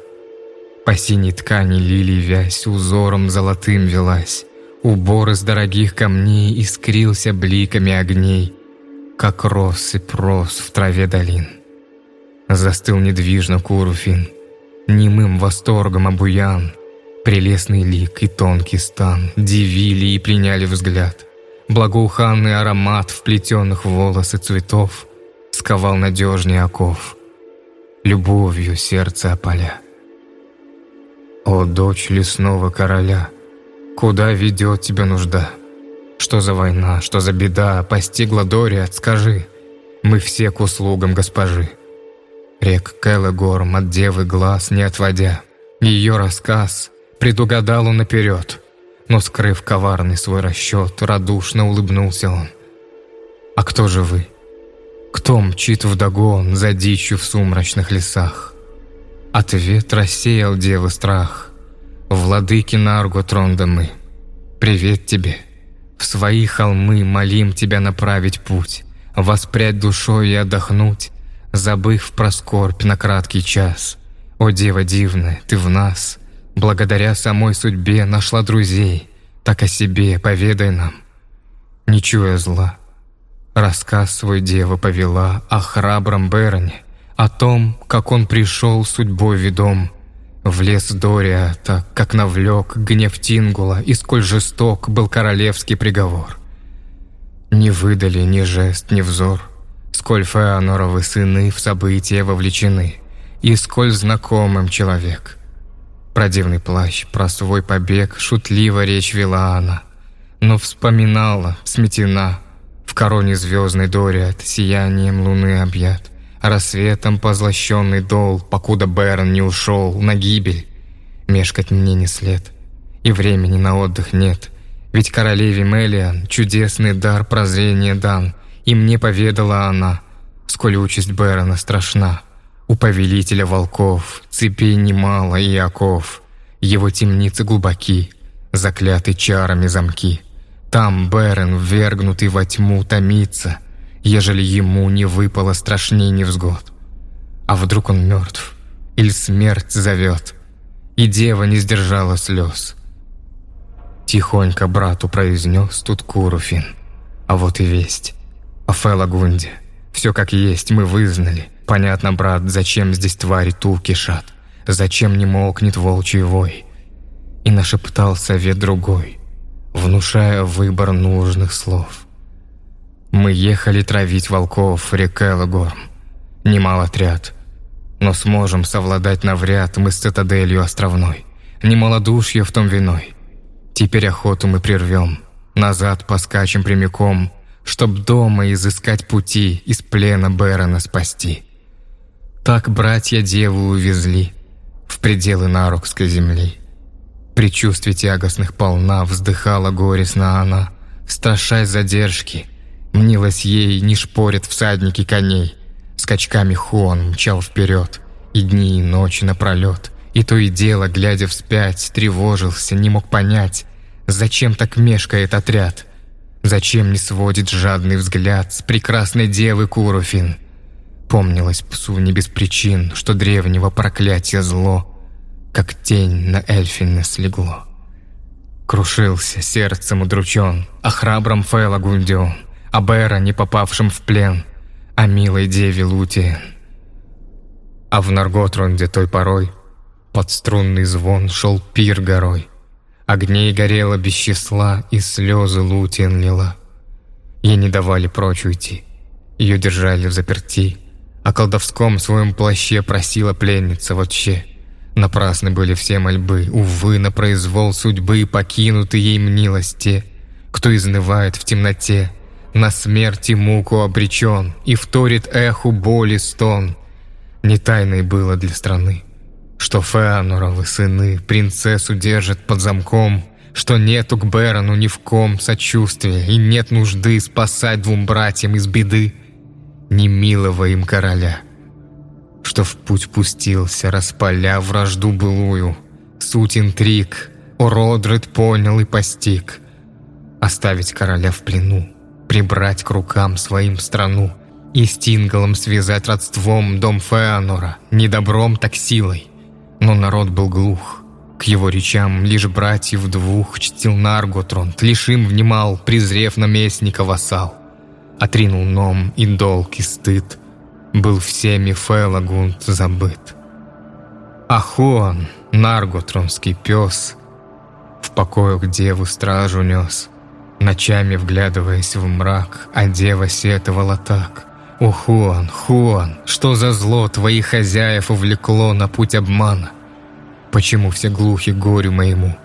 По синей ткани лилий вязь узором золотым велась. Убор из дорогих камней искрился бликами огней, Как рос в траве долин. Застыл недвижно Куруфин, Немым восторгом обуян, Прелестный лик и тонкий стан Дивили и пленяли взгляд. Благоуханный аромат вплетенных в волосы цветов Сковал надежнее оков. Любовью сердце опаля. «О, дочь лесного короля, куда ведет тебя нужда? Что за война, что за беда постигла Дориат, скажи, мы все к услугам госпожи». Рек Келлегорм от девы глаз не отводя, ее рассказ предугадал он наперед, но, скрыв коварный свой расчет, радушно улыбнулся он. «А кто же вы? Кто мчит вдогон за дичью в сумрачных лесах?» Ответ рассеял девы страх. Владыки Нарго Тронда мы. Привет тебе. В свои холмы молим тебя направить путь, Воспрять душой и отдохнуть, Забыв про скорбь на краткий час. О, дева дивная, ты в нас, Благодаря самой судьбе нашла друзей, Так о себе поведай нам. Не чуя зла, Рассказ свой дева повела О храбром Бероне, о том, как он пришел судьбой ведом в лес Дория, так как навлек гнев Тингула, и сколь жесток был королевский приговор. Не выдали ни жест, ни взор, сколь Феоноровы сыны в события вовлечены, и сколь знакомым человек. Про дивный плащ, про свой побег шутливо речь вела она, но вспоминала, сметена, в короне звездной Дориат сиянием луны объят, Рассветом позлощенный дол, покуда Бэрон не ушел на гибель. Мешкать мне не след, и времени на отдых нет. Ведь королеве Мелиан чудесный дар прозрения дан, и мне поведала она, сколь участь Бэрона страшна. У повелителя волков цепей немало и оков, его темницы глубоки, закляты чарами замки. Там Бэрон, ввергнутый во тьму, томится — ежели ему не выпало страшней невзгод. А вдруг он мертв, или смерть зовет, и дева не сдержала слез. Тихонько брату произнес тут Куруфин. А вот и весть. О Фелагунде. Все как есть, мы вызнали. Понятно, брат, зачем здесь твари тул кишат. Зачем не молкнет волчий вой. И нашептал совет другой, внушая выбор нужных слов. Мы ехали травить волков река Элагорм. Немал отряд. Но сможем совладать навряд мы с цитаделью островной. Не малодушье в том виной. Теперь охоту мы прервем. Назад поскачем прямиком, Чтоб дома изыскать пути Из плена Бэрона спасти. Так братья деву увезли В пределы Нарокской земли. При чувстве тягостных полна Вздыхала горестно она, Страшась задержки — Мнилось ей, не шпорят всадники коней. Скачками Хуан мчал вперед, и дни, и ночи напролет. И то и дело, глядя вспять, тревожился, не мог понять, зачем так мешкает отряд. Зачем не сводит жадный взгляд с прекрасной девы Куруфин? Помнилось псу не без причин, что древнего проклятия зло, как тень на Эльфина слегло. Крушился сердцем удручен, а храбром Фэла Гундион о Бэра, не попавшем в плен, о милой деве Лутиен. А в Нарготрунде той порой под струнный звон шел пир горой. Огней горело без числа, и слезы Лутиен лила. Ей не давали прочь уйти, ее держали в заперти, о колдовском своем плаще просила пленница вообще. Напрасны были все мольбы, увы, на произвол судьбы покинуты ей мнилось те, кто изнывает в темноте, на смерть и муку обречен, И вторит эху боли стон. Не тайной было для страны, что Феаноровы сыны принцессу держат под замком, что нету к Берону ни в ком сочувствия и нет нужды спасать двум братьям из беды, не милого им короля, что в путь пустился, распаля вражду былую, суть интриг, Ородред понял и постиг, оставить короля в плену, прибрать к рукам своим страну — и с Тингалом связать родством дом Феанора, не добром, так силой. Но народ был глух. К его речам лишь братьев двух чтил Нарготронт, лишь им внимал, презрев наместника вассал. Отринул ном и долг, и стыд, был всеми Фелагунд забыт. А Хуан, Нарготронский пес, в покоях деву стражу нес, ночами вглядываясь в мрак, а дева сетовала так. «О, Хуан, Хуан, что за зло твоих хозяев увлекло на путь обмана? Почему все глухи горю моему?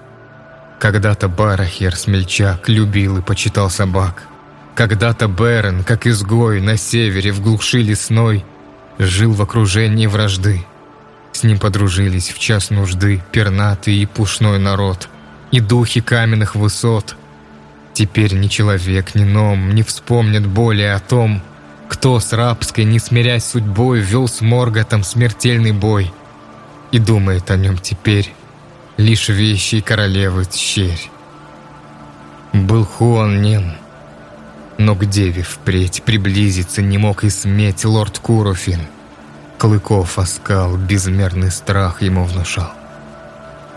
Когда-то Барахер, смельчак, любил и почитал собак. Когда-то Берен, как изгой, на севере в глуши лесной, жил в окружении вражды. С ним подружились в час нужды пернатый и пушной народ, и духи каменных высот. Теперь ни человек, ни ном не вспомнит более о том, кто с рабской, не смирясь судьбой, вел с Морготом смертельный бой и думает о нем теперь лишь вещи королевы Тщерь. Был Хуан Нен, но к деве впредь приблизиться не мог и сметь лорд Курофин. Клыков оскал, безмерный страх ему внушал.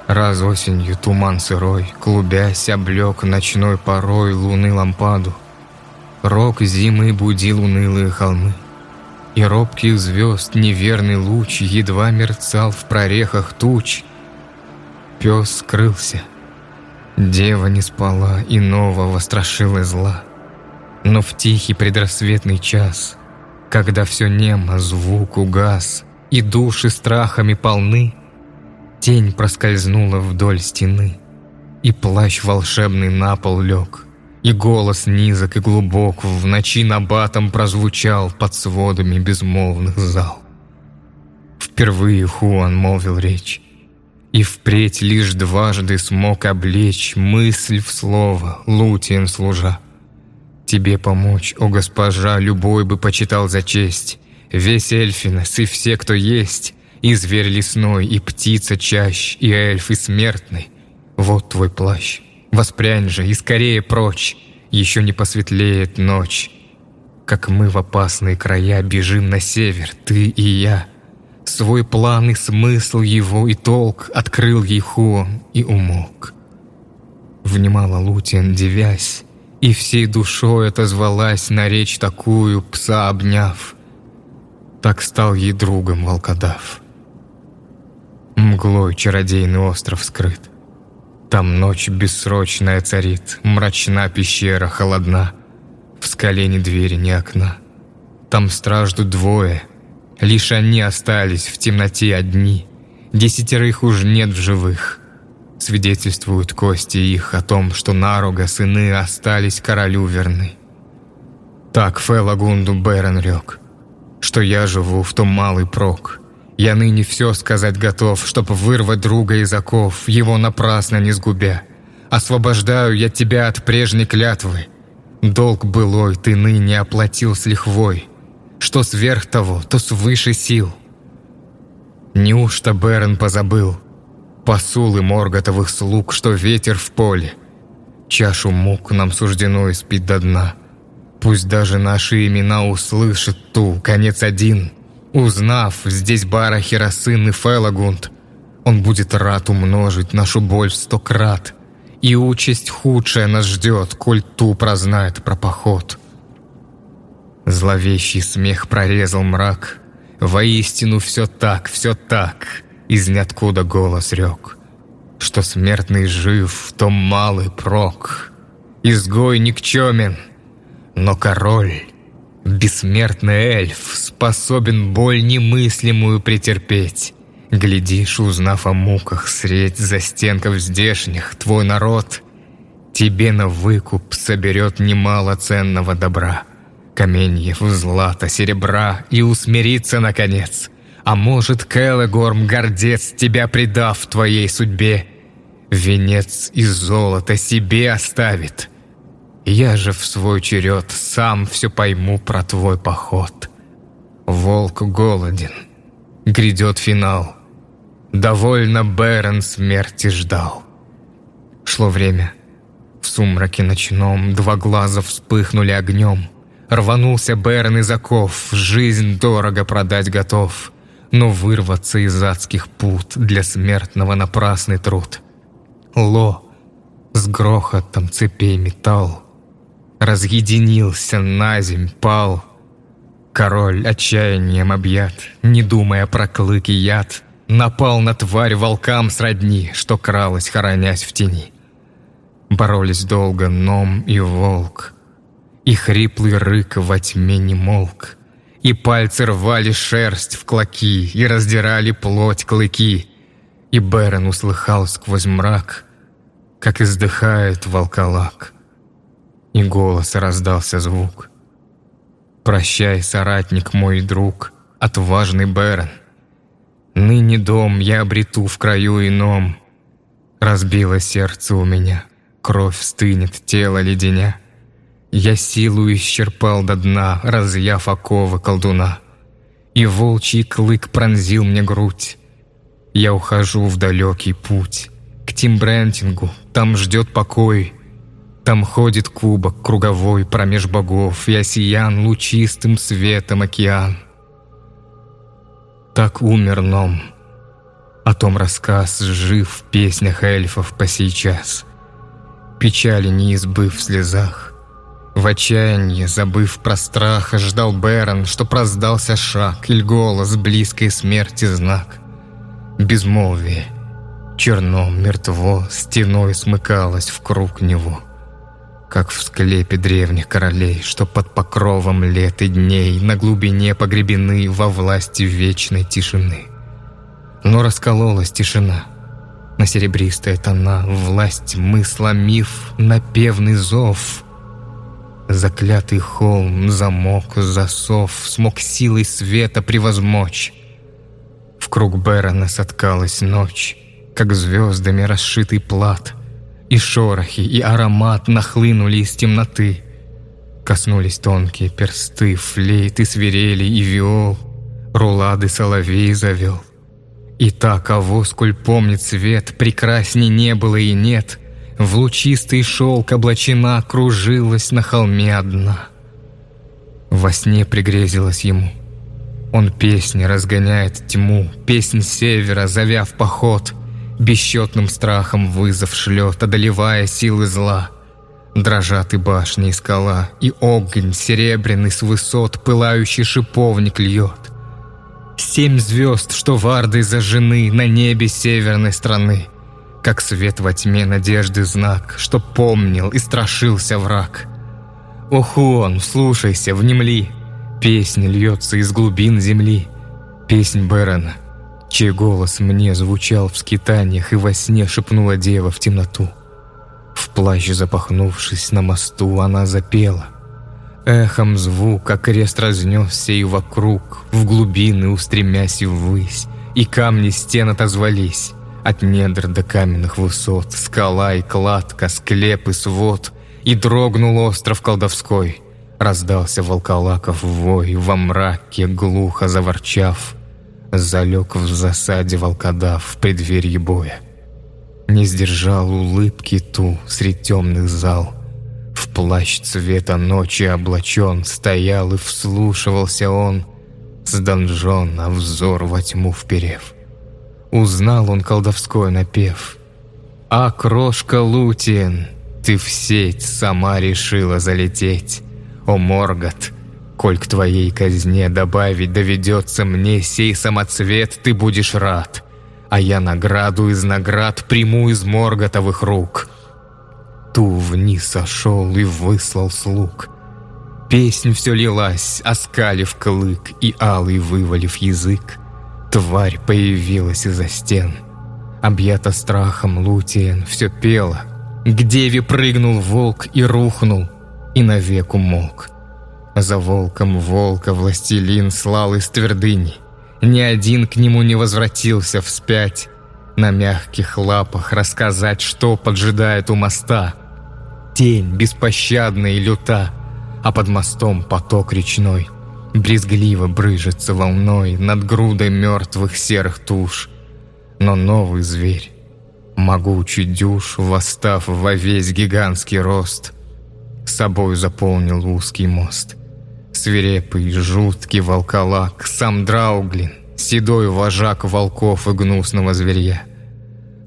Раз осенью туман сырой, клубясь, облег ночной порой луны лампаду, Рок зимы будил унылые холмы. И робких звезд неверный луч Едва мерцал в прорехах туч. Пес скрылся. Дева не спала, и нового страшила зла. Но в тихий предрассветный час, Когда все немо, звук угас, И души страхами полны, Тень проскользнула вдоль стены, И плащ волшебный на пол лег — и голос низок и глубок в ночи набатом прозвучал под сводами безмолвных зал. Впервые Хуан молвил речь, и впредь лишь дважды смог облечь мысль в слово, лутием служа. Тебе помочь, о госпожа, любой бы почитал за честь, весь Эльфинес и все, кто есть, и зверь лесной, и птица чащ, и эльф, и смертный. Вот твой плащ. Воспрянь же и скорее прочь, еще не посветлеет ночь. Как мы в опасные края бежим на север, ты и я. Свой план и смысл его и толк открыл ей Хуон и умолк. Внимала Лутин, девясь, и всей душой отозвалась на речь такую, пса обняв. Так стал ей другом волкодав. Мглой чародейный остров скрыт. Там ночь бессрочная царит, мрачна пещера, холодна. В скале ни двери, ни окна. Там страждут двое, лишь они остались в темноте одни. Десятерых уж нет в живых. Свидетельствуют кости их о том, что Наруга сыны остались королю верны. Так Фелагунду Берен рек, что я живу в том малый прок — я ныне все сказать готов, чтоб вырвать друга из оков, его напрасно не сгубя. Освобождаю я тебя от прежней клятвы. Долг былой ты ныне оплатил с лихвой. Что сверх того, то свыше сил. Неужто Берн позабыл? Посулы Морготовых слуг, что ветер в поле. Чашу мук нам суждено испить до дна. Пусть даже наши имена услышат ту, конец один — Узнав здесь Бара Херосин и Фелагунд, он будет рад умножить нашу боль в сто крат, и участь худшая нас ждет, коль ту прознает про поход. Зловещий смех прорезал мрак. Воистину все так, все так. Из ниоткуда голос рек, что смертный жив, в том малый прок. Изгой никчемен, но король Бессмертный эльф способен боль немыслимую претерпеть. Глядишь, узнав о муках средь застенков здешних, твой народ тебе на выкуп соберет немало ценного добра. Каменьев, злата, серебра и усмирится, наконец. А может, Келегорм, гордец, тебя предав твоей судьбе, Венец из золота себе оставит. Я же в свой черед сам все пойму про твой поход. Волк голоден, грядет финал. Довольно Бэрон смерти ждал. Шло время. В сумраке ночном два глаза вспыхнули огнем. Рванулся Бэрон из оков, жизнь дорого продать готов. Но вырваться из адских пут для смертного напрасный труд. Ло с грохотом цепей металл Разъединился, на земь пал. Король отчаянием объят, не думая про клык и яд, Напал на тварь волкам сродни, что кралась, хоронясь в тени. Боролись долго ном и волк, и хриплый рык во тьме не молк, и пальцы рвали шерсть в клоки, и раздирали плоть клыки, и Берен услыхал сквозь мрак, как издыхает волколак. И голос раздался звук. «Прощай, соратник мой друг, отважный Берен. Ныне дом я обрету в краю ином. Разбило сердце у меня, кровь стынет, тело леденя. Я силу исчерпал до дна, разъяв оковы колдуна. И волчий клык пронзил мне грудь. Я ухожу в далекий путь, к Тимбрентингу, там ждет покой. Там ходит кубок круговой промеж богов И осиян лучистым светом океан. Так умер Ном. О том рассказ жив в песнях эльфов по сейчас. Печали не избыв в слезах. В отчаянии, забыв про страх, ждал Берон, что проздался шаг или голос близкой смерти знак. Безмолвие, черно, мертво, стеной смыкалось в круг него — как в склепе древних королей, что под покровом лет и дней на глубине погребены во власти вечной тишины. Но раскололась тишина на серебристые тона, власть мы сломив напевный зов. Заклятый холм, замок, засов смог силой света превозмочь. В круг Берона соткалась ночь, как звездами расшитый плат — и шорохи, и аромат нахлынули из темноты. Коснулись тонкие персты, флейты, свирели и виол. Рулады соловей завел. И так, кого, сколь помнит свет, прекрасней не было и нет, В лучистый шелк облачена кружилась на холме одна. Во сне пригрезилась ему. Он песни разгоняет тьму, песнь севера, завяв поход — Бесчетным страхом вызов шлет, одолевая силы зла. Дрожат и башни, и скала, и огонь серебряный с высот пылающий шиповник льет. Семь звезд, что вардой зажжены на небе северной страны, как свет во тьме надежды знак, что помнил и страшился враг. Ох, он, слушайся, внемли, песня льется из глубин земли, песнь Бэрона, чей голос мне звучал в скитаниях и во сне шепнула дева в темноту. В плащ запахнувшись на мосту, она запела. Эхом звук окрест разнесся и вокруг, в глубины устремясь и ввысь, и камни стен отозвались. От недр до каменных высот, скала и кладка, склеп и свод, и дрогнул остров колдовской. Раздался волколаков вой во мраке, глухо заворчав — залег в засаде волкодав в преддверии боя. Не сдержал улыбки ту средь темных зал. В плащ цвета ночи облачен Стоял и вслушивался он С донжона взор во тьму вперев. Узнал он колдовской напев. «А, крошка Лутин, ты в сеть сама решила залететь. О, Моргот, Коль к твоей казне добавить доведется мне сей самоцвет, ты будешь рад, а я награду из наград приму из морготовых рук. Ту вниз сошел и выслал слуг. Песнь все лилась, оскалив клык и алый вывалив язык. Тварь появилась из-за стен. Объята страхом Лутиен все пела. К деве прыгнул волк и рухнул, и навек умолк. За волком волка властелин слал из твердыни. Ни один к нему не возвратился вспять. На мягких лапах рассказать, что поджидает у моста. Тень беспощадная и люта, а под мостом поток речной. Брезгливо брыжется волной над грудой мертвых серых туш. Но новый зверь, могучий дюш, восстав во весь гигантский рост, собой заполнил узкий мост. Свирепый, жуткий волколак, сам Драуглин, седой вожак волков и гнусного зверя.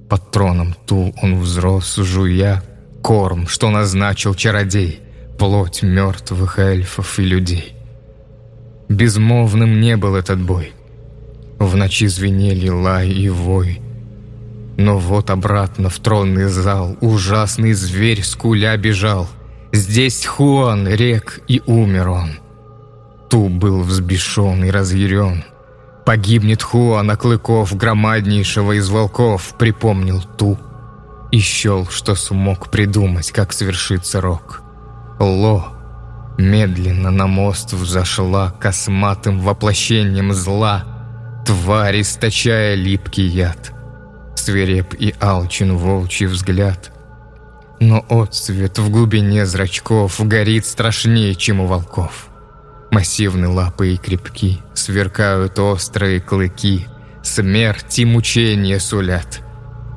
Под троном ту он взрос, жуя корм, что назначил чародей, плоть мертвых эльфов и людей. Безмолвным не был этот бой. В ночи звенели лай и вой. Но вот обратно в тронный зал ужасный зверь скуля бежал. Здесь Хуан рек и умер он. Ту был взбешен и разъярен. Погибнет Хуан, а клыков громаднейшего из волков, припомнил Ту. И щел, что смог придумать, как свершится рок. Ло медленно на мост взошла косматым воплощением зла, тварь, источая липкий яд. Свиреп и алчен волчий взгляд. Но отцвет в глубине зрачков горит страшнее, чем у волков. Массивные лапы и крепки, сверкают острые клыки, смерть и мучения сулят.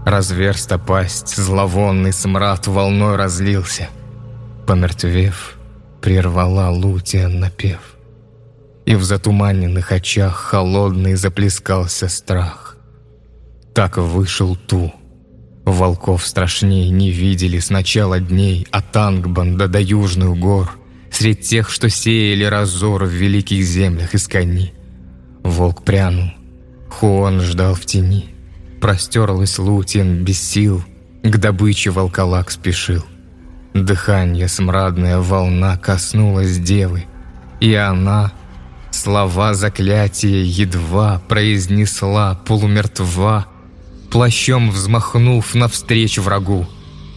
Разверста пасть, зловонный смрад волной разлился. Помертвев, прервала Лутия напев. И в затуманенных очах холодный заплескался страх. Так вышел Ту. Волков страшней не видели с начала дней от Ангбанда до южных гор — Средь тех, что сеяли разор в великих землях из кони. Волк прянул, Хуон ждал в тени. Простерлась Лутин без сил, К добыче волколак спешил. Дыхание смрадная волна коснулась девы, И она слова заклятия едва Произнесла полумертва, Плащом взмахнув навстречу врагу,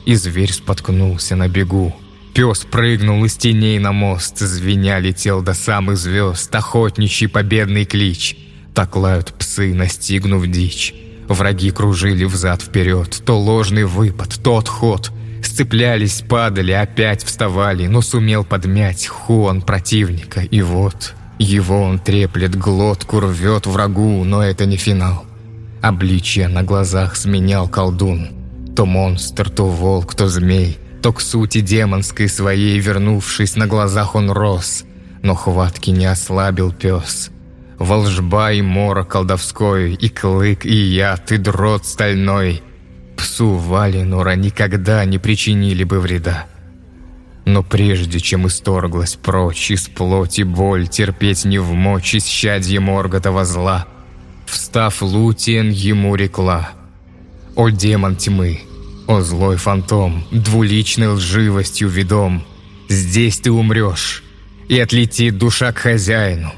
И зверь споткнулся на бегу. Пес прыгнул из теней на мост, звеня летел до самых звезд, охотничий победный клич. Так лают псы, настигнув дичь. Враги кружили взад-вперед, то ложный выпад, то отход. Сцеплялись, падали, опять вставали, но сумел подмять хуан противника. И вот его он треплет, глотку рвет врагу, но это не финал. Обличье на глазах сменял колдун. То монстр, то волк, то змей то к сути демонской своей вернувшись, на глазах он рос, но хватки не ослабил пес. Волжба и мора колдовской, и клык, и яд, и дрот стальной. Псу Валинора никогда не причинили бы вреда. Но прежде чем исторглась прочь из плоти боль, терпеть не в мочь исчадье Морготова зла, встав Лутиен ему рекла «О демон тьмы, о злой фантом, двуличной лживостью ведом, Здесь ты умрешь, и отлетит душа к хозяину.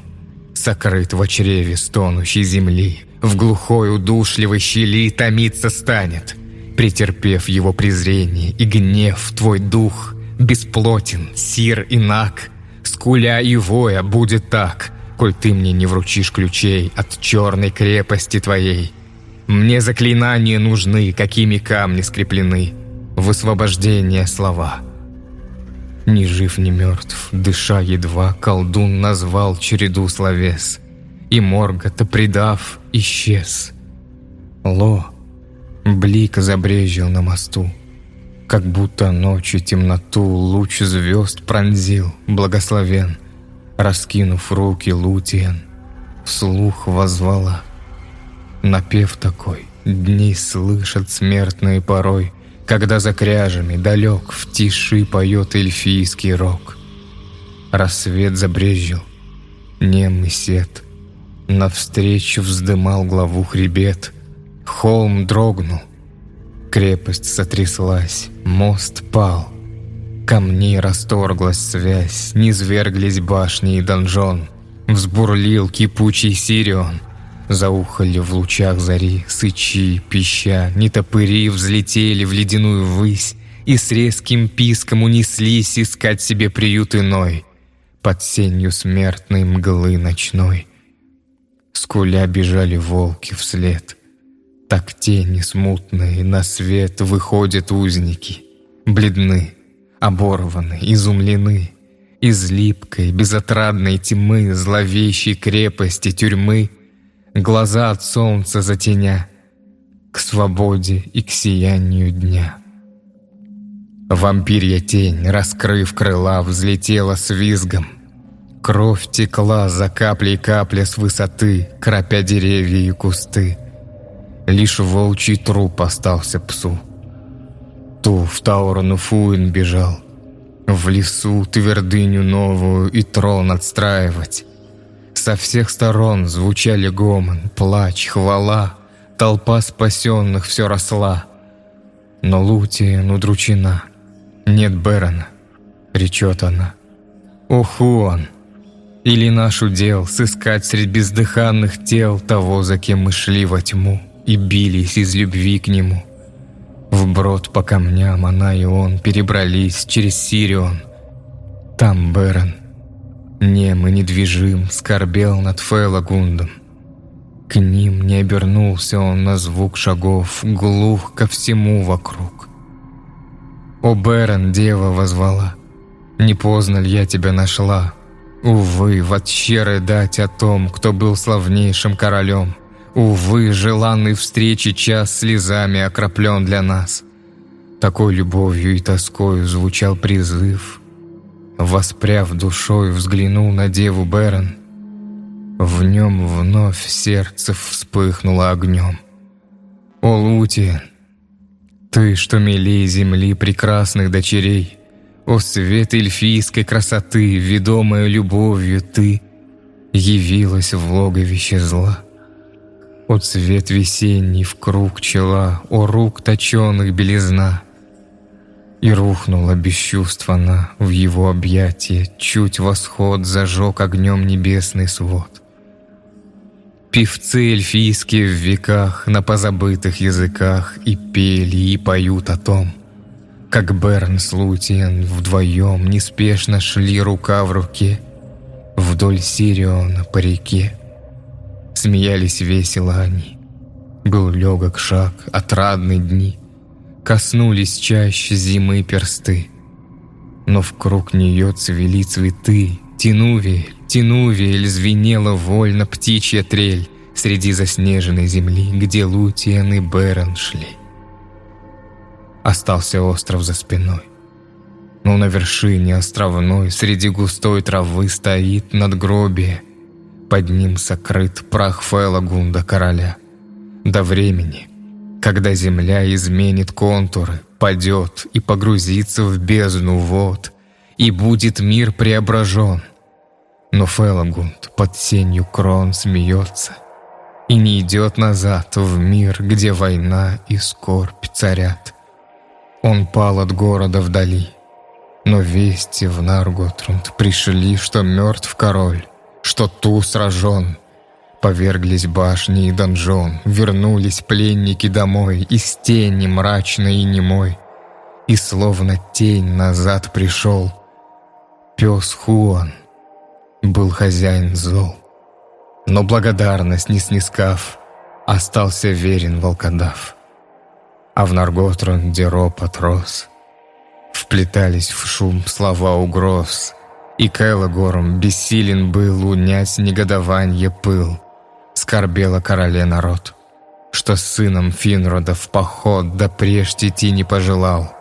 Сокрыт в чреве стонущей земли, В глухой удушливой щели томиться станет. Претерпев его презрение и гнев, твой дух Бесплотен, сир и наг, Скуля и воя будет так, Коль ты мне не вручишь ключей От черной крепости твоей. Мне заклинания нужны, какими камни скреплены. Высвобождение слова. Ни жив, ни мертв, дыша едва, колдун назвал череду словес. И Моргота, предав, исчез. Ло, блик забрежил на мосту. Как будто ночью темноту луч звезд пронзил, благословен. Раскинув руки Лутиен, вслух возвала — Напев такой, дни слышат смертные порой, Когда за кряжами далек в тиши поет эльфийский рок. Рассвет забрезжил, немый сет, Навстречу вздымал главу хребет, Холм дрогнул, крепость сотряслась, мост пал. Камней расторглась связь, низверглись башни и донжон, Взбурлил кипучий Сирион, Заухали в лучах зари сычи, пища, нетопыри взлетели в ледяную высь и с резким писком унеслись искать себе приют иной. Под сенью смертной мглы ночной. Скуля бежали волки вслед. Так тени смутные на свет выходят узники. Бледны, оборваны, изумлены. Из липкой, безотрадной тьмы зловещей крепости тюрьмы Глаза от солнца затеня К свободе и к сиянию дня. Вампирья тень, раскрыв крыла, взлетела с визгом. Кровь текла за каплей капля с высоты, кропя деревья и кусты. Лишь волчий труп остался псу. Ту в Таурonu Фуин бежал. В лесу твердыню новую и трон отстраивать. Со всех сторон звучали гомон, плач, хвала. Толпа спасенных все росла. Но Лутия удручена — «Нет Бэрона», — речет она. «Ох, он! Или наш удел сыскать средь бездыханных тел того, за кем мы шли во тьму и бились из любви к нему. Вброд по камням она и он перебрались через Сирион. Там Бэрон, нем и недвижим, скорбел над Фейлагундом. К ним не обернулся он на звук шагов, глух ко всему вокруг. «О, Берен, дева возвала, не поздно ли я тебя нашла? Увы, в отщеры дать о том, кто был славнейшим королем. Увы, желанный встречи час слезами окроплен для нас. Такой любовью и тоскою звучал призыв. Воспряв душой, взглянул на деву Берен. В нем вновь сердце вспыхнуло огнем. «О, Лутиен, ты, что милей земли прекрасных дочерей, О свет эльфийской красоты, ведомая любовью ты, Явилась в логовище зла. О цвет весенний в круг чела, О рук точеных белизна. И рухнула без чувств она в его объятия, Чуть восход зажег огнем небесный свод. Певцы эльфийские в веках на позабытых языках и пели, и поют о том, как Берн с Лутиен вдвоем неспешно шли рука в руке вдоль Сириона по реке. Смеялись весело они. Был легок шаг, отрадные дни. Коснулись чаще зимы персты. Но в круг нее цвели цветы, Тянувель, Тянувель, звенела вольно птичья трель Среди заснеженной земли, где Лутиен и Берон шли. Остался остров за спиной. Но на вершине островной Среди густой травы стоит надгробие. Под ним сокрыт прах Фелагунда короля. До времени, когда земля изменит контуры, Падет и погрузится в бездну вод — и будет мир преображен. Но Фелагунд под сенью крон смеется и не идет назад в мир, где война и скорбь царят. Он пал от города вдали, но вести в Нарготрунд пришли, что мертв король, что ту сражен. Поверглись башни и донжон, вернулись пленники домой, из тени мрачной и немой, и словно тень назад пришел — Пес Хуан был хозяин зол, но благодарность не снискав, остался верен волкодав. А в Нарготрон, где ропот рос, вплетались в шум слова угроз, и Кэллагорм бессилен был унять негодование пыл. Скорбела короле народ, что сыном Финрода в поход да прежде идти не пожелал.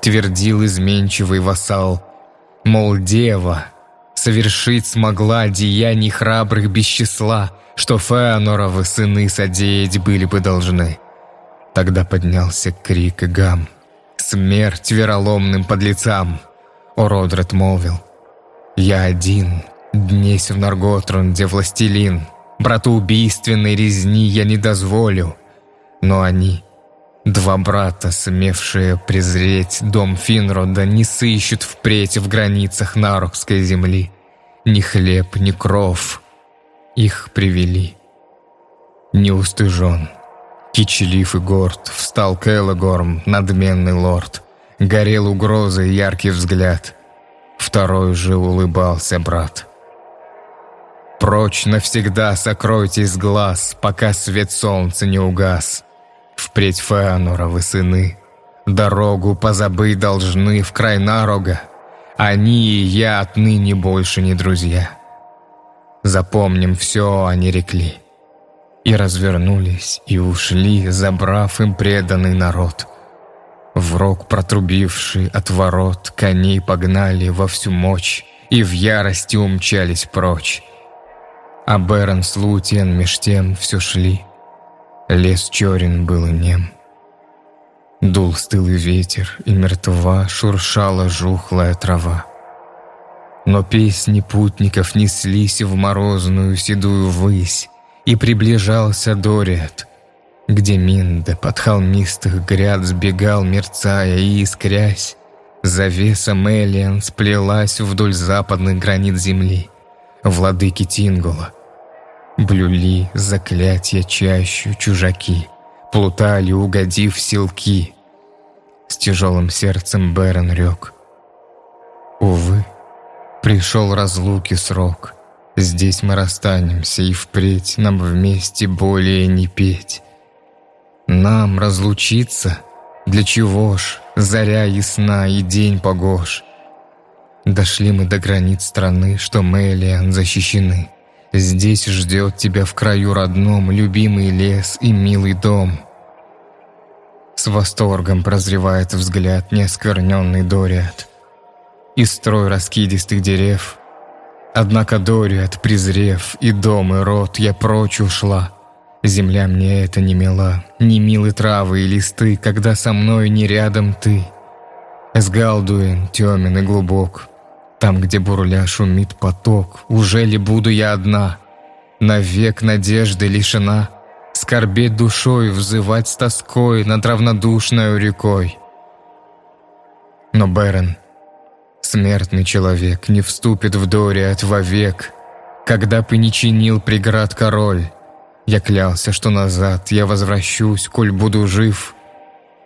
Твердил изменчивый вассал — Мол, дева совершить смогла деяний храбрых без числа, что Феоноровы сыны содеять были бы должны. Тогда поднялся крик и гам. Смерть вероломным подлецам. О, Родред молвил. Я один, днесь в Нарготрон, где властелин. Брату убийственной резни я не дозволю. Но они Два брата, смевшие презреть дом Финрода, не сыщут впредь в границах Нарокской земли. Ни хлеб, ни кров. Их привели. Не устыжен. Кичелив и горд, встал Келлогорм, надменный лорд. Горел угрозой яркий взгляд. Второй же улыбался брат. Прочь навсегда сокройтесь с глаз, пока свет солнца не угас. Впредь Феоноровы сыны дорогу позабыть должны в край Нарога. Они и я отныне больше не друзья. Запомним все, они рекли. И развернулись, и ушли, забрав им преданный народ. В рог протрубивший от ворот, коней погнали во всю мощь, и в ярости умчались прочь. А Берон с Лутиен меж тем все шли. Лес черен был нем. Дул стылый ветер, и мертва шуршала жухлая трава. Но песни путников неслись в морозную седую высь, и приближался Дориат, где Минда под холмистых гряд сбегал, мерцая и искрясь. Завеса Мелиан сплелась вдоль западных границ земли. Владыки Тингула блюли заклятия чащу чужаки, плутали, угодив в селки. С тяжелым сердцем Бэрон рёк. Увы, пришел разлуки срок. Здесь мы расстанемся, и впредь нам вместе более не петь. Нам разлучиться? Для чего ж? Заря ясна и день погож. Дошли мы до границ страны, что Мелиан защищены. Здесь ждет тебя в краю родном любимый лес и милый дом. С восторгом прозревает взгляд неоскверненный Дориат. И строй раскидистых дерев. Однако Дориат, презрев и дом, и род, я прочь ушла. Земля мне это не мила, ни милы травы и листы, когда со мной не рядом ты. Эсгалдуин темен и глубок, там, где бурля шумит поток, уже ли буду я одна? Навек надежды лишена, Скорбеть душой, взывать с тоской Над равнодушной рекой. Но Берен, смертный человек, Не вступит в Дориат вовек, Когда бы не чинил преград король. Я клялся, что назад я возвращусь, Коль буду жив,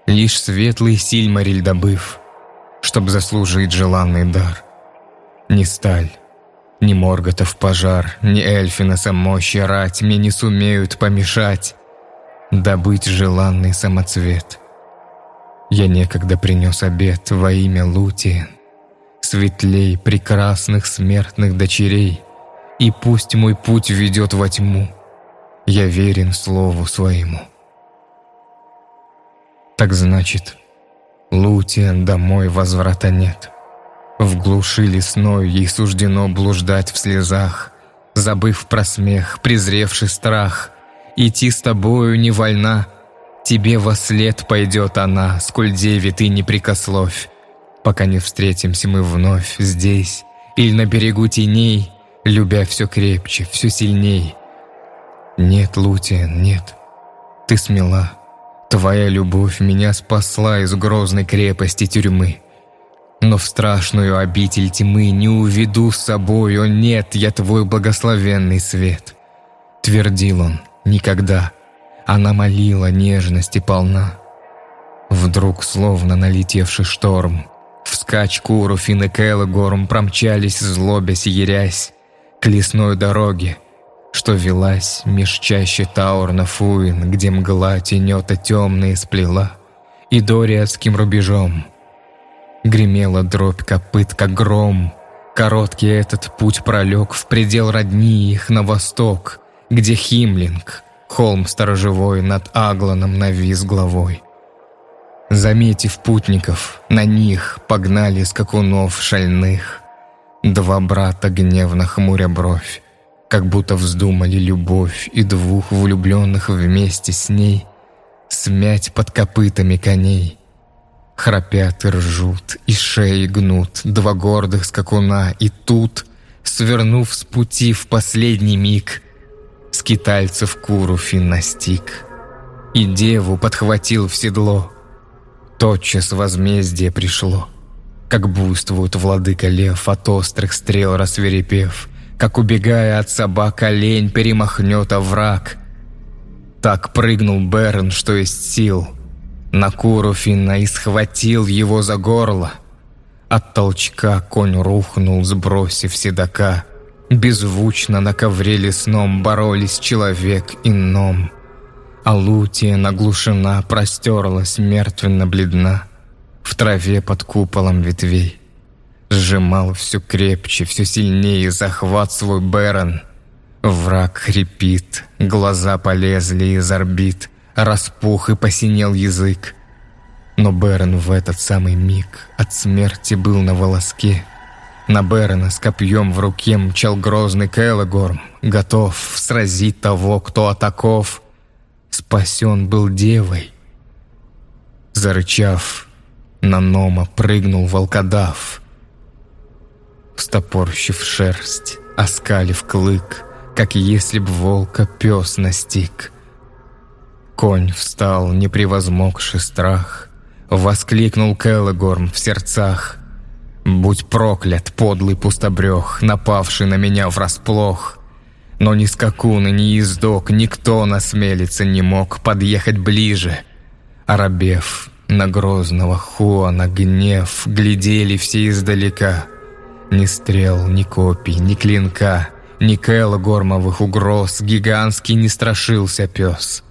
Лишь светлый Сильмариль добыв, Чтоб заслужить желанный дар. Не сталь, ни Морготов пожар, ни Эльфина самощи рать Мне не сумеют помешать добыть желанный самоцвет. Я некогда принес обед во имя Лутиен, Светлей прекрасных смертных дочерей, И пусть мой путь ведет во тьму, Я верен слову своему. Так значит, Лутиен домой возврата нет — в глуши лесной ей суждено блуждать в слезах, Забыв про смех, презревший страх. Идти с тобою не вольна, Тебе во след пойдет она, Сколь деви ты не прикословь. Пока не встретимся мы вновь здесь Или на берегу теней, Любя все крепче, все сильней. Нет, Лутиен, нет, ты смела. Твоя любовь меня спасла из грозной крепости тюрьмы. Но в страшную обитель тьмы не уведу с собой, нет, я твой благословенный свет. Твердил он, никогда. Она молила, нежности полна. Вдруг, словно налетевший шторм, Вскачь Куру, Фин и гором промчались, злобясь и ярясь, К лесной дороге, что велась меж чаще Таурна Фуин, Где мгла тенета темные сплела, и Дориатским рубежом — Гремела дробь копыт, как гром. Короткий этот путь пролег в предел родни их на восток, где Химлинг, холм сторожевой над Агланом навис главой. Заметив путников, на них погнали скакунов шальных. Два брата гневно хмуря бровь, как будто вздумали любовь и двух влюбленных вместе с ней смять под копытами коней — Храпят и ржут, и шеи гнут Два гордых скакуна, и тут, Свернув с пути в последний миг, Скитальцев куру фин настиг, И деву подхватил в седло. Тотчас возмездие пришло, Как буйствует владыка лев От острых стрел рассверепев, Как, убегая от собак, олень Перемахнет овраг. Так прыгнул Берн, что есть сил — на Куруфина и схватил его за горло. От толчка конь рухнул, сбросив седока. Беззвучно на ковре лесном боролись человек и ном. А Лутия наглушена, простерлась, мертвенно-бледна, В траве под куполом ветвей. Сжимал все крепче, все сильнее захват свой Бэрон. Враг хрипит, глаза полезли из орбит, Распух и посинел язык. Но Бэрон в этот самый миг от смерти был на волоске. На Бэрона с копьем в руке мчал грозный Келлогорм, готов сразить того, кто атаков. Спасен был девой. Зарычав, на Нома прыгнул волкодав. Встопорщив шерсть, оскалив клык, как если б волка пес настиг. Конь встал, не превозмогший страх, Воскликнул Келлогорм в сердцах. «Будь проклят, подлый пустобрех, напавший на меня врасплох!» Но ни скакун и ни ездок, никто насмелиться не мог подъехать ближе. Арабев на грозного Хуана гнев глядели все издалека. Ни стрел, ни копий, ни клинка, ни Кэлла гормовых угроз гигантский не страшился пес.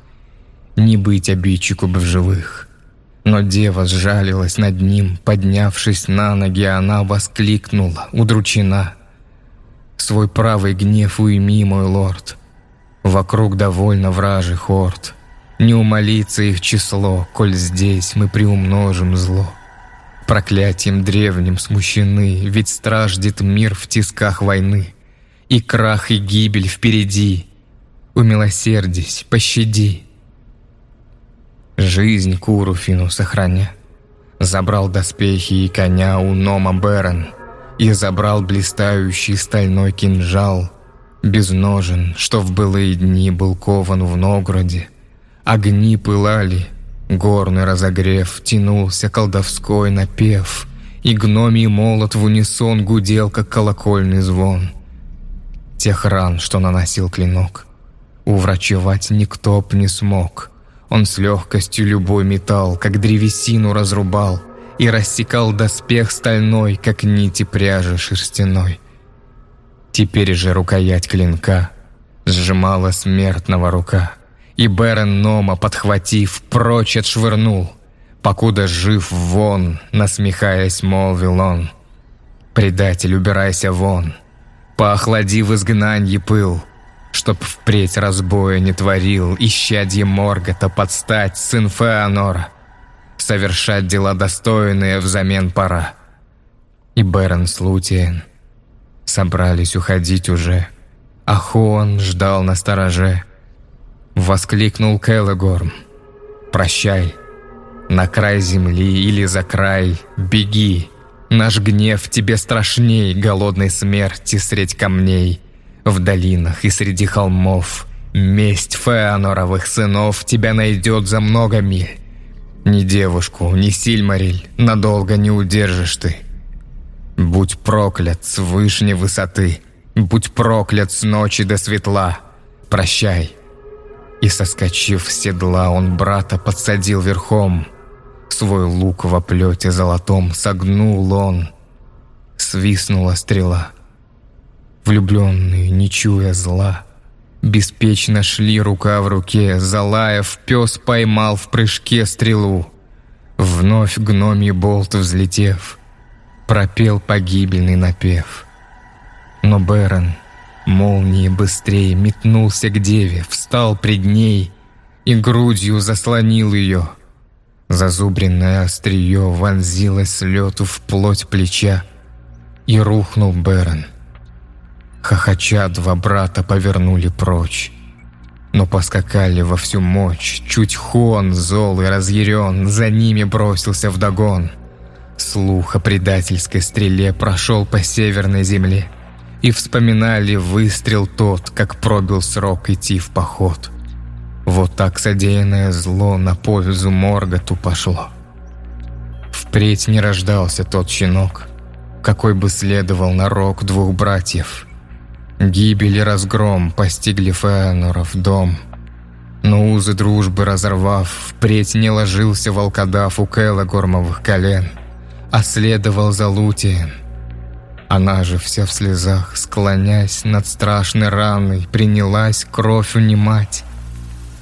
Не быть обидчику бы в живых — но дева сжалилась над ним, поднявшись на ноги, она воскликнула, удручена. «Свой правый гнев уйми, мой лорд. Вокруг довольно вражий хорд. Не умолится их число, коль здесь мы приумножим зло. Проклятием древним смущены, ведь страждет мир в тисках войны. И крах, и гибель впереди. Умилосердись, пощади». Жизнь Куруфину сохраня. Забрал доспехи и коня у Нома Берон И забрал блистающий стальной кинжал Без ножен, что в былые дни был кован в Новгороде Огни пылали, горный разогрев Тянулся колдовской напев И гномий молот в унисон гудел, как колокольный звон. Тех ран, что наносил клинок Уврачевать никто б не смог — он с легкостью любой металл, как древесину разрубал, и рассекал доспех стальной, как нити пряжи шерстяной. Теперь же рукоять клинка сжимала смертного рука, и Берен Нома, подхватив, прочь отшвырнул, покуда жив вон, насмехаясь, молвил он. «Предатель, убирайся вон, поохлади в изгнанье пыл, Чтоб впредь разбоя не творил, исчадье Моргота подстать сын Феонора. Совершать дела достойные взамен пора. И Берон с Лутиен собрались уходить уже, а Хуан ждал на стороже. Воскликнул Келлогорм. «Прощай, на край земли или за край, беги!» Наш гнев тебе страшней голодной смерти средь камней. В долинах и среди холмов месть Феоноровых сынов тебя найдет за много миль. Ни девушку, ни Сильмариль надолго не удержишь ты. Будь проклят с вышней высоты, будь проклят с ночи до светла. Прощай. И соскочив с седла, он брата подсадил верхом. Свой лук в оплете золотом согнул он. Свистнула стрела — Влюбленные, не чуя зла, беспечно шли рука в руке, залаев пес поймал в прыжке стрелу. Вновь гномий болт взлетев, пропел погибельный напев. Но Бэрон, молнией быстрее, метнулся к деве, встал пред ней и грудью заслонил ее. Зазубренное острие вонзилось лету в плоть плеча, и рухнул Бэрон. Хохоча два брата повернули прочь. Но поскакали во всю мощь, чуть хон, зол и разъярен, за ними бросился вдогон. Слух о предательской стреле прошел по северной земле, и вспоминали выстрел тот, как пробил срок идти в поход. Вот так содеянное зло на пользу Морготу пошло. Впредь не рождался тот щенок, какой бы следовал на рог двух братьев – Гибель и разгром постигли Феаноров дом. Но узы дружбы разорвав, впредь не ложился волкодав у Кэлла гормовых колен, а следовал за Лутием. Она же вся в слезах, склонясь над страшной раной, принялась кровь унимать.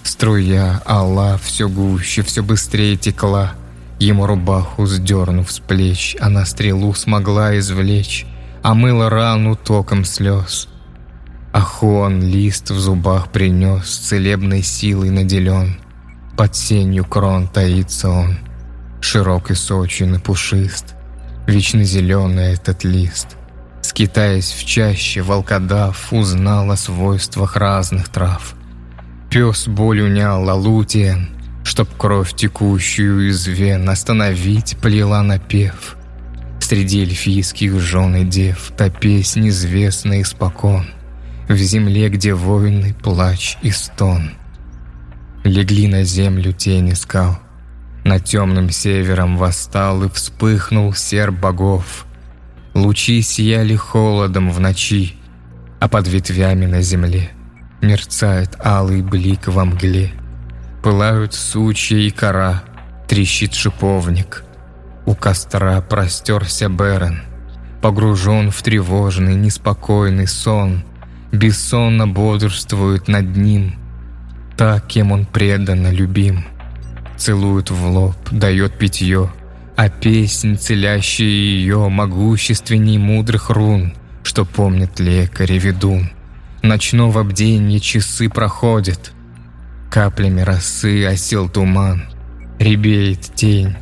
Струя Алла все гуще, все быстрее текла. Ему рубаху сдернув с плеч, она стрелу смогла извлечь, омыла рану током слез. Ахон лист в зубах принес, целебной силой наделен. Под сенью крон таится он, широк и сочен пушист, Вечно зеленый этот лист. Скитаясь в чаще, волкодав узнал о свойствах разных трав. Пес боль унял Лалутиен, чтоб кровь текущую из вен остановить, плела напев. Среди эльфийских жен и дев та песнь известна испокон — в земле, где войны, плач и стон. Легли на землю тени скал, над темным севером восстал и вспыхнул серп богов. Лучи сияли холодом в ночи, а под ветвями на земле мерцает алый блик во мгле. Пылают сучья и кора, трещит шиповник. У костра простерся Берен, погружен в тревожный, неспокойный сон — бессонно бодрствует над ним. Так, кем он преданно любим. Целует в лоб, дает питье, а песнь, целящая ее, могущественней мудрых рун, что помнит лекарь и ведун. Ночного бденья часы проходят, каплями росы осел туман, ребеет тень,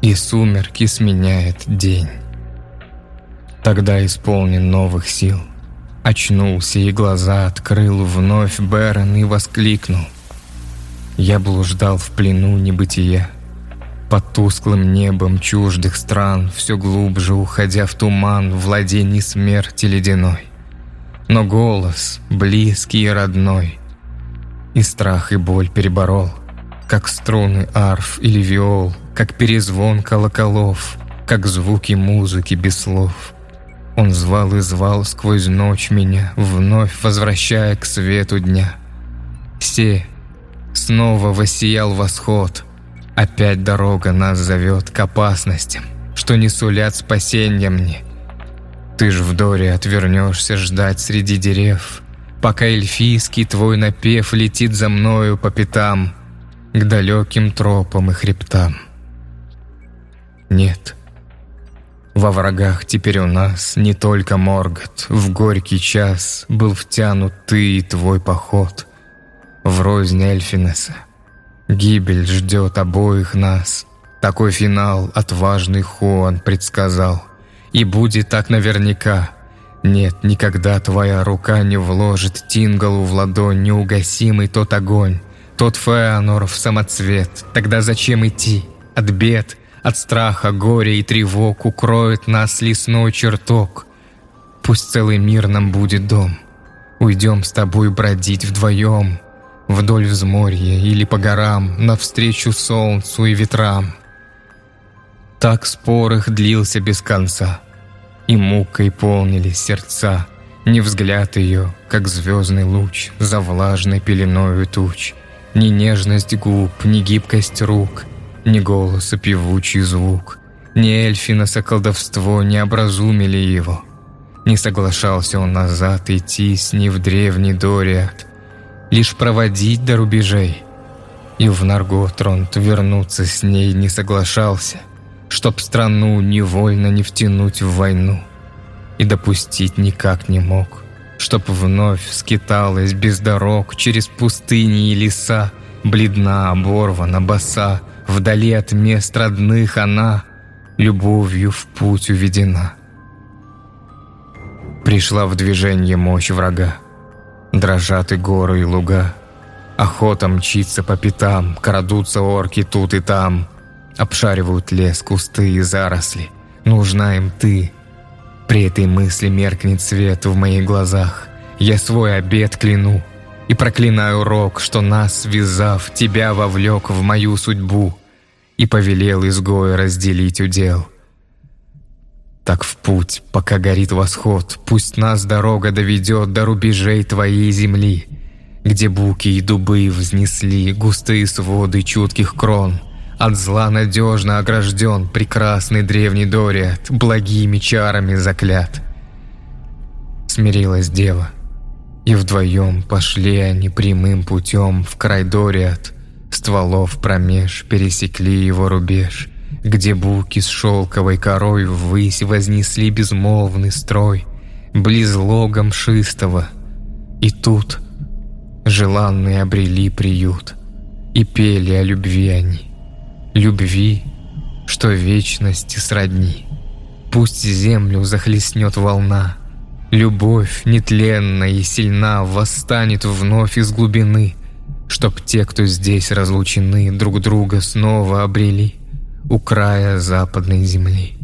и сумерки сменяет день. Тогда исполнен новых сил — Очнулся и глаза открыл вновь Бэрон и воскликнул. Я блуждал в плену небытия, Под тусклым небом чуждых стран, Все глубже уходя в туман Владений смерти ледяной. Но голос, близкий и родной, И страх и боль переборол, Как струны арф или виол, Как перезвон колоколов, Как звуки музыки без слов — он звал и звал сквозь ночь меня, вновь возвращая к свету дня. Все, снова воссиял восход, опять дорога нас зовет к опасностям, что не сулят спасения мне. Ты ж в доре отвернешься ждать среди дерев, пока эльфийский твой напев летит за мною по пятам, к далеким тропам и хребтам. Нет, во врагах теперь у нас не только Моргот. В горький час был втянут ты и твой поход. В рознь Эльфинеса. Гибель ждет обоих нас. Такой финал отважный Хуан предсказал. И будет так наверняка. Нет, никогда твоя рука не вложит Тингалу в ладонь неугасимый тот огонь, тот Феоноров самоцвет. Тогда зачем идти? От бед — от страха, горя и тревог укроет нас лесной чертог. Пусть целый мир нам будет дом. Уйдем с тобой бродить вдвоем, Вдоль взморья или по горам, Навстречу солнцу и ветрам. Так спор их длился без конца, И мукой полнились сердца, Ни взгляд ее, как звездный луч, За влажной пеленою туч, Ни нежность губ, ни гибкость рук — ни голос, а певучий звук, ни эльфиноса колдовство не образумили его. Не соглашался он назад идти с ней в древний Дориат, лишь проводить до рубежей. И в Нарготронт вернуться с ней не соглашался, чтоб страну невольно не втянуть в войну. И допустить никак не мог, чтоб вновь скиталась без дорог через пустыни и леса, бледна, оборвана, боса, Вдали от мест родных она Любовью в путь уведена. Пришла в движение мощь врага. Дрожат и горы, и луга. Охота мчится по пятам, Крадутся орки тут и там. Обшаривают лес, кусты и заросли. Нужна им ты. При этой мысли меркнет свет в моих глазах. Я свой обед кляну. И проклинаю рок, что нас, связав, тебя вовлек в мою судьбу и повелел изгоя разделить удел. Так в путь, пока горит восход, пусть нас дорога доведет до рубежей твоей земли, где буки и дубы взнесли густые своды чутких крон. От зла надежно огражден прекрасный древний Дориат, благими чарами заклят — смирилась дева. И вдвоем пошли они прямым путем в край Дориат, стволов промеж пересекли его рубеж, где буки с шелковой корой ввысь вознесли безмолвный строй, близ лога мшистого. И тут желанные обрели приют, и пели о любви они, любви, что вечности сродни. Пусть землю захлестнет волна, Любовь нетленная и сильна Восстанет вновь из глубины, Чтоб те, кто здесь разлучены, Друг друга снова обрели У края западной земли.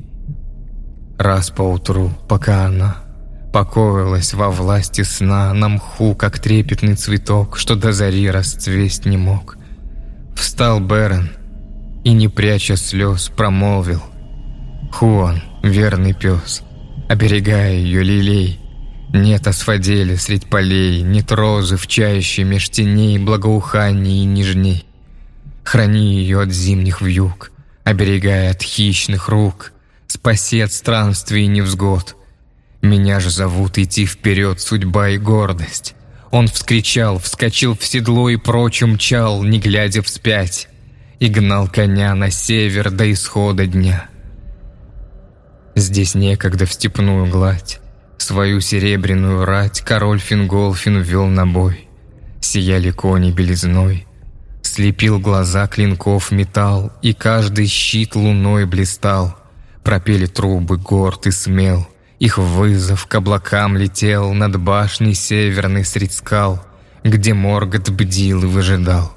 Раз поутру, пока она Покоилась во власти сна На мху, как трепетный цветок, Что до зари расцвесть не мог, Встал Берен и, не пряча слез, промолвил Хуан, верный пес — оберегая ее лилей. Нет асфадели средь полей, нет розы в чаще меж теней благоуханий и нежней. Храни ее от зимних вьюг, оберегая от хищных рук, спаси от странствий и невзгод. Меня же зовут идти вперед судьба и гордость. Он вскричал, вскочил в седло и прочь умчал, не глядя вспять, и гнал коня на север до исхода дня. Здесь некогда в степную гладь Свою серебряную рать Король Финголфин вел на бой. Сияли кони белизной, Слепил глаза клинков металл, И каждый щит луной блистал. Пропели трубы горд и смел, Их вызов к облакам летел Над башней северной средь скал, Где Моргот бдил и выжидал.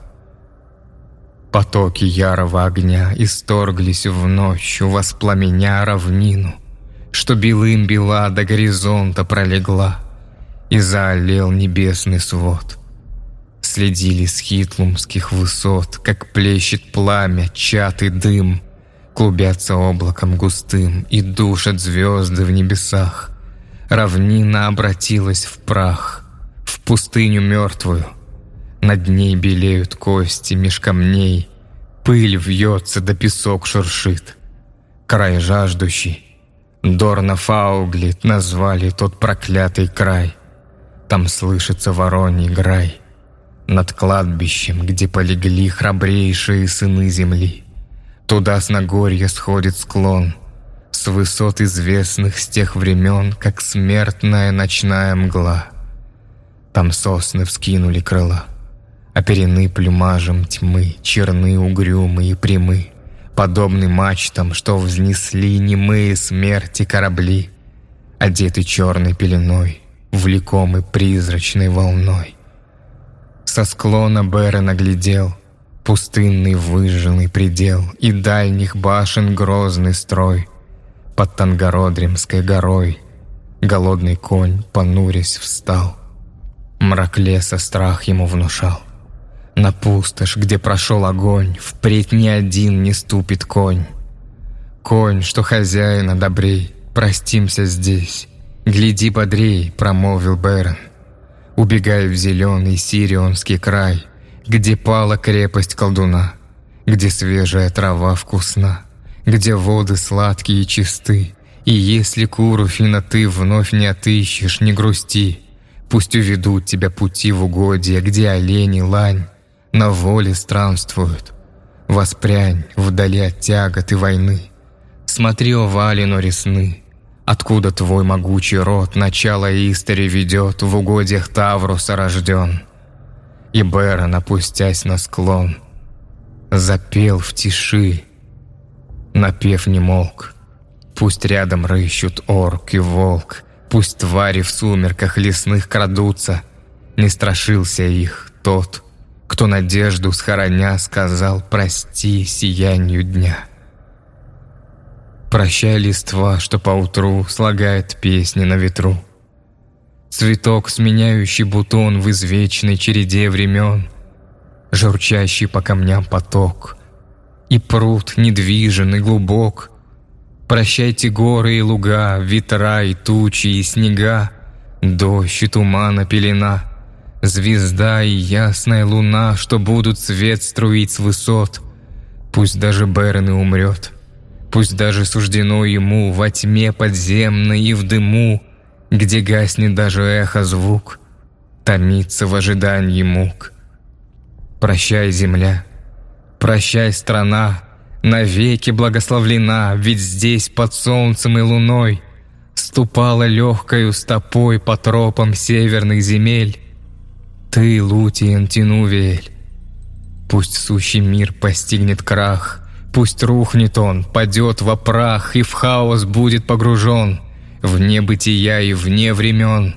Потоки ярого огня исторглись в ночь, воспламеня равнину, Что белым бела до горизонта пролегла, И заолел небесный свод. Следили с хитлумских высот, Как плещет пламя, чат и дым, Клубятся облаком густым И душат звезды в небесах. Равнина обратилась в прах, В пустыню мертвую — над ней белеют кости меж камней, Пыль вьется да песок шуршит. Край жаждущий, Дорна Фауглит назвали тот проклятый край. Там слышится вороний грай. Над кладбищем, где полегли храбрейшие сыны земли. Туда с Нагорья сходит склон, С высот известных с тех времен, Как смертная ночная мгла. Там сосны вскинули крыла — Оперены плюмажем тьмы, черны, угрюмы и прямы, Подобны мачтам, что взнесли немые смерти корабли, Одеты черной пеленой, влекомы призрачной волной. Со склона Берен оглядел Пустынный выжженный предел И дальних башен грозный строй. Под Тангародримской горой Голодный конь, понурясь, встал. Мрак леса страх ему внушал. На пустошь, где прошел огонь, Впредь ни один не ступит конь. Конь, что хозяина добрей, Простимся здесь. Гляди бодрей, промолвил Бэрон. Убегай в зеленый сирионский край, Где пала крепость колдуна, Где свежая трава вкусна, Где воды сладкие и чисты, И если Куруфина ты вновь не отыщешь, не грусти, Пусть уведут тебя пути в угодья, Где олени, лань, на воле странствуют. Воспрянь вдали от тягот и войны. Смотри, о Валино ресны, Откуда твой могучий род Начало истори ведет В угодьях Тавруса рожден. И Берон, опустясь на склон, Запел в тиши, напев не молк. Пусть рядом рыщут орк и волк, Пусть твари в сумерках лесных крадутся, Не страшился их тот, кто надежду схороня сказал «прости сиянию дня». Прощай, листва, что поутру слагает песни на ветру. Цветок, сменяющий бутон в извечной череде времен, Журчащий по камням поток, И пруд недвижен и глубок. Прощайте горы и луга, ветра и тучи и снега, Дождь и тумана пелена — Звезда и ясная луна, что будут свет струить с высот. Пусть даже Берн и умрет. Пусть даже суждено ему во тьме подземной и в дыму где гаснет даже эхо звук, томится в ожидании мук. Прощай, земля, прощай, страна, навеки благословлена, ведь здесь под солнцем и луной ступала легкою стопой по тропам северных земель. Ты, Лутиен Тинувель, пусть сущий мир постигнет крах, пусть рухнет он, падет во прах и в хаос будет погружен, вне бытия и вне времен.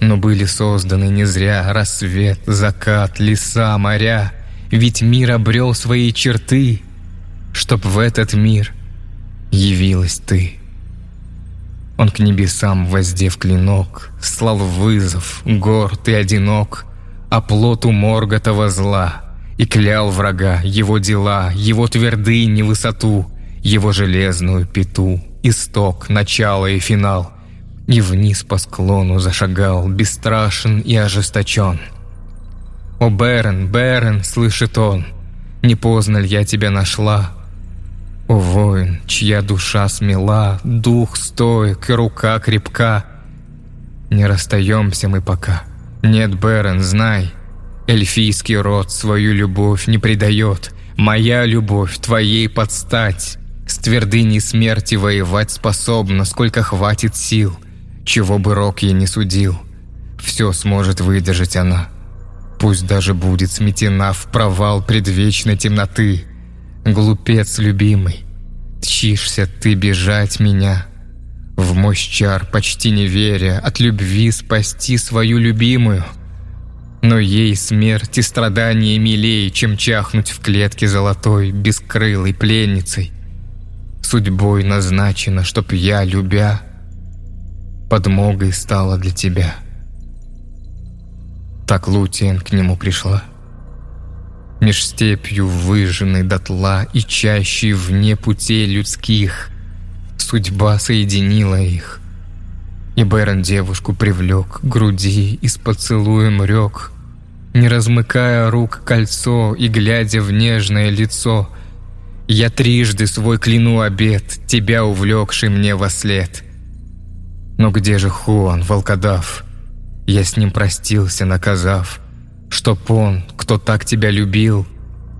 Но были созданы не зря рассвет, закат, леса, моря, ведь мир обрел свои черты, чтоб в этот мир явилась ты. Он к небесам, воздев клинок, Слал вызов, горд и одинок, Оплоту Морготова зла, И клял врага его дела, Его твердыни высоту, Его железную пету, Исток, начало и финал, И вниз по склону зашагал, Бесстрашен и ожесточен. «О, Берен, Берен!» — слышит он, «Не поздно ли я тебя нашла?» О воин, чья душа смела, дух стоек и рука крепка. Не расстаемся мы пока. Нет, Берен, знай, эльфийский род свою любовь не предает. Моя любовь твоей подстать. С твердыней смерти воевать способна, сколько хватит сил. Чего бы рок ей не судил, все сможет выдержать она. Пусть даже будет сметена в провал предвечной темноты. Глупец любимый, тчишься ты бежать меня. В мощь чар, почти не веря, от любви спасти свою любимую. Но ей смерть и страдания милей, чем чахнуть в клетке золотой, бескрылой пленницей. Судьбой назначено, чтоб я, любя, подмогой стала для тебя. Так Лутиен к нему пришла меж степью выжженной дотла и чаще вне путей людских. Судьба соединила их. И Бэрон девушку привлек груди и с поцелуем рек, не размыкая рук кольцо и глядя в нежное лицо. Я трижды свой кляну обед, тебя увлекший мне во след. Но где же Хуан, волкодав? Я с ним простился, наказав — Чтоб он, кто так тебя любил,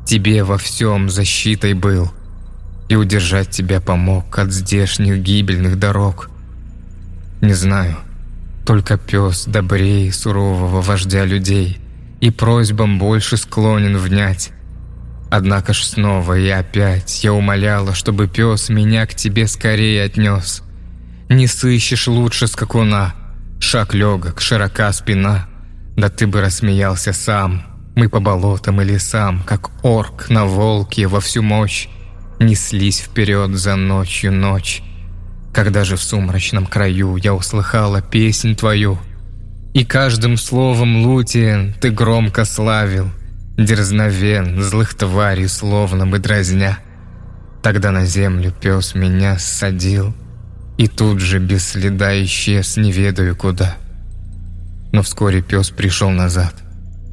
тебе во всем защитой был и удержать тебя помог от здешних гибельных дорог. Не знаю, только пес добрее сурового вождя людей и просьбам больше склонен внять. Однако ж снова и опять я умоляла, чтобы пес меня к тебе скорее отнес. Не сыщешь лучше скакуна, шаг легок, широка спина — да ты бы рассмеялся сам. Мы по болотам и лесам, как орк на волке во всю мощь, неслись вперед за ночью ночь. Когда же в сумрачном краю я услыхала песнь твою, и каждым словом, Лутиен, ты громко славил, дерзновен, злых тварей словно бы дразня. Тогда на землю пес меня ссадил, и тут же без следа исчез, не ведаю куда. Но вскоре пес пришел назад.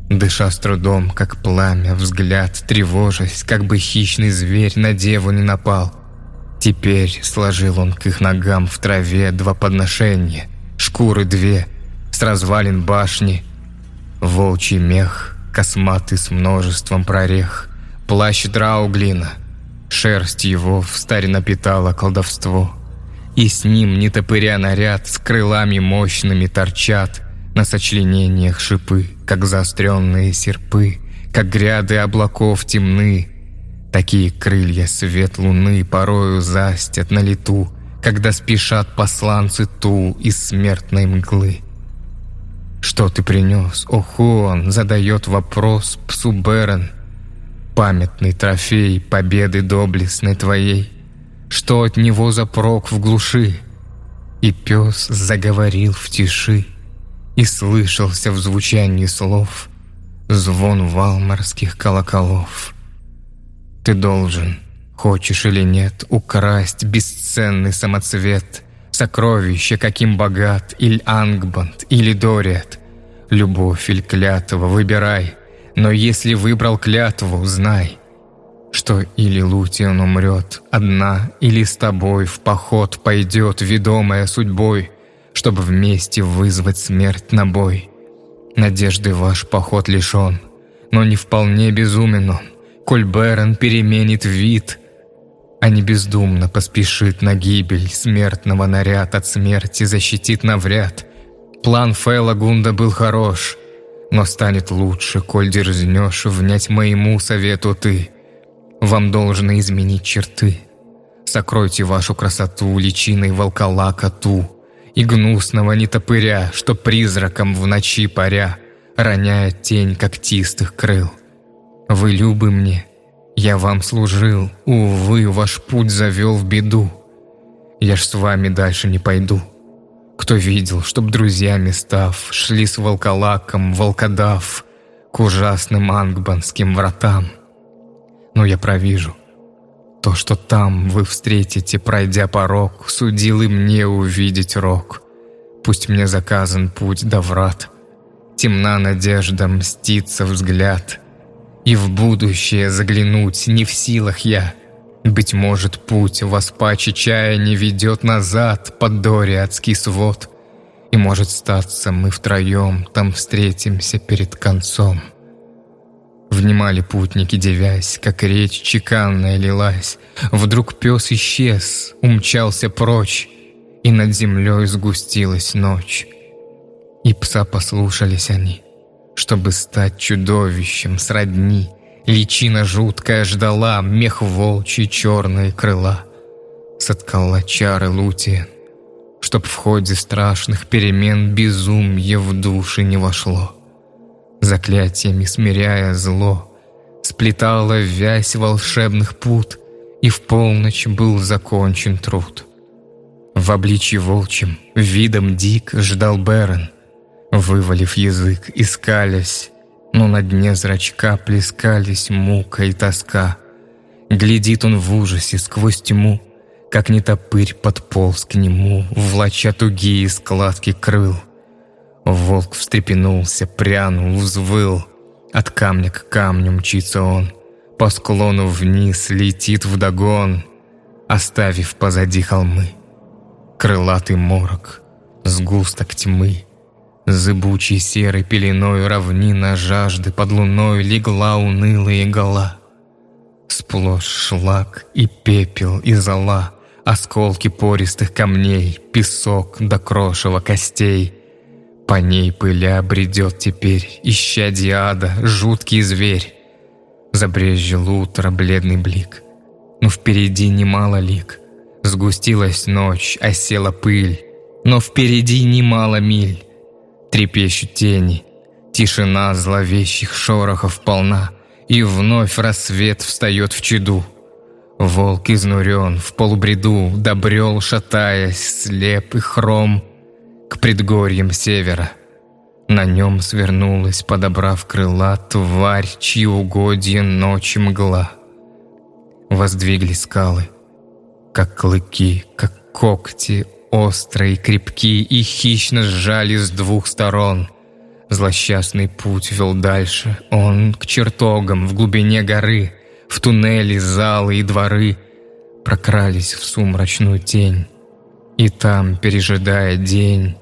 Дыша с трудом, как пламя, взгляд, тревожась, как бы хищный зверь на деву не напал. Теперь сложил он к их ногам в траве два подношения, шкуры две, с развалин башни, волчий мех, косматый с множеством прорех, плащ Драуглина, шерсть его в старе напитала колдовство. И с ним нетопыря наряд с крылами мощными торчат — на сочленениях шипы, как заостренные серпы, как гряды облаков темны. Такие крылья свет луны порою застят на лету, когда спешат посланцы ту из смертной мглы. «Что ты принес, о Хуан?» — задает вопрос псу Берен. «Памятный трофей победы доблестной твоей. Что от него за прок в глуши?» И пес заговорил в тиши и слышался в звучании слов звон валмарских колоколов. Ты должен, хочешь или нет, украсть бесценный самоцвет, сокровище, каким богат или Ангбанд, или Дориат. Любовь или клятва, выбирай, но если выбрал клятву, знай, что или Лутион умрет одна, или с тобой в поход пойдет, ведомая судьбой — чтобы вместе вызвать смерть на бой. Надежды ваш поход лишен, но не вполне безумен он, коль Берон переменит вид, а не бездумно поспешит на гибель смертного наряд от смерти защитит навряд. План Фейла Гунда был хорош, но станет лучше, коль дерзнешь внять моему совету ты. Вам должно изменить черты. Сокройте вашу красоту личиной волколака ту и гнусного нетопыря, что призраком в ночи паря роняет тень когтистых крыл. Вы любы мне, я вам служил, увы, ваш путь завел в беду. Я ж с вами дальше не пойду. Кто видел, чтоб друзьями став, шли с волколаком волкодав к ужасным ангбанским вратам? Но я провижу, то, что там вы встретите, пройдя порог, Судил и мне увидеть рок. Пусть мне заказан путь до врат. Темна надежда, мстится взгляд. И в будущее заглянуть не в силах я. Быть может, путь вас паче чая не ведет назад Под дориатский свод. И может статься мы втроем Там встретимся перед концом. Внимали путники, девясь, как речь чеканная лилась. Вдруг пес исчез, умчался прочь, и над землей сгустилась ночь. И пса послушались они, чтобы стать чудовищем сродни. Личина жуткая ждала, мех волчий черные крыла. Соткала чары Лутиен, чтоб в ходе страшных перемен безумье в души не вошло заклятиями смиряя зло, сплетала вязь волшебных пут, и в полночь был закончен труд. В обличье волчьем, видом дик ждал Берен, вывалив язык, искалясь, но на дне зрачка плескались мука и тоска. Глядит он в ужасе сквозь тьму, как нетопырь подполз к нему, влача тугие складки крыл — Волк встрепенулся, прянул, взвыл. От камня к камню мчится он. По склону вниз летит вдогон, Оставив позади холмы. Крылатый морок, сгусток тьмы. Зыбучей серой пеленой равнина жажды Под луной легла унылая гола. Сплошь шлак и пепел и зола, Осколки пористых камней, Песок до крошева костей — по ней пыля бредет теперь, ища диада, жуткий зверь. Забрезжил утро бледный блик, но впереди немало лик. Сгустилась ночь, осела пыль, но впереди немало миль. Трепещут тени, тишина зловещих шорохов полна, и вновь рассвет встает в чаду. Волк изнурен, в полубреду, добрел, шатаясь, слеп и хром — к предгорьям севера. На нем свернулась, подобрав крыла, тварь, чьи угодья ночи мгла. Воздвигли скалы, как клыки, как когти, острые, крепкие и хищно сжали с двух сторон. Злосчастный путь вел дальше, он к чертогам в глубине горы, в туннели, залы и дворы прокрались в сумрачную тень. И там, пережидая день,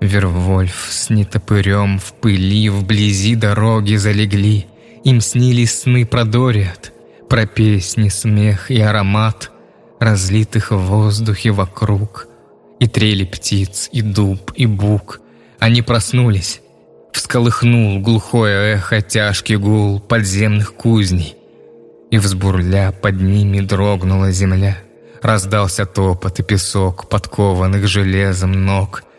Вервольф с нетопырем в пыли вблизи дороги залегли. Им снились сны про Дориат, про песни, смех и аромат, разлитых в воздухе вокруг. И трели птиц, и дуб, и бук. Они проснулись. Всколыхнул глухое эхо тяжкий гул подземных кузней. И взбурля под ними дрогнула земля. Раздался топот и песок подкованных железом ног —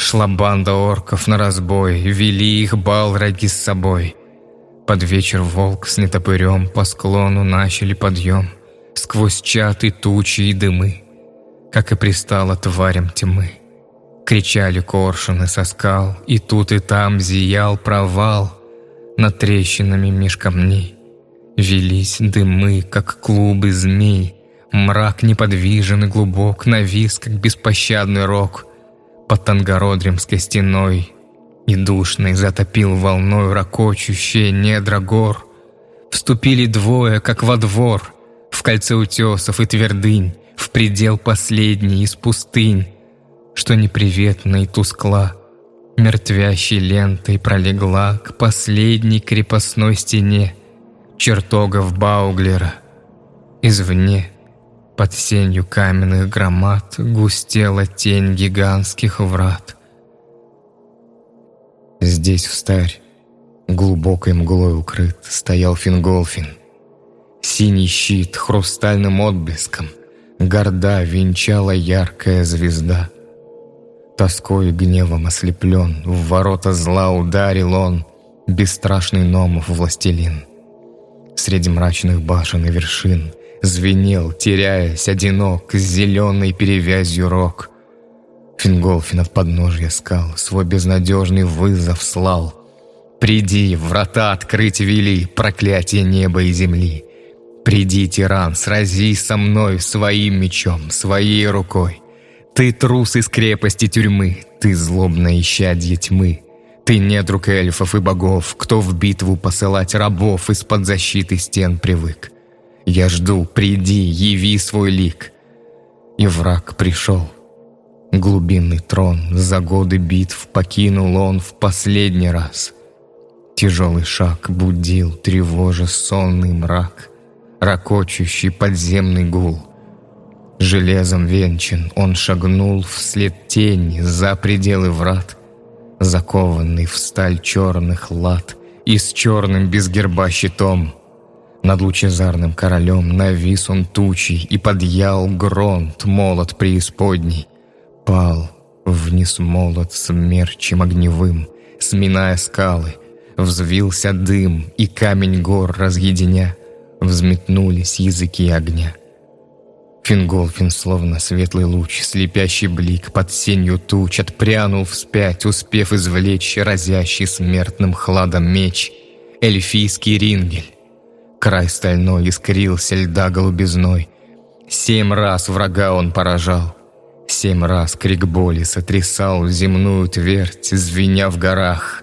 Шла банда орков на разбой, вели их балраги с собой. Под вечер волк с нетопырем по склону начали подъем, Сквозь чат и тучи и дымы, как и пристало тварям тьмы. Кричали коршуны со скал, и тут и там зиял провал Над трещинами меж камней. Велись дымы, как клубы змей, Мрак неподвижен и глубок, навис, как беспощадный рок — под Тангародримской стеной И душный затопил волной ракочущие недра гор. Вступили двое, как во двор, В кольце утесов и твердынь, В предел последний из пустынь. что неприветно и тускла, мертвящей лентой пролегла к последней крепостной стене чертогов Бауглера. Извне, под сенью каменных громад, густела тень гигантских врат. Здесь, в старь, глубокой мглой укрыт, стоял Финголфин. Синий щит хрустальным отблеском, горда венчала яркая звезда — Тоской и гневом ослеплен, в ворота зла ударил он, Бесстрашный Номов властелин. Среди мрачных башен и вершин Звенел, теряясь, одинок, С зеленой перевязью рог. Финголфин от подножья скал Свой безнадежный вызов слал. «Приди, врата открыть вели, проклятие неба и земли!» «Приди, тиран, сразись со мной своим мечом, своей рукой!» Ты трус из крепости тюрьмы, ты злобное исчадье тьмы. Ты недруг эльфов и богов, кто в битву посылать рабов из-под защиты стен привык. Я жду, приди, яви свой лик. И враг пришел. Глубинный трон за годы битв покинул он в последний раз. Тяжелый шаг будил, тревожа сонный мрак, ракочущий подземный гул — Железом венчан он шагнул вслед тени за пределы врат, Закованный в сталь черных лад и с черным без герба щитом. Над лучезарным королем навис он тучей и подъял гронт молот преисподней. Пал вниз молот смерчем огневым, сминая скалы, Взвился дым, и камень гор разъединя, Взметнулись языки огня. Финголфин, словно светлый луч, слепящий блик под сенью туч, отпрянул вспять, успев извлечь разящий смертным хладом меч, эльфийский рингель. Край стальной искрился льда голубизной. Семь раз врага он поражал. Семь раз крик боли сотрясал земную твердь, звеня в горах,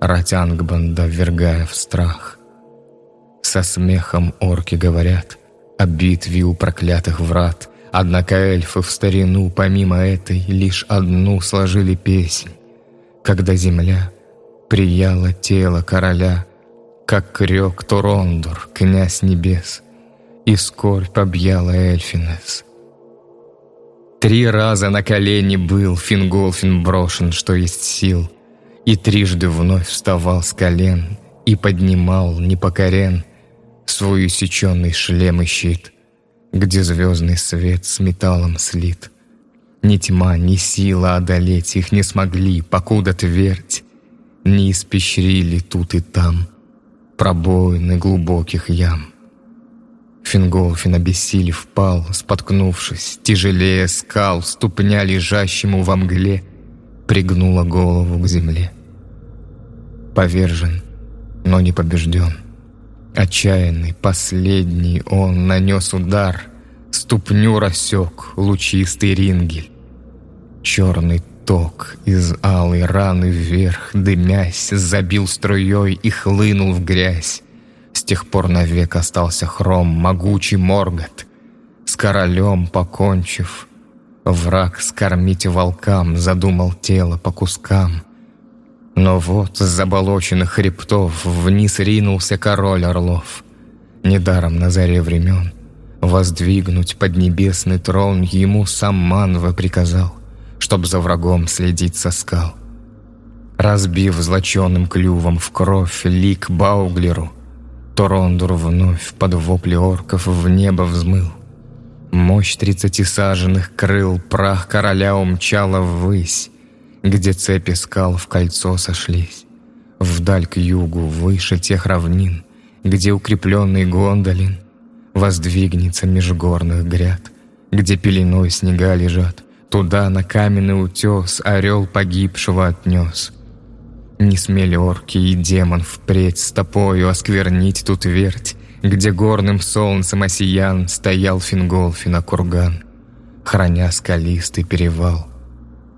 Ратянгбанда ввергая в страх. Со смехом орки говорят — о битве у проклятых врат. Однако эльфы в старину, помимо этой, лишь одну сложили песнь. Когда земля прияла тело короля, как крёк Турондур, князь небес, и скорбь объяла Эльфинес. Три раза на колени был Финголфин брошен, что есть сил, и трижды вновь вставал с колен и поднимал непокорен свой усеченный шлем и щит, где звездный свет с металлом слит. Ни тьма, ни сила одолеть их не смогли, покуда твердь не испещрили тут и там пробоины глубоких ям. Финголфин обессилев впал, споткнувшись, тяжелее скал, ступня лежащему во мгле, пригнула голову к земле. Повержен, но не побежден — Отчаянный, последний, он нанес удар, Ступню рассек лучистый рингель. Черный ток из алой раны вверх, дымясь, Забил струей и хлынул в грязь. С тех пор навек остался хром, могучий Моргот. С королем покончив, враг скормить волкам Задумал тело по кускам. Но вот с заболоченных хребтов вниз ринулся король орлов. Недаром на заре времен воздвигнуть поднебесный трон ему сам Манва приказал, чтоб за врагом следить со скал. Разбив злоченным клювом в кровь лик Бауглеру, Торондур вновь под вопли орков в небо взмыл. Мощь тридцати саженных крыл прах короля умчала ввысь, где цепи скал в кольцо сошлись, вдаль к югу, выше тех равнин, где укрепленный Гондолин воздвигнется межгорных гряд, где пеленой снега лежат, туда на каменный утес орел погибшего отнес. Не смели орки и демон впредь с топою осквернить тут верть, где горным солнцем осиян стоял Финголфина курган, храня скалистый перевал —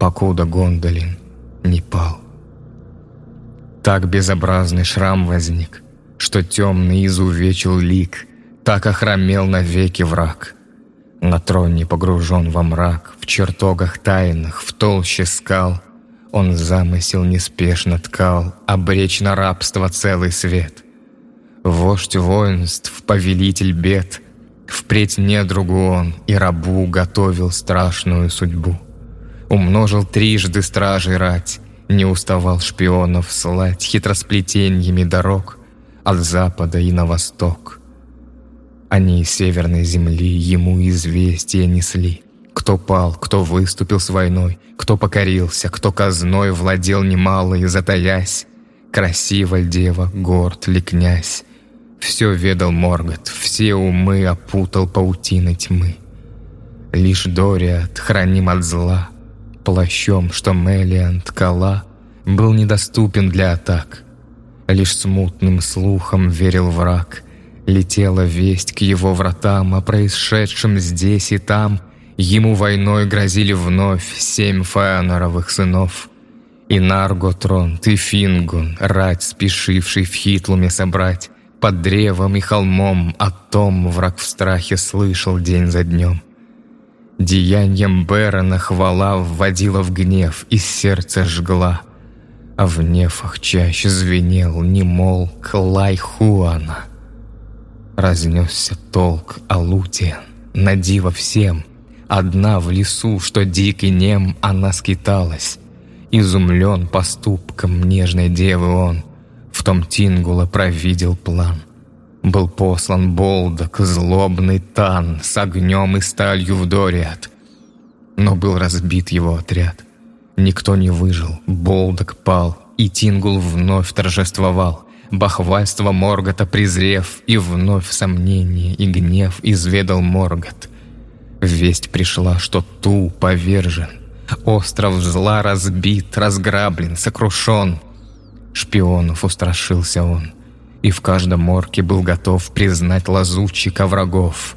покуда Гондолин не пал. Так безобразный шрам возник, что темный изувечил лик, так охромел навеки враг. На троне погружен во мрак, в чертогах тайных, в толще скал. Он замысел неспешно ткал, обречь на рабство целый свет. Вождь воинств, повелитель бед, впредь недругу он и рабу готовил страшную судьбу. Умножил трижды стражей рать, не уставал шпионов слать хитросплетениями дорог от запада и на восток. Они из северной земли ему известия несли. Кто пал, кто выступил с войной, кто покорился, кто казной владел немало и затаясь. Красива ль дева, горд ли князь? Все ведал Моргот, все умы опутал паутины тьмы. Лишь Дориат, храним от зла, плащом, что Мелиан ткала, был недоступен для атак. Лишь смутным слухом верил враг. Летела весть к его вратам о происшедшем здесь и там. Ему войной грозили вновь семь фаэноровых сынов. И Нарготрон, и Фингун, рать, спешивший в Хитлуме собрать, под древом и холмом о том враг в страхе слышал день за днем. Деянием Берона хвала вводила в гнев, и сердце жгла. А в нефах чаще звенел, не молк, лай Хуана. Разнесся толк Алутиан, на диво всем. Одна в лесу, что дик и нем, она скиталась. Изумлен поступком нежной девы он, В том Тингула провидел план. Был послан Болдок, злобный Тан, С огнем и сталью в Дориат. Но был разбит его отряд. Никто не выжил, Болдок пал, И Тингул вновь торжествовал. Бахвальство Моргота презрев, И вновь сомнение и гнев изведал Моргот. Весть пришла, что Ту повержен, Остров зла разбит, разграблен, сокрушен. Шпионов устрашился он — и в каждом морке был готов признать лазутчика врагов.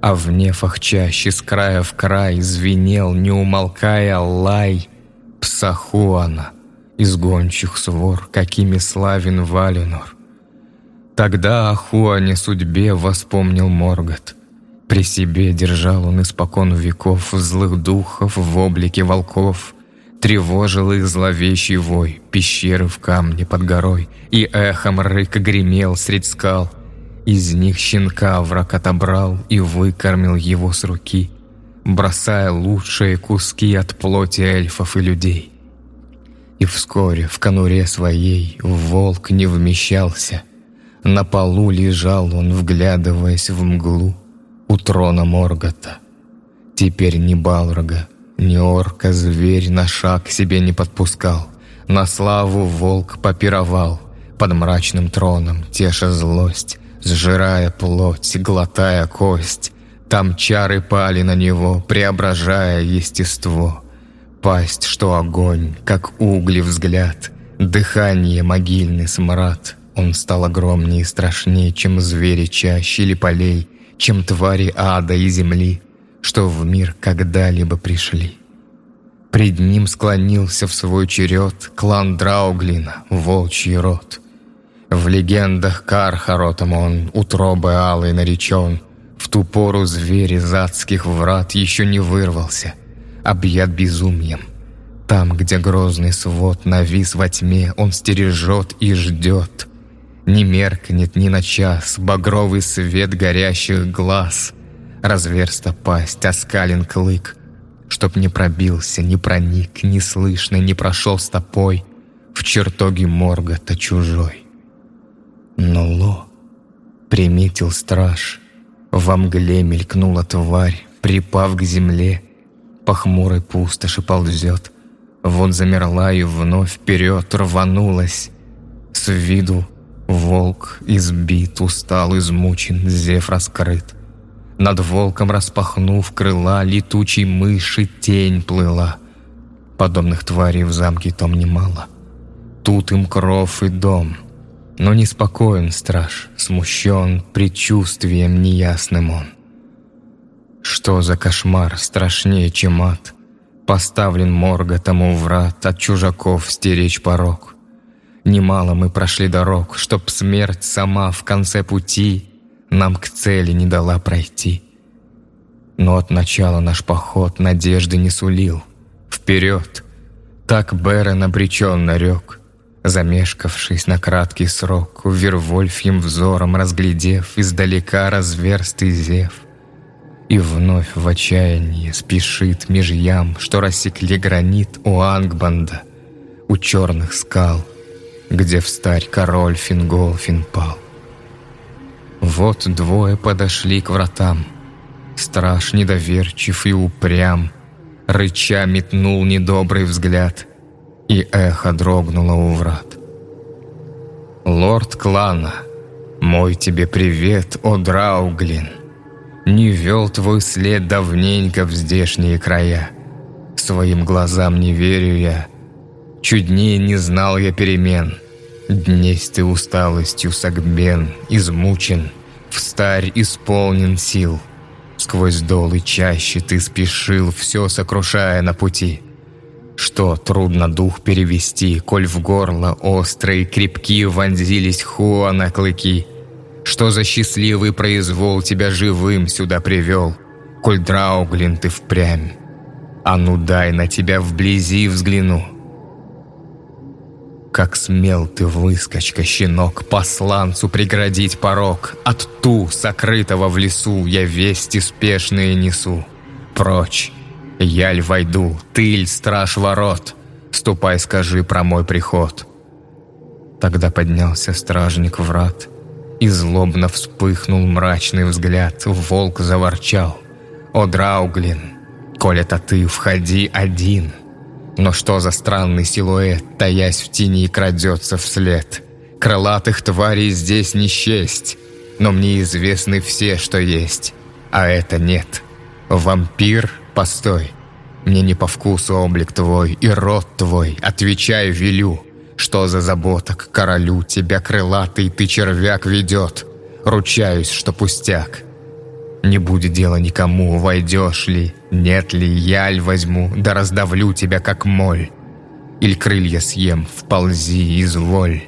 А в нефах чаще с края в край звенел, не умолкая, лай Псахуана, из гончих свор, какими славен Валинор. Тогда о Хуане судьбе воспомнил Моргот. При себе держал он испокон веков злых духов в облике волков, Тревожил их зловещий вой, пещеры в камне под горой, И эхом рык гремел средь скал. Из них щенка враг отобрал и выкормил его с руки, Бросая лучшие куски от плоти эльфов и людей. И вскоре в конуре своей волк не вмещался. На полу лежал он, вглядываясь в мглу у трона Моргота. Теперь не Балрога, ни орка зверь на шаг себе не подпускал, На славу волк попировал, Под мрачным троном теша злость, Сжирая плоть, глотая кость. Там чары пали на него, преображая естество. Пасть, что огонь, как угли взгляд, Дыхание могильный смрад. Он стал огромнее и страшнее, чем звери чаще или полей, Чем твари ада и земли что в мир когда-либо пришли. Пред ним склонился в свой черед клан Драуглина, волчий род. В легендах Кархаротом он, утробы алой наречен, в ту пору зверь из врат еще не вырвался, объят безумием. Там, где грозный свод навис во тьме, он стережет и ждет. Не меркнет ни на час багровый свет горящих глаз — Разверста пасть, оскален клык, Чтоб не пробился, не проник, не слышно, не прошел стопой В чертоге морга-то чужой. Но ло приметил страж, Во мгле мелькнула тварь, Припав к земле, по хмурой пустоши ползет. Вот замерла и вновь вперед рванулась. С виду волк избит, устал, измучен, зев раскрыт. Над волком распахнув крыла, летучей мыши тень плыла. Подобных тварей в замке том немало. Тут им кров и дом. Но неспокоен страж, смущен предчувствием неясным он. Что за кошмар страшнее, чем ад? Поставлен морга тому врат, от чужаков стеречь порог. Немало мы прошли дорог, чтоб смерть сама в конце пути нам к цели не дала пройти. Но от начала наш поход надежды не сулил. Вперед! Так Берен обречен нарек, Замешкавшись на краткий срок, Вервольфьем взором разглядев Издалека разверстый зев. И вновь в отчаянии спешит меж ям, Что рассекли гранит у Ангбанда, У черных скал, где встарь король Финголфин пал. Вот двое подошли к вратам. Страж недоверчив и упрям, Рыча метнул недобрый взгляд — и эхо дрогнуло у врат. «Лорд клана, мой тебе привет, о Драуглин! Не вел твой след давненько в здешние края. Своим глазам не верю я, чуднее не знал я перемен. Дней ты усталостью согбен, измучен, в старь исполнен сил». Сквозь долы чаще ты спешил, все сокрушая на пути. Что трудно дух перевести, коль в горло острые крепки вонзились хуана клыки. Что за счастливый произвол тебя живым сюда привел, коль драуглин ты впрямь. А ну дай на тебя вблизи взгляну. Как смел ты, выскочка, щенок, посланцу преградить порог, От ту, сокрытого в лесу, я вести спешные несу. Прочь, «Яль войду, тыль, страж ворот, ступай, скажи про мой приход». Тогда поднялся стражник врат, и злобно вспыхнул мрачный взгляд, волк заворчал. «О, Драуглин, коль это ты, входи один!» Но что за странный силуэт, таясь в тени, крадется вслед? Крылатых тварей здесь не счесть, но мне известны все, что есть, а это нет. Вампир — Постой, мне не по вкусу облик твой и рот твой, отвечай, велю. Что за забота к королю тебя крылатый ты червяк ведет? Ручаюсь, что пустяк. Не будет дела никому, войдешь ли, нет ли, яль возьму, да раздавлю тебя, как моль. Или крылья съем, вползи, изволь.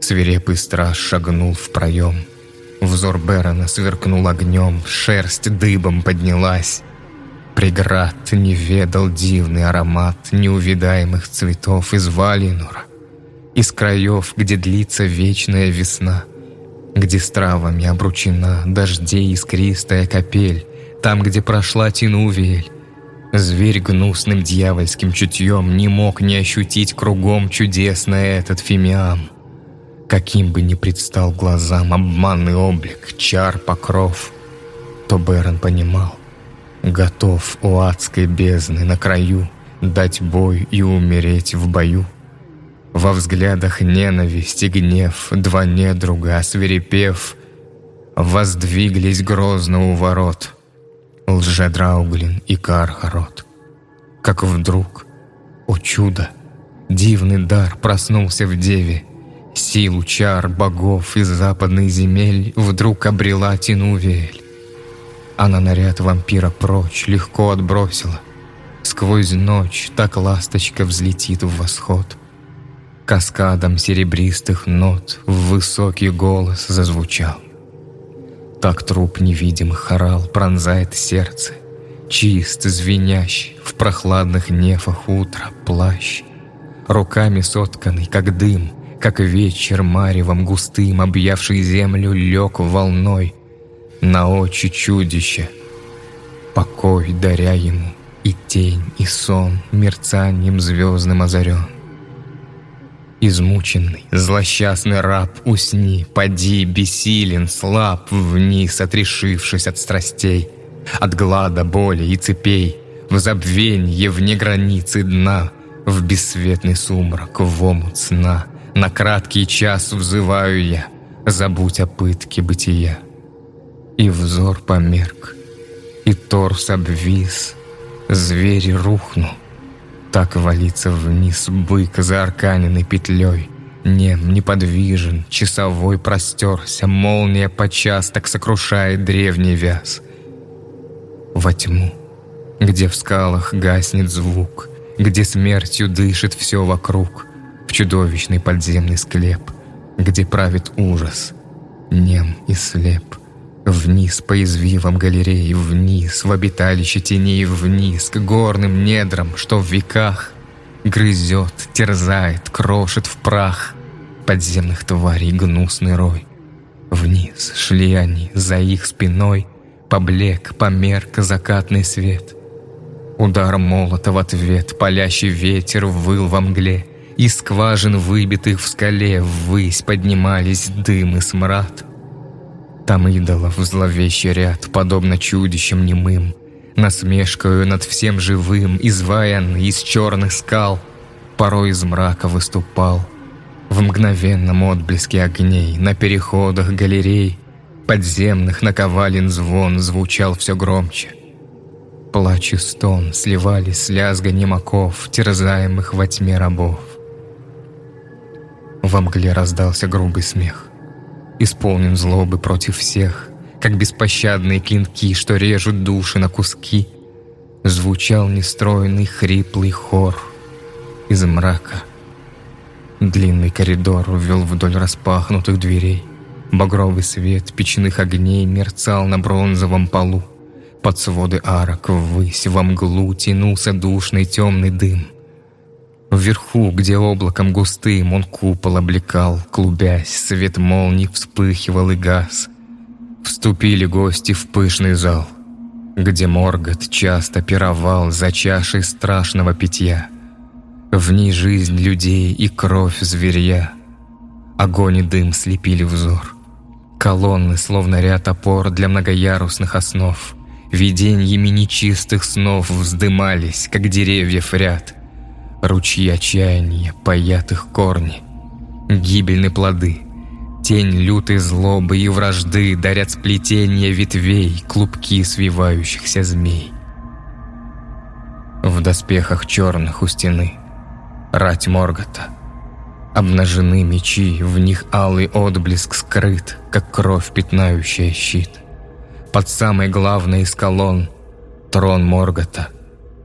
Свирепый страж шагнул в проем. Взор Берона сверкнул огнем, шерсть дыбом поднялась. Преград не ведал дивный аромат неувидаемых цветов из Валинура, из краев, где длится вечная весна, где с травами обручена дождей искристая капель, там, где прошла Тинувель. Зверь гнусным дьявольским чутьем не мог не ощутить кругом чудесно этот фимиам — Каким бы ни предстал глазам обманный облик, чар, покров, то Бэрон понимал, готов у адской бездны на краю дать бой и умереть в бою. Во взглядах ненависть и гнев два недруга, свирепев, воздвиглись грозно у ворот Лжедрауглин и Кархарот. Как вдруг, о чудо, дивный дар проснулся в деве, Силу чар богов из западных земель Вдруг обрела Тинувель. Она наряд вампира прочь легко отбросила. Сквозь ночь так ласточка взлетит в восход. Каскадом серебристых нот в высокий голос зазвучал. Так труп невидимых хорал пронзает сердце, Чист, звенящий, в прохладных нефах утра плащ, Руками сотканный, как дым, как вечер маревом густым, объявший землю, лег волной на очи чудища, покой даря ему и тень, и сон мерцанием звездным озарен. Измученный, злосчастный раб, усни, поди, бессилен, слаб, вниз отрешившись от страстей, от глада, боли и цепей, в забвенье вне границы дна, в бесцветный сумрак, в омут сна — на краткий час взываю я, забудь о пытке бытия. И взор померк, и торс обвис, звери рухну. Так валится вниз бык за арканенной петлей. Нем неподвижен, часовой простерся, молния подчас так сокрушает древний вяз. Во тьму, где в скалах гаснет звук, где смертью дышит все вокруг, в чудовищный подземный склеп, где правит ужас, нем и слеп, Вниз по извивам галереи, вниз, в обиталище теней, вниз, к горным недрам, что в веках Грызет, терзает, крошит в прах Подземных тварей гнусный рой. Вниз шли они, за их спиной Поблек, померк закатный свет. Удар молота в ответ, палящий ветер выл во мгле, Из скважин, выбитых в скале, ввысь поднимались дым и смрад. Там идолов зловещий ряд, подобно чудищам немым, Насмешкою над всем живым, изваян из черных скал, Порой из мрака выступал. В мгновенном отблеске огней, на переходах галерей, Подземных наковален звон звучал все громче. Плач и стон сливались с лязганием оков, терзаемых во тьме рабов. Во мгле раздался грубый смех исполнен злобы против всех, как беспощадные клинки, что режут души на куски. Звучал нестройный хриплый хор из мрака. Длинный коридор вел вдоль распахнутых дверей. Багровый свет печных огней мерцал на бронзовом полу. Под своды арок ввысь во мглу тянулся душный темный дым — Вверху, где облаком густым он купол облекал, Клубясь, свет молний вспыхивал и газ. Вступили гости в пышный зал, Где Моргот часто пировал За чашей страшного питья. В ней жизнь людей и кровь зверья. Огонь и дым слепили взор. Колонны, словно ряд опор для многоярусных основ, Виденьями нечистых снов вздымались, как деревьев ряд — Ручьи отчаяния паят их корни. Гибельны плоды. Тень лютой злобы и вражды Дарят сплетение ветвей, Клубки свивающихся змей. В доспехах черных у стены Рать Моргота. Обнажены мечи, в них алый отблеск скрыт, Как кровь, пятнающая щит. Под самой главной из колонн Трон Моргота —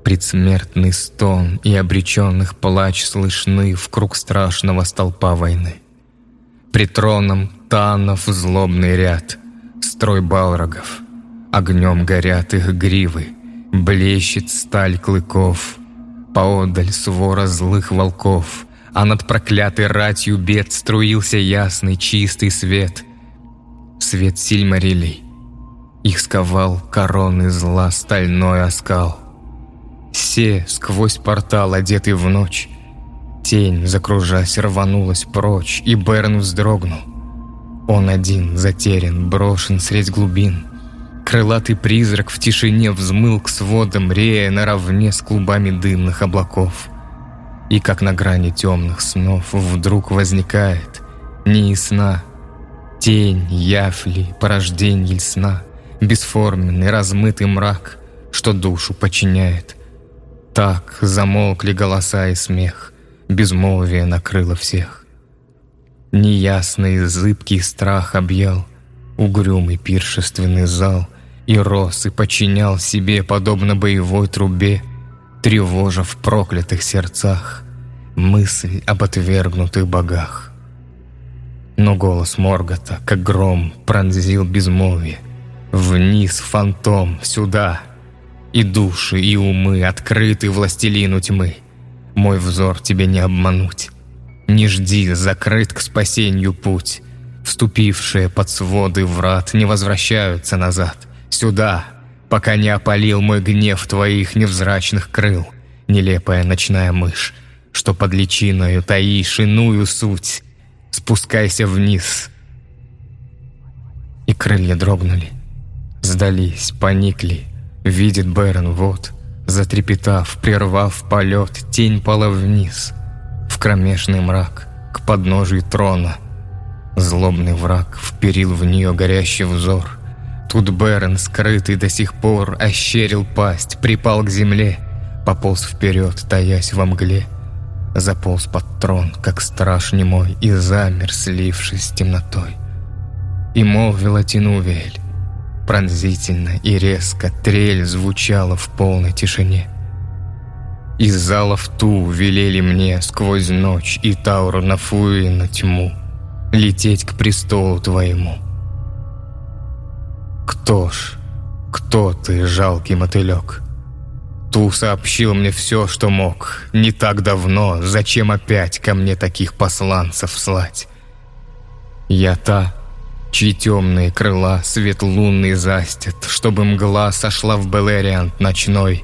Предсмертный стон и обреченных плач слышны в круг страшного столпа войны. При троном танов злобный ряд, строй балрогов, огнем горят их гривы, блещет сталь клыков, поодаль свора злых волков, а над проклятой ратью бед струился ясный чистый свет. Свет сильмарилей. Их сковал короны зла стальной оскал. Все сквозь портал, одетый в ночь. Тень, закружась, рванулась прочь, и Берн вздрогнул. Он один, затерян, брошен средь глубин. Крылатый призрак в тишине взмыл к сводам, рея наравне с клубами дымных облаков. И как на грани темных снов вдруг возникает неясна Тень, яфли, порождение сна, Бесформенный, размытый мрак, Что душу подчиняет — так замолкли голоса и смех, безмолвие накрыло всех. Неясный зыбкий страх объял угрюмый пиршественный зал и рос и подчинял себе, подобно боевой трубе, тревожа в проклятых сердцах мысль об отвергнутых богах. Но голос Моргота, как гром, пронзил безмолвие. Вниз, фантом, сюда — и души, и умы открыты властелину тьмы. Мой взор тебе не обмануть. Не жди, закрыт к спасению путь. Вступившие под своды врат не возвращаются назад. Сюда, пока не опалил мой гнев твоих невзрачных крыл. Нелепая ночная мышь, что под личиною таишь иную суть. Спускайся вниз. И крылья дрогнули, сдались, поникли, Видит Бэрон вот, затрепетав, прервав полет, тень пала вниз, в кромешный мрак, к подножию трона. Злобный враг вперил в нее горящий взор. Тут Бэрон, скрытый до сих пор, ощерил пасть, припал к земле, пополз вперед, таясь во мгле. Заполз под трон, как страж немой, и замер, слившись с темнотой. И молвила Тинувель, Пронзительно и резко трель звучала в полной тишине. Из зала в ту велели мне сквозь ночь и Тауру на Фуи на тьму лететь к престолу твоему. Кто ж, кто ты, жалкий мотылек? Ту сообщил мне все, что мог. Не так давно, зачем опять ко мне таких посланцев слать? Я та, чьи темные крыла свет лунный застит, чтобы мгла сошла в Белериант ночной,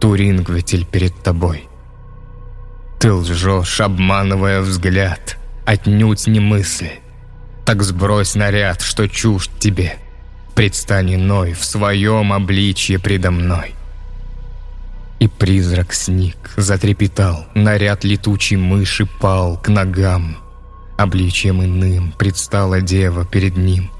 Турингветель перед тобой. Ты лжешь, обманывая взгляд, отнюдь не мысли. Так сбрось наряд, что чужд тебе. Предстань иной в своем обличье предо мной. И призрак сник, затрепетал, наряд летучей мыши пал к ногам. Обличьем иным предстала дева перед ним.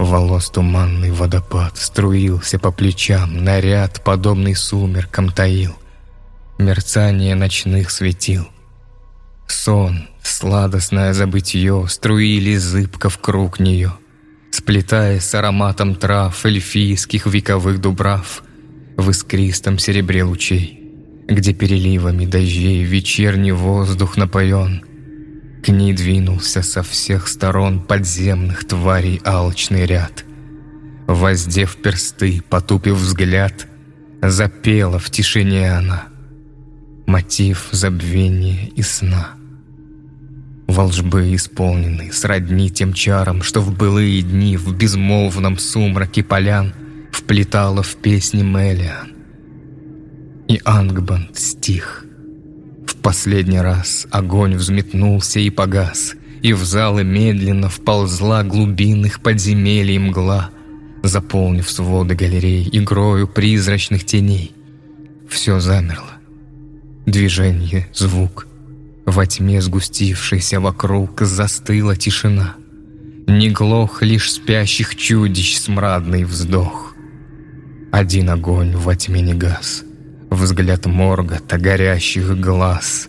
Волос туманный водопад струился по плечам, наряд, подобный сумеркам, таил. Мерцание ночных светил. Сон, сладостное забытье струили зыбко в круг нее, сплетаясь с ароматом трав эльфийских вековых дубрав в искристом серебре лучей, где переливами дождей вечерний воздух напоен — к ней двинулся со всех сторон подземных тварей алчный ряд. Воздев персты, потупив взгляд, запела в тишине она. Мотив забвения и сна. Волжбы исполнены, сродни тем чарам, что в былые дни в безмолвном сумраке полян вплетала в песни Мелиан. И Ангбанд стих — последний раз огонь взметнулся и погас, и в залы медленно вползла глубинных подземелий мгла, заполнив своды галерей игрою призрачных теней. Все замерло. Движение, звук. Во тьме сгустившейся вокруг застыла тишина. Не глох лишь спящих чудищ смрадный вздох. Один огонь во тьме не гас — взгляд морга-то горящих глаз,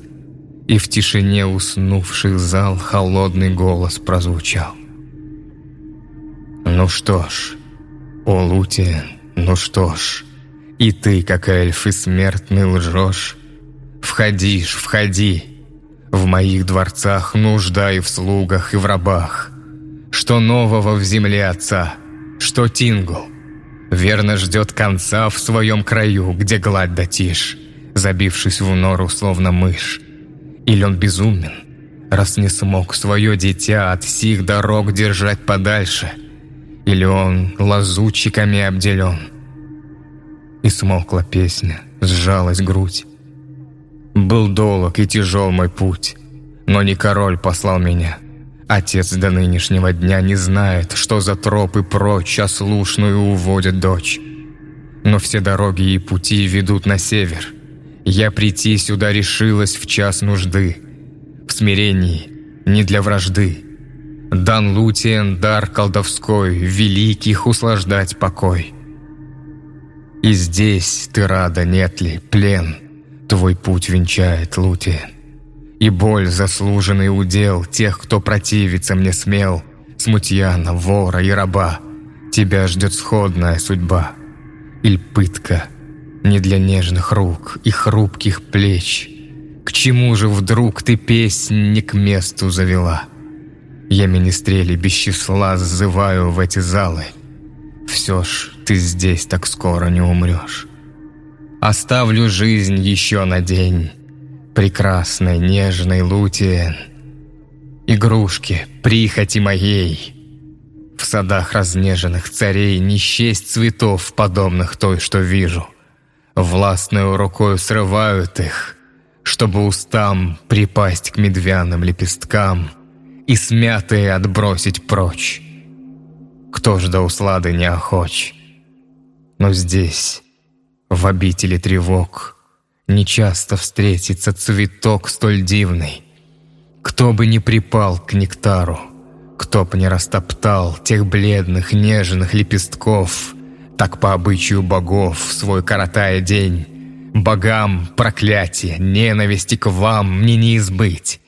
и в тишине уснувший зал холодный голос прозвучал. «Ну что ж, о Лутиен, ну что ж, и ты, как эльф и смертный, лжешь. Входишь, входи, в моих дворцах нуждаю в слугах и в рабах. Что нового в земле отца, что Тингл, Верно ждет конца в своем краю, где гладь да тишь, забившись в нору, словно мышь. Или он безумен, раз не смог свое дитя от сих дорог держать подальше. Или он лазутчиками обделен. И смолкла песня, сжалась грудь. Был долг и тяжел мой путь, но не король послал меня — Отец до нынешнего дня не знает, что за тропы прочь ослушную уводят дочь. Но все дороги и пути ведут на север. Я прийти сюда решилась в час нужды. В смирении, не для вражды. Дан Лутиен дар колдовской, великих услаждать покой. И здесь ты рада, нет ли, плен, твой путь венчает Лутиен. И боль заслуженный удел тех, кто противится мне смел, Смутьяна, вора и раба. Тебя ждет сходная судьба. Иль пытка не для нежных рук и хрупких плеч. К чему же вдруг ты песнь не к месту завела? Я министрели без числа зазываю в эти залы. Все ж ты здесь так скоро не умрешь. Оставлю жизнь еще на день, прекрасной, нежной Лутиен. Игрушки, прихоти моей. В садах разнеженных царей не счесть цветов, подобных той, что вижу. Властную рукой срывают их, чтобы устам припасть к медвяным лепесткам и смятые отбросить прочь. Кто ж до услады не охоч? Но здесь, в обители тревог, Нечасто встретится цветок столь дивный. Кто бы не припал к нектару, кто бы не растоптал тех бледных нежных лепестков, так по обычаю богов свой коротая день, богам проклятие, ненависти к вам мне не избыть.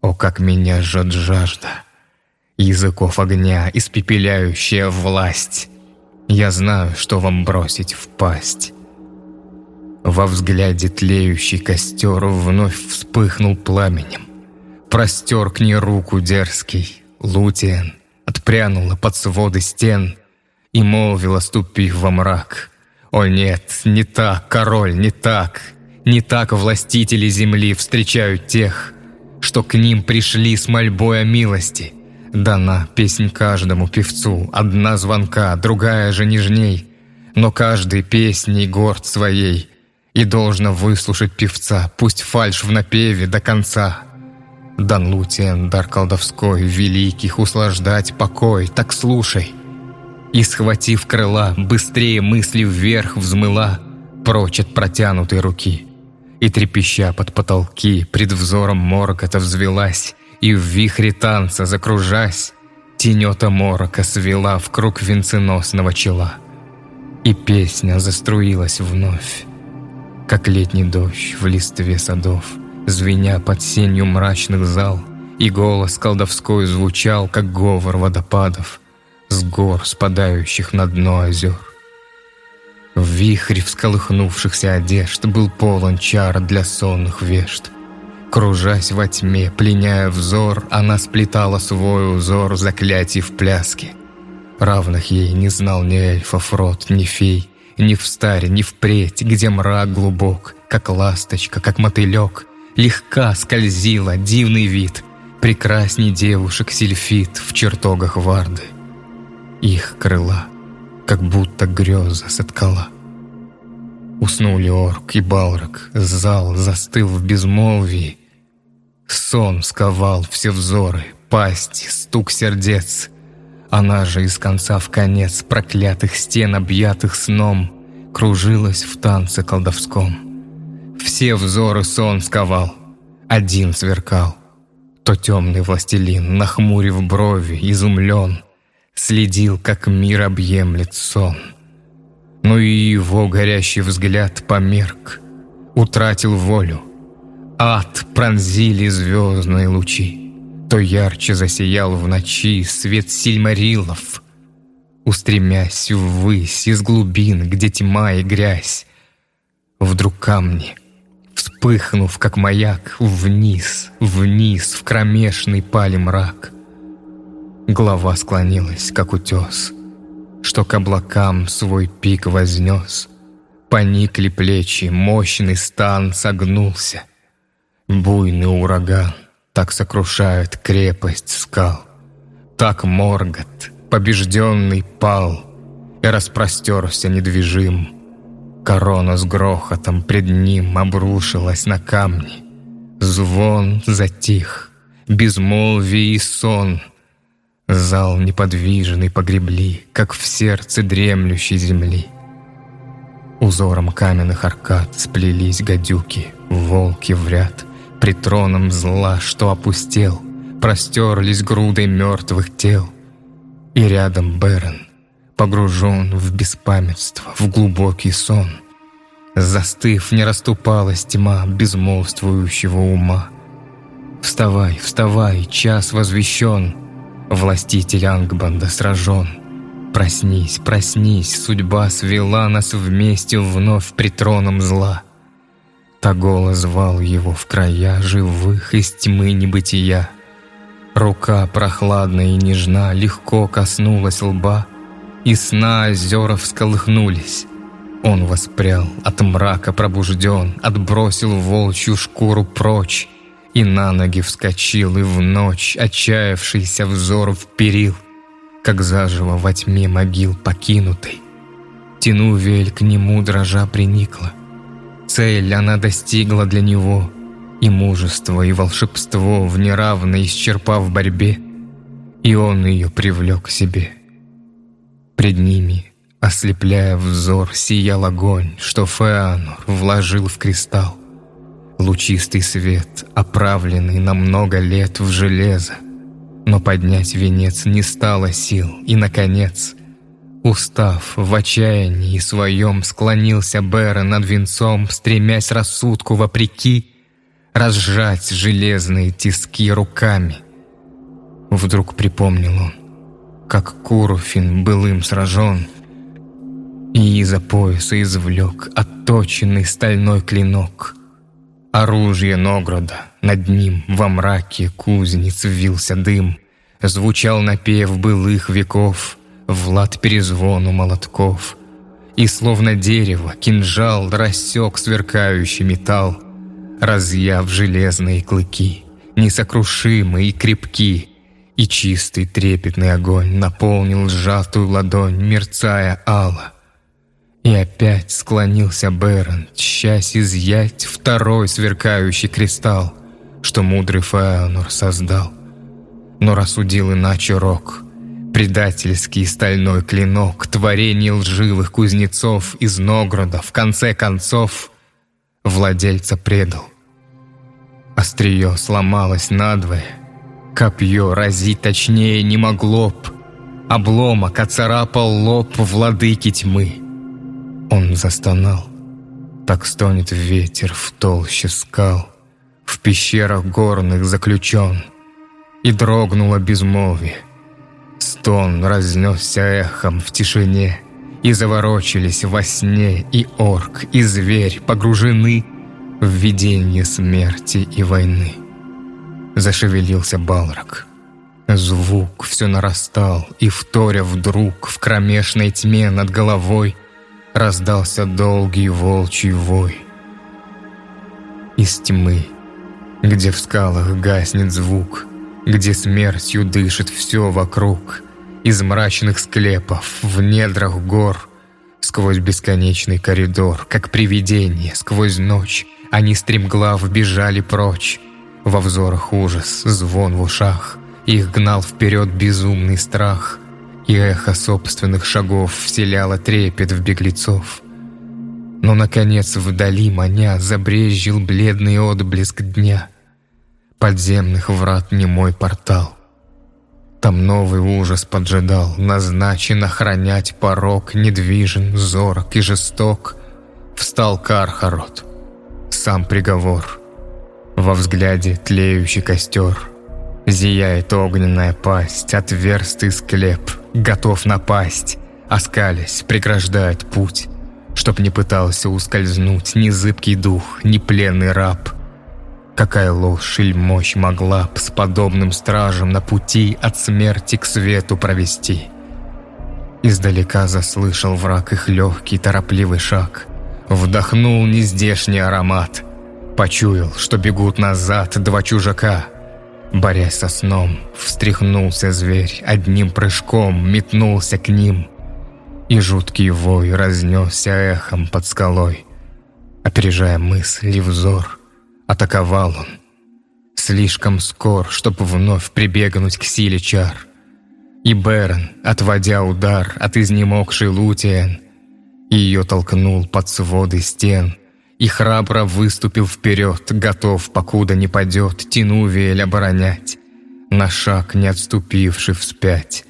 О, как меня жжет жажда! Языков огня, испепеляющая власть. Я знаю, что вам бросить в пасть. Во взгляде тлеющий костер вновь вспыхнул пламенем. Простер к ней руку дерзкий, Лутиен отпрянула под своды стен И молвила, ступив во мрак, «О нет, не так, король, не так, не так властители земли встречают тех, что к ним пришли с мольбой о милости. Дана песнь каждому певцу, одна звонка, другая же нежней, но каждый песней горд своей, и должно выслушать певца, пусть фальшь в напеве до конца». Дан Лутиен, дар колдовской, великих услаждать покой, так слушай. И, схватив крыла, быстрее мысли вверх взмыла, прочь от протянутой руки. И трепеща под потолки, пред взором моргота взвелась, и в вихре танца закружась, тенета морока свела в круг венценосного чела. И песня заструилась вновь, как летний дождь в листве садов — звеня под сенью мрачных зал, и голос колдовской звучал, как говор водопадов, с гор, спадающих на дно озер. В вихре всколыхнувшихся одежд был полон чар для сонных вежд. Кружась во тьме, пленяя взор, она сплетала свой узор заклятий в пляске. Равных ей не знал ни эльфов род, ни фей, ни в старе, ни впредь, где мрак глубок, как ласточка, как мотылек, Легка скользила дивный вид, Прекрасней девушек сильфит В чертогах Варды. Их крыла, как будто греза соткала. Уснули орк и балрак, Зал застыл в безмолвии. Сон сковал все взоры, Пасть, стук сердец. Она же из конца в конец Проклятых стен, объятых сном, Кружилась в танце колдовском. Все взоры сон сковал, один сверкал. То темный властелин, нахмурив брови, изумлен, Следил, как мир объемлет сон. Но и его горящий взгляд померк, Утратил волю. Ад пронзили звездные лучи. То ярче засиял в ночи свет сильмарилов, Устремясь ввысь из глубин, где тьма и грязь, Вдруг камни — Вспыхнув, как маяк, вниз, вниз, в кромешный пали мрак. Голова склонилась, как утес, Что к облакам свой пик вознес. Поникли плечи, мощный стан согнулся. Буйный ураган так сокрушает крепость скал. Так Моргот, побежденный, пал И распростерся недвижим, Корона с грохотом пред ним обрушилась на камни. Звон затих, безмолвие и сон. Зал неподвижный погребли, как в сердце дремлющей земли. Узором каменных аркад сплелись гадюки, волки в ряд, При троном зла, что опустел, простерлись грудой мертвых тел. И рядом Берен — погружен в беспамятство, в глубокий сон. Застыв, не расступалась тьма безмолвствующего ума. Вставай, вставай, час возвещен, Властитель Ангбанда сражен. Проснись, проснись, судьба свела нас вместе вновь при троном зла. Тагола звал его в края живых из тьмы небытия. Рука прохладная и нежна легко коснулась лба — и сна озера всколыхнулись. Он воспрял, от мрака пробужден, отбросил волчью шкуру прочь, и на ноги вскочил, и в ночь отчаявшийся взор вперил, как заживо во тьме могил покинутой. Тянувель к нему дрожа приникла. Цель она достигла для него, и мужество, и волшебство в неравной исчерпав борьбе, и он ее привлек к себе — Пред ними, ослепляя взор, сиял огонь, что Феанор вложил в кристалл. Лучистый свет, оправленный на много лет в железо. Но поднять венец не стало сил, и, наконец, устав в отчаянии своем, склонился Бера над венцом, стремясь рассудку вопреки, разжать железные тиски руками. Вдруг припомнил он, как Куруфин был им сражен, и из-за пояса извлек отточенный стальной клинок. Оружие Нограда, над ним во мраке кузнец вился дым, звучал напев былых веков, в лад перезвону молотков. И словно дерево кинжал рассек сверкающий металл, разъяв железные клыки, несокрушимые и крепки, и чистый трепетный огонь наполнил сжатую ладонь, мерцая ало. И опять склонился Бэрон, часть изъять второй сверкающий кристалл, что мудрый Фаэнор создал. Но рассудил иначе Рок. Предательский стальной клинок, творение лживых кузнецов из Нограда, в конце концов, владельца предал. Острие сломалось надвое, копье разить точнее не могло б, обломок оцарапал лоб владыки тьмы. Он застонал, так стонет ветер в толще скал, в пещерах горных заключен, и дрогнуло безмолвие. Стон разнесся эхом в тишине, и заворочились во сне и орк, и зверь погружены в видение смерти и войны. Зашевелился Балрак. Звук все нарастал, и вторя вдруг в кромешной тьме над головой раздался долгий волчий вой. Из тьмы, где в скалах гаснет звук, где смертью дышит все вокруг, из мрачных склепов, в недрах гор, сквозь бесконечный коридор, как привидение, сквозь ночь, они стремглав бежали прочь. Во взорах ужас, звон в ушах, их гнал вперед безумный страх, и эхо собственных шагов вселяло трепет в беглецов. Но, наконец, вдали маня забрезжил бледный отблеск дня. Подземных врат немой портал. Там новый ужас поджидал, назначен охранять порог, недвижен, зорок и жесток. Встал Кархарот — сам приговор. Во взгляде тлеющий костер. Зияет огненная пасть, отверстый склеп, готов напасть, оскалясь, преграждает путь, чтоб не пытался ускользнуть ни зыбкий дух, ни пленный раб. Какая или мощь могла с подобным стражем на пути от смерти к свету провести? Издалека заслышал враг их легкий, торопливый шаг — Вдохнул нездешний аромат. Почуял, что бегут назад два чужака. Борясь со сном, встряхнулся зверь, одним прыжком метнулся к ним. И жуткий вой разнесся эхом под скалой. Опережая мысль и взор, атаковал он. Слишком скор, чтоб вновь прибегнуть к силе чар. И Берн, отводя удар от изнемогшей Лутиен, ее толкнул под своды стен и храбро выступил вперед, готов, покуда не падет, Тинувиэль оборонять, на шаг не отступивший вспять.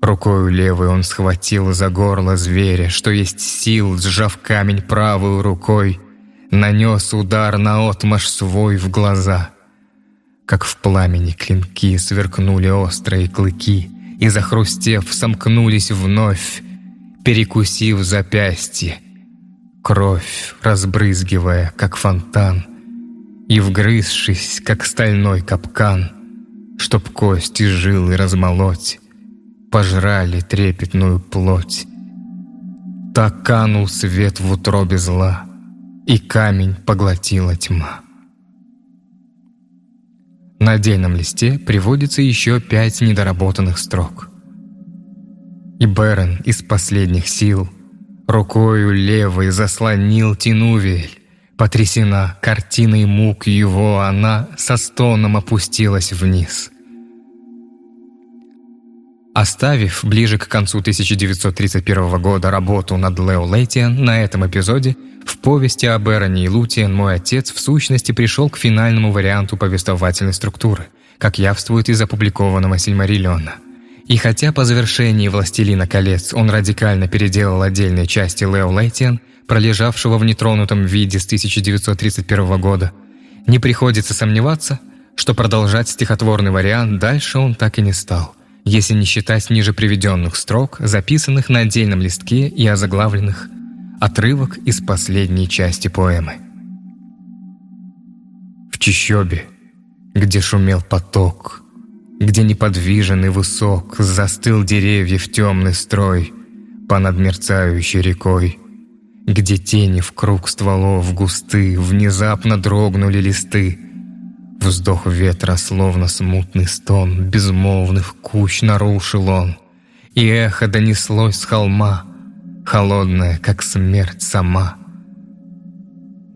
Рукою левой он схватил за горло зверя, что есть сил, сжав камень правой рукой, нанес удар на отмаш свой в глаза. Как в пламени клинки сверкнули острые клыки, и, захрустев, сомкнулись вновь, перекусив запястье. Кровь, разбрызгивая, как фонтан, и вгрызшись, как стальной капкан, чтоб кости жилы размолоть, пожрали трепетную плоть. Так канул свет в утробе зла, и камень поглотила тьма. На отдельном листе приводится еще пять недоработанных строк – и Берен из последних сил рукою левой заслонил Тинувель. Потрясена картиной мук его, она со стоном опустилась вниз. Оставив ближе к концу 1931 года работу над Лео Лейтиан на этом эпизоде, в повести об Эроне и Лутиен мой отец в сущности пришел к финальному варианту повествовательной структуры, как явствует из опубликованного Сильмариллиона – и хотя по завершении «Властелина колец» он радикально переделал отдельные части Лео Лейтиан, пролежавшего в нетронутом виде с 1931 года, не приходится сомневаться, что продолжать стихотворный вариант дальше он так и не стал, если не считать ниже приведенных строк, записанных на отдельном листке и озаглавленных «Отрывок из последней части поэмы». В чищобе, где шумел поток, Где неподвижен и высок Застыл деревьев темный строй Понад мерцающей рекой, Где тени в круг стволов густы Внезапно дрогнули листы. Вздох ветра, словно смутный стон Безмолвных куч нарушил он, И эхо донеслось с холма, Холодное, как смерть сама.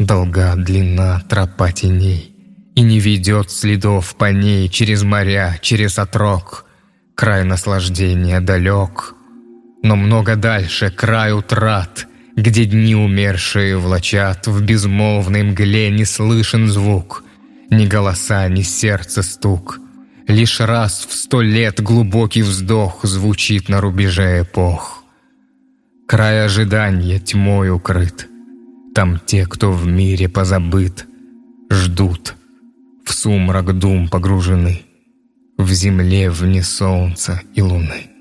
Долга длина тропа теней, И не ведет следов по ней Через моря, через отрок. Край наслаждения далек, Но много дальше край утрат, Где дни умершие влачат, В безмолвной мгле не слышен звук, Ни голоса, ни сердце стук. Лишь раз в сто лет глубокий вздох Звучит на рубеже эпох. Край ожидания тьмой укрыт. Там те, кто в мире позабыт, ждут, в сумрак дум погружены, в земле вне солнца и луны.